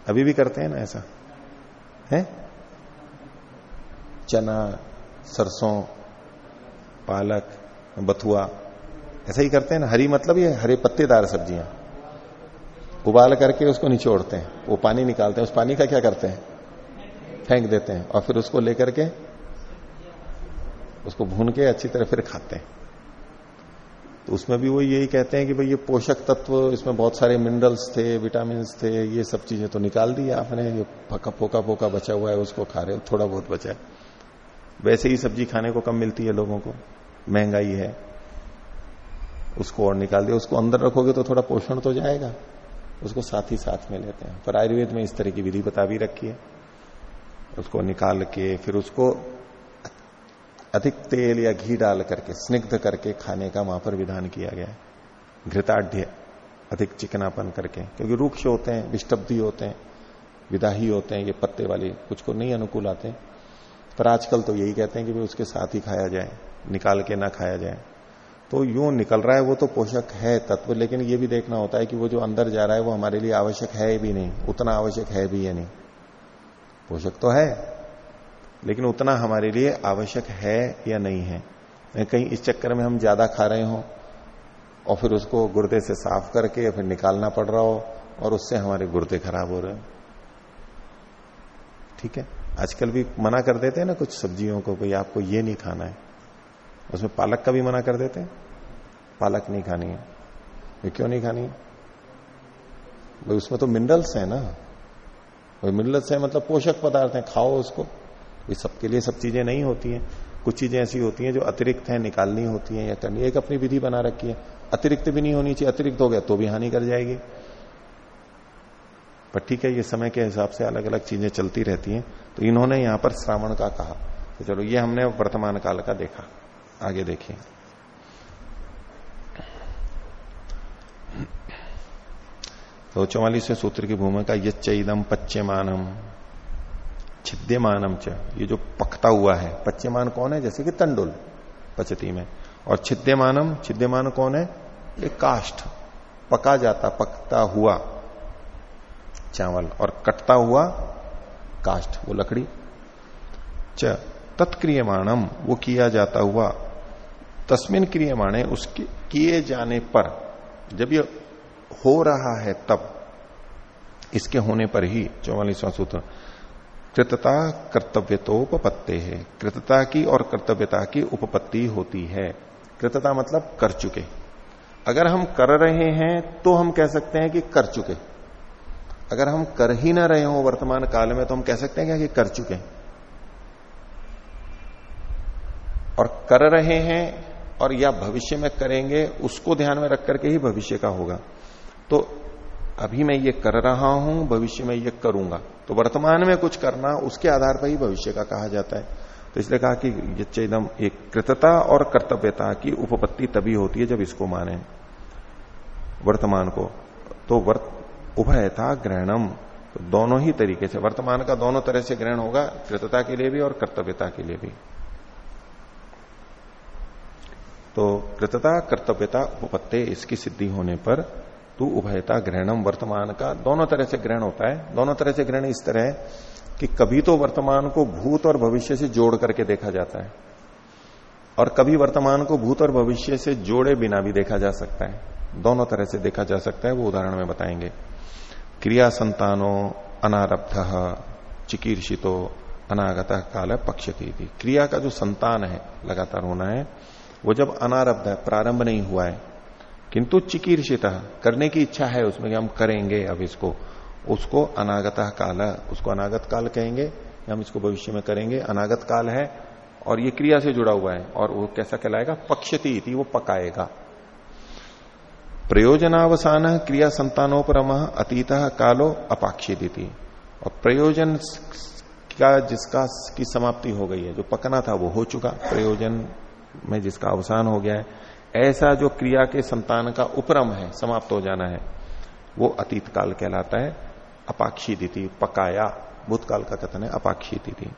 अभी भी करते हैं ना ऐसा? है? चना, सरसों, पालक, बथुआ, ऐसा ही करते हैं ना। हरी मतलब ये हरे पत्तेदार सब्ज़ियाँ। उबाल करके उसको निचोड़ते हैं। वो पानी निकालते हैं। उस पानी का क्या करते हैं? फेंक देते हैं और फिर उसको लेकर के उसको भून के अच्छी तरह फिर खाते हैं। तो उसमें भी वो यही कहते हैं कि भाई ये पोषक तत्व, इसमें बहुत सारे मिनरल्स थे विटामिन थे, ये सब चीज़ें तो निकाल दी आपने, ये फका फोका फोका बचा हुआ है, उसको खा रहे हो, थोड़ा बहुत बचा है। वैसे ही सब्ज़ी खाने को कम मिलती है लोगों को, महँगाई है। उसको और निकाल दिया, उसको अंदर रखोगे तो थोड़ा पोषण तो जाएगा, उसको साथ ही साथ में लेते हैं। पर आयुर्वेद में इस तरह की विधि बता भी रखी है। उसको निकाल के, फिर उसको अधिक तेल या घी डाल करके, स्निग्ध करके खाने का वहाँ पर विधान किया गया है। घृताढ़, अधिक चिकनापन करके, क्योंकि रूक्ष होते हैं विष्टब्धि होते हैं, विदाही होते हैं, ये पत्ते वाले कुछ को नहीं अनुकूल आते। पर आजकल तो यही कहते हैं कि भाई उसके साथ ही खाया जाए, निकाल के ना खाया जाए। तो यूँ निकल रहा है, वो तो पोषक है तत्व, लेकिन ये भी देखना होता है कि वो जो अंदर जा रहा है, वो हमारे लिए आवश्यक है भी नहीं, उतना आवश्यक है भी या नहीं। पोषक तो है। लेकिन उतना हमारे लिए आवश्यक है या नहीं है। कहीं इस चक्कर में हम ज़्यादा खा रहे हो और फिर उसको गुर्दे से साफ़ करके फिर निकालना पड़ रहा हो और उससे हमारे गुर्दे खराब हो रहे हो। ठीक है? आजकल भी मना कर देते हैं ना कुछ सब्जियों को भाई आपको ये नहीं खाना है। उसमें पालक का भी मना कर देते हैं। पालक नहीं खानी है। ये क्यों नहीं खानी है? भाई उसमें तो मिनरल्स है ना। भाई मिनरल्स है मतलब पोषक पदार्थ है खाओ उसको। ये सबके लिए सब चीज़ें नहीं होती हैं। कुछ चीज़ें ऐसी होती हैं जो अतिरिक्त है, निकालनी होती हैं या करनी। एक अपनी विधि बना रखी है। अतिरिक्त भी नहीं होनी चाहिए, अतिरिक्त हो गया तो भी हानि कर जाएगी। पर ठीक है, ये समय के हिसाब से अलग अलग चीज़ें चलती रहती हैं। तो इन्होंने यहाँ पर श्रावण का कहा। तो चलो, ये हमने वर्तमान काल का देखा। आगे देखिए। तो चौवालीसवें सूत्र की भूमिका यच्चम पच्यमानम। छिद्यमानम च। ये जो पकता हुआ है। पच्यमान कौन है? जैसे कि तंडुल पचती में। और छिद्यमानम, छिद्यमान कौन है? ये काष्ठ। पका जाता, पकता हुआ। चावल। और कटता हुआ काष्ठ, वो लकड़ी। च, तत्क्रियमाणम, वो किया जाता हुआ। तस्मिन क्रियमाणे उसके किए जाने पर, जब ये हो रहा है तब, इसके होने पर ही, चौवालीसवां सूत्र, कृतता कर्तव्य तो उपपत्ति है। कृतता की और कर्तव्यता की उपपत्ति होती है। कृतता मतलब कर चुके। अगर हम कर रहे हैं तो हम कह सकते हैं कि कर चुके। अगर हम कर ही ना रहे हो वर्तमान काल में तो हम कह सकते हैं क्या कि कर चुके। और कर रहे हैं और या भविष्य में करेंगे, उसको ध्यान में रख करके ही भविष्य का होगा। तो अभी मैं ये कर रहा हूँ, भविष्य में ये करूँगा। तो वर्तमान में कुछ करना, उसके आधार पर ही भविष्य का कहा जाता है। तो इसलिए कहा कि यच्चेदम एक कृतता और कर्तव्यता की उपपत्ति तभी होती है जब इसको माने वर्तमान को। तो वर्त उभयता ग्रहणम तो दोनों ही तरीके से, वर्तमान का दोनों तरह से ग्रहण होगा, कृतता के लिए भी और कर्तव्यता के लिए भी। तो कृतता, कर्तव्यता, उपपत्ति, इसकी सिद्धि होने पर तू उभयता ग्रहणम वर्तमान का। दोनों तरह से ग्रहण होता है। दोनों तरह से ग्रहण इस तरह है कि कभी तो वर्तमान को भूत और भविष्य से जोड़ करके देखा जाता है और कभी वर्तमान को भूत और भविष्य से जोड़े बिना भी देखा जा सकता है। दोनों तरह से देखा जा सकता है, वो उदाहरण में बताएँगे। क्रिया संतानो अनारब्ध चिकीर्षितो अनागत काल पक्षती थी क्रिया का जो संतान है, लगातार होना है, वो जब अनारब्ध है, प्रारंभ नहीं हुआ है किंतु चिकीर्षित, करने की इच्छा है उसमें कि हम करेंगे अब इसको। उसको अनागत काल, उसको अनागत काल कहेंगे हम इसको भविष्य में करेंगे। अनागत काल है और ये क्रिया से जुड़ा हुआ है और वो कैसा कहलाएगा? पक्षती थी वो पकाएगा। प्रयोजनावसान, क्रिया संतानोपरम, अतीत कालो अपाक्षित और प्रयोजन का जिसका की समाप्ति हो गई है, जो पकना था वो हो चुका। प्रयोजन में जिसका अवसान हो गया है ऐसा जो क्रिया के संतान का उपरम है, समाप्त हो जाना है, वो अतीत काल कहलाता है, अपाक्षी दिति, पकाया। भूतकाल का कथन है, अपाक्षी दिति।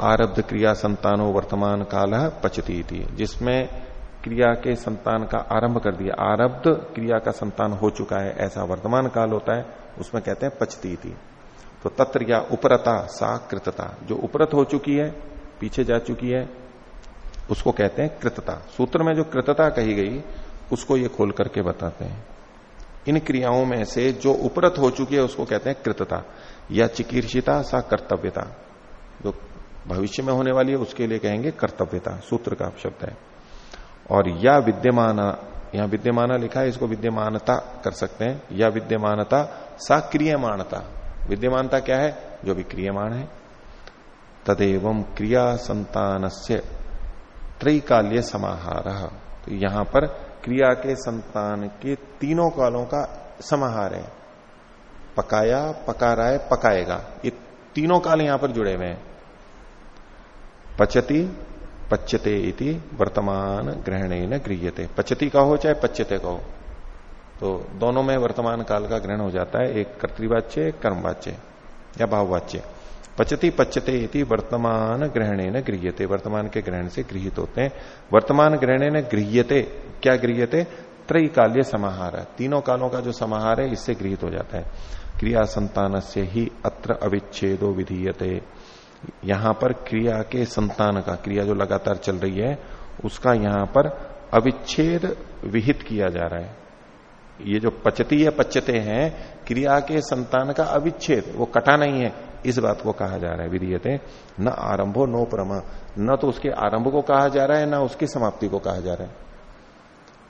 आरब्ध क्रिया संतानो वर्तमान काल पचती थी जिसमें क्रिया के संतान का आरंभ कर दिया। आरब्ध क्रिया का संतान हो चुका है, ऐसा वर्तमान काल होता है, उसमें कहते हैं पचती थी तो तत्र या उपरता सा कृतता जो उपरत हो चुकी है, पीछे जा चुकी है उसको कहते हैं कृतता। सूत्र में जो कृतता कही गई, उसको ये खोल करके बताते हैं। इन क्रियाओं में से जो उपरत हो चुकी है, उसको कहते हैं कृतता, या चिकीर्षिता सा कर्तव्यता। जो भविष्य में होने वाली है, उसके लिए कहेंगे कर्तव्यता, सूत्र का शब्द है। और या विद्यमान, यहाँ विद्यमाना लिखा है, इसको विद्यमानता कर सकते हैं। या विद्यमानता सा क्रियमाणता। विद्यमानता क्या है? जो भी क्रियमाण है। तदेव क्रिया संतान से त्रैकाल्य समाहार। तो यहाँ पर क्रिया के संतान के तीनों कालों का समाहार है। पकाया पका रहा है पकाएगा। ये तीनों काल यहाँ पर जुड़े हुए हैं। पचती, पच्यते इति वर्तमान ग्रहणे न गृहते पचती का हो चाहे पच्यते का हो। तो दोनों में वर्तमान काल का ग्रहण हो जाता है। एक कर्तवाच्य कर्मवाच्य या भाववाच्य। पचती पचते इति वर्तमान ग्रहणे न गृहते वर्तमान के ग्रहण से गृहित होते हैं। वर्तमान ग्रहणे न गृहते क्या गृहते त्रय काल्य समाहार। तीनों कालों का जो समाहार है, इससे गृहित हो जाता है। क्रिया संतान से ही अत्र अविच्छेदो विधीयते। यहाँ पर क्रिया के संतान का, क्रिया जो लगातार चल रही है, उसका यहाँ पर अविच्छेद विहित किया जा रहा है। ये जो पचती है पच्चते हैं, क्रिया के संतान का अविच्छेद, वो कटा नहीं है। इस बात को कहा जा रहा है विधीयते। न आरंभो, नो प्रमा। न तो उसके आरंभ को कहा जा रहा है, न उसकी समाप्ति को कहा जा रहा है।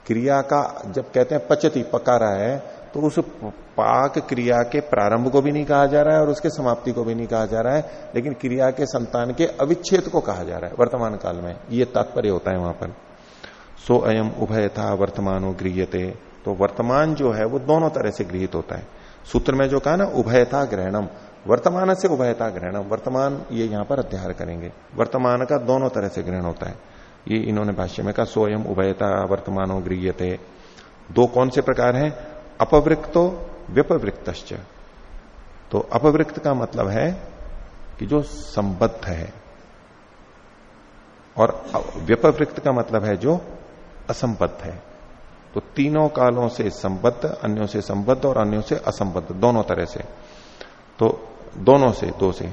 क्रिया का जब कहते हैं पचती पका रहा है तो उस पाक क्रिया के प्रारंभ को भी नहीं कहा जा रहा है और उसके समाप्ति को भी नहीं कहा जा रहा है। लेकिन क्रिया के संतान के अविच्छेद को कहा जा रहा है, वर्तमान काल में। ये तात्पर्य होता है वहाँ पर। सो अयम उभय था वर्तमानो गृहते तो वर्तमान जो है वो दोनों तरह से गृहित होता है। सूत्र में जो कहा ना, उभयता ग्रहणम। वर्तमान से उभयता ग्रहणम। वर्तमान ये यहाँ पर अध्याय करेंगे। वर्तमान का दोनों तरह से ग्रहण होता है। ये इन्होंने भाष्य में कहा, सोयम उभयता वर्तमानो गृहते दो कौन से प्रकार हैं? अपवृक्तो व्यपवृक्त तो अपवृक्त का मतलब है कि जो संबद्ध है। और व्यपवृक्त का मतलब है जो असंबद्ध है। तो तीनों कालों से संबद्ध, अन्यों से संबद्ध और अन्यों से असंबद्ध, दोनों तरह से। तो दोनों से, दो से।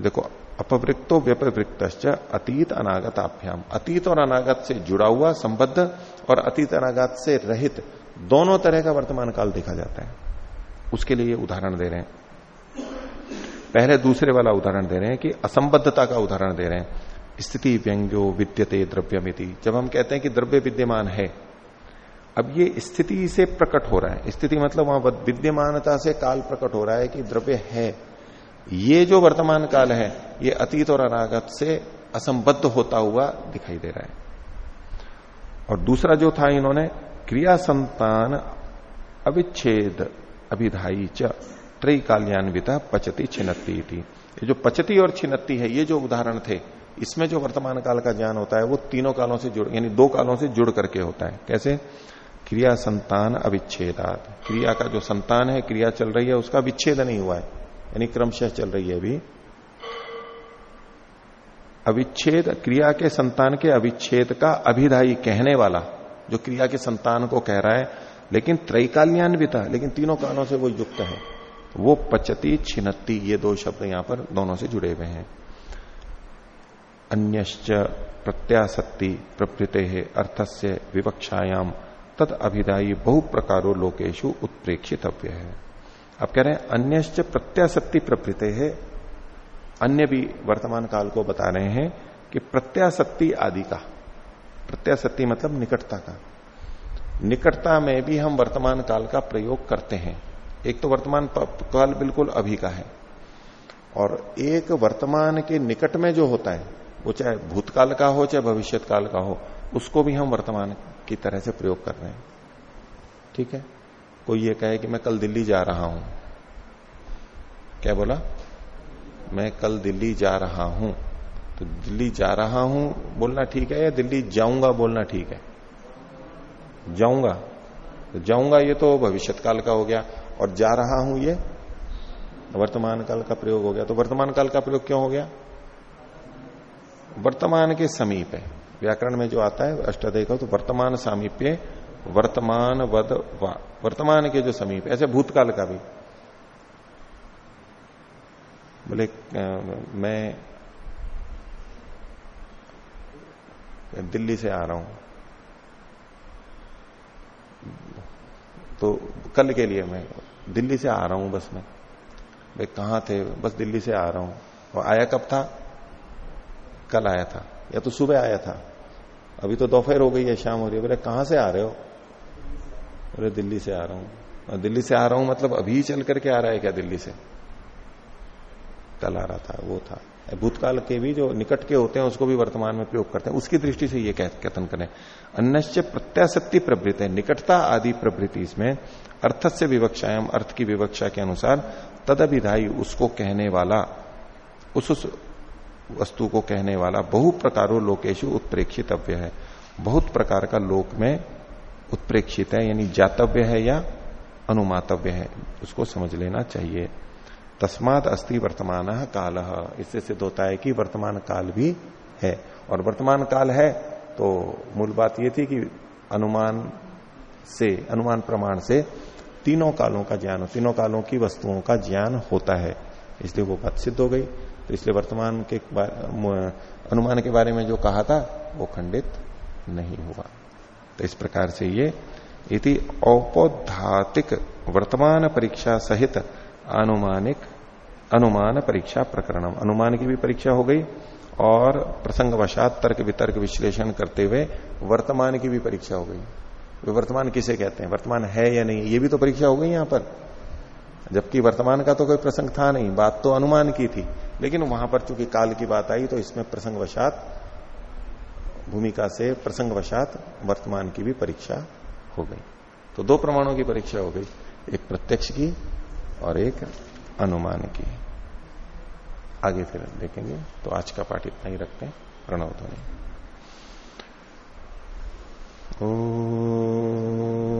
देखो, अपवृत्तो व्यपवृक्त अतीत अनागत आभ्याम अतीत और अनागत से जुड़ा हुआ, संबद्ध और अतीत अनागत से रहित, दोनों तरह का वर्तमान काल देखा जाता है। उसके लिए उदाहरण दे रहे हैं। पहले दूसरे वाला उदाहरण दे रहे हैं कि असंबद्धता का उदाहरण दे रहे हैं। स्थिति व्यंग्यो विद्यते द्रव्यमिति। जब हम कहते हैं कि द्रव्य विद्यमान है अब ये स्थिति से प्रकट हो रहा है। स्थिति मतलब वहाँ विद्यमानता से काल प्रकट हो रहा है कि द्रव्य है। ये जो वर्तमान काल है, ये अतीत और अनागत से असंबद्ध होता हुआ दिखाई दे रहा है। और दूसरा जो था इन्होंने, क्रिया संतान अविच्छेद अभिधाई च त्रय काल्यान्विता पचती छिन्नती थी ये जो पचती और छिन्नती है, ये जो उदाहरण थे, इसमें जो वर्तमान काल का ज्ञान होता है, वो तीनों कालों से जुड़ यानी दो कालों से जुड़ करके होता है। कैसे? क्रिया संतान अविच्छेदात क्रिया का जो संतान है, क्रिया चल रही है, उसका विच्छेद नहीं हुआ है। यानी क्रमशः चल रही है अभी। अविच्छेद, क्रिया के संतान के अविच्छेद का अभिधायी कहने वाला, जो क्रिया के संतान को कह रहा है, लेकिन त्रैकाल्यान्विता, लेकिन तीनों कालों से वो युक्त है। वो पचती छिन्नती ये दो शब्द यहाँ पर दोनों से जुड़े हुए हैं। अन्यश्च प्रत्याशक्ति प्रवृत्ते अर्थस्य विवक्षायाम तद अभिदायी बहु प्रकारो लोकेशु उत्प्रेक्षितव्य है अब कह रहे हैं, अन्यश्च प्रत्याशक्ति प्रवृत्ते है। अन्य भी वर्तमान काल को बता रहे हैं कि प्रत्याशक्ति आदि का। प्रत्याशक्ति मतलब निकटता का। निकटता में भी हम वर्तमान काल का प्रयोग करते हैं। एक तो वर्तमान काल बिल्कुल अभी का है। और एक वर्तमान के निकट में जो होता है, वो चाहे भूतकाल का हो, चाहे भविष्य काल का हो, उसको भी हम वर्तमान की तरह से प्रयोग कर रहे हैं। ठीक है? कोई ये कहे कि मैं कल दिल्ली जा रहा हूँ। क्या बोला? मैं कल दिल्ली जा रहा हूँ। तो दिल्ली जा रहा हूँ बोलना ठीक है या दिल्ली जाऊँगा बोलना ठीक है? जाऊँगा। तो जाऊँगा ये तो भविष्य काल का हो गया। और जा रहा हूँ ये वर्तमान काल का प्रयोग हो गया। तो वर्तमान काल का प्रयोग क्यों हो गया? वर्तमान के समीप है। व्याकरण में जो आता है, अष्टाध्याय का तो वर्तमान सामीप्य, वर्तमान वद वा। वर्तमान के जो समीप, ऐसे भूतकाल का भी। बोले मैं दिल्ली से आ रहा हूँ। तो कल के लिए मैं दिल्ली से आ रहा हूँ बस मैं। भाई, कहा थे? बस दिल्ली से आ रहा हूँ। और आया कब था? कल आया था। या तो सुबह आया था। अभी तो दोपहर हो गई है शाम हो रही है। बोले कहाँ से आ रहे हो? बोले दिल्ली से आ रहा हूँ। दिल्ली से आ रहा हूँ मतलब अभी चल करके आ रहा है क्या दिल्ली से? कल आ रहा था वो था। भूतकाल के भी जो निकट के होते हैं उसको भी वर्तमान में प्रयोग करते हैं। उसकी दृष्टि से ये कथन करें। अन्यश्च प्रत्याशक्ति प्रवृत्ति निकटता आदि प्रवृत्ति इसमें अर्थ से विवक्षायाम अर्थ की विवक्षा के अनुसार तदभिधाई उसको कहने वाला उस, उस वस्तु को कहने वाला बहु प्रकारों लोकेशु उत्प्रेक्षितव्य है। बहुत प्रकार का लोक में उत्प्रेक्षित है, यानी जातव्य है या अनुमातव्य है, उसको समझ लेना चाहिए। तस्मात अस्थि वर्तमान काल। इससे सिद्ध होता है कि वर्तमान काल भी है। और वर्तमान काल है तो मूल बात यह थी कि अनुमान से, अनुमान प्रमाण से तीनों कालों का ज्ञान, तीनों कालों की वस्तुओं का ज्ञान होता है। इसलिए वो बात सिद्ध हो गई। तो इसलिए वर्तमान के अनुमान के बारे में जो कहा था, वो खंडित नहीं हुआ। तो इस प्रकार से ये इति औपौधातिक वर्तमान परीक्षा सहित अनुमानिक, अनुमान परीक्षा प्रकरणम। अनुमान की भी परीक्षा हो गई और प्रसंगवशात तर्क वितर्क विश्लेषण करते हुए वर्तमान की भी परीक्षा हो गई। वर्तमान किसे कहते हैं? वर्तमान है या नहीं? ये भी तो परीक्षा हो गई यहाँ पर। जबकि वर्तमान का तो कोई प्रसंग था नहीं, बात तो अनुमान की थी। लेकिन वहाँ पर चूँकि काल की बात आई तो इसमें प्रसंग प्रसंगवशात भूमिका से प्रसंगवशात वर्तमान की भी परीक्षा हो गई। तो दो प्रमाणों की परीक्षा हो गई, एक प्रत्यक्ष की और एक अनुमान की। आगे फिर देखेंगे तो आज का पाठ इतना ही रखते हैं, प्रणव ध्वनि। ओ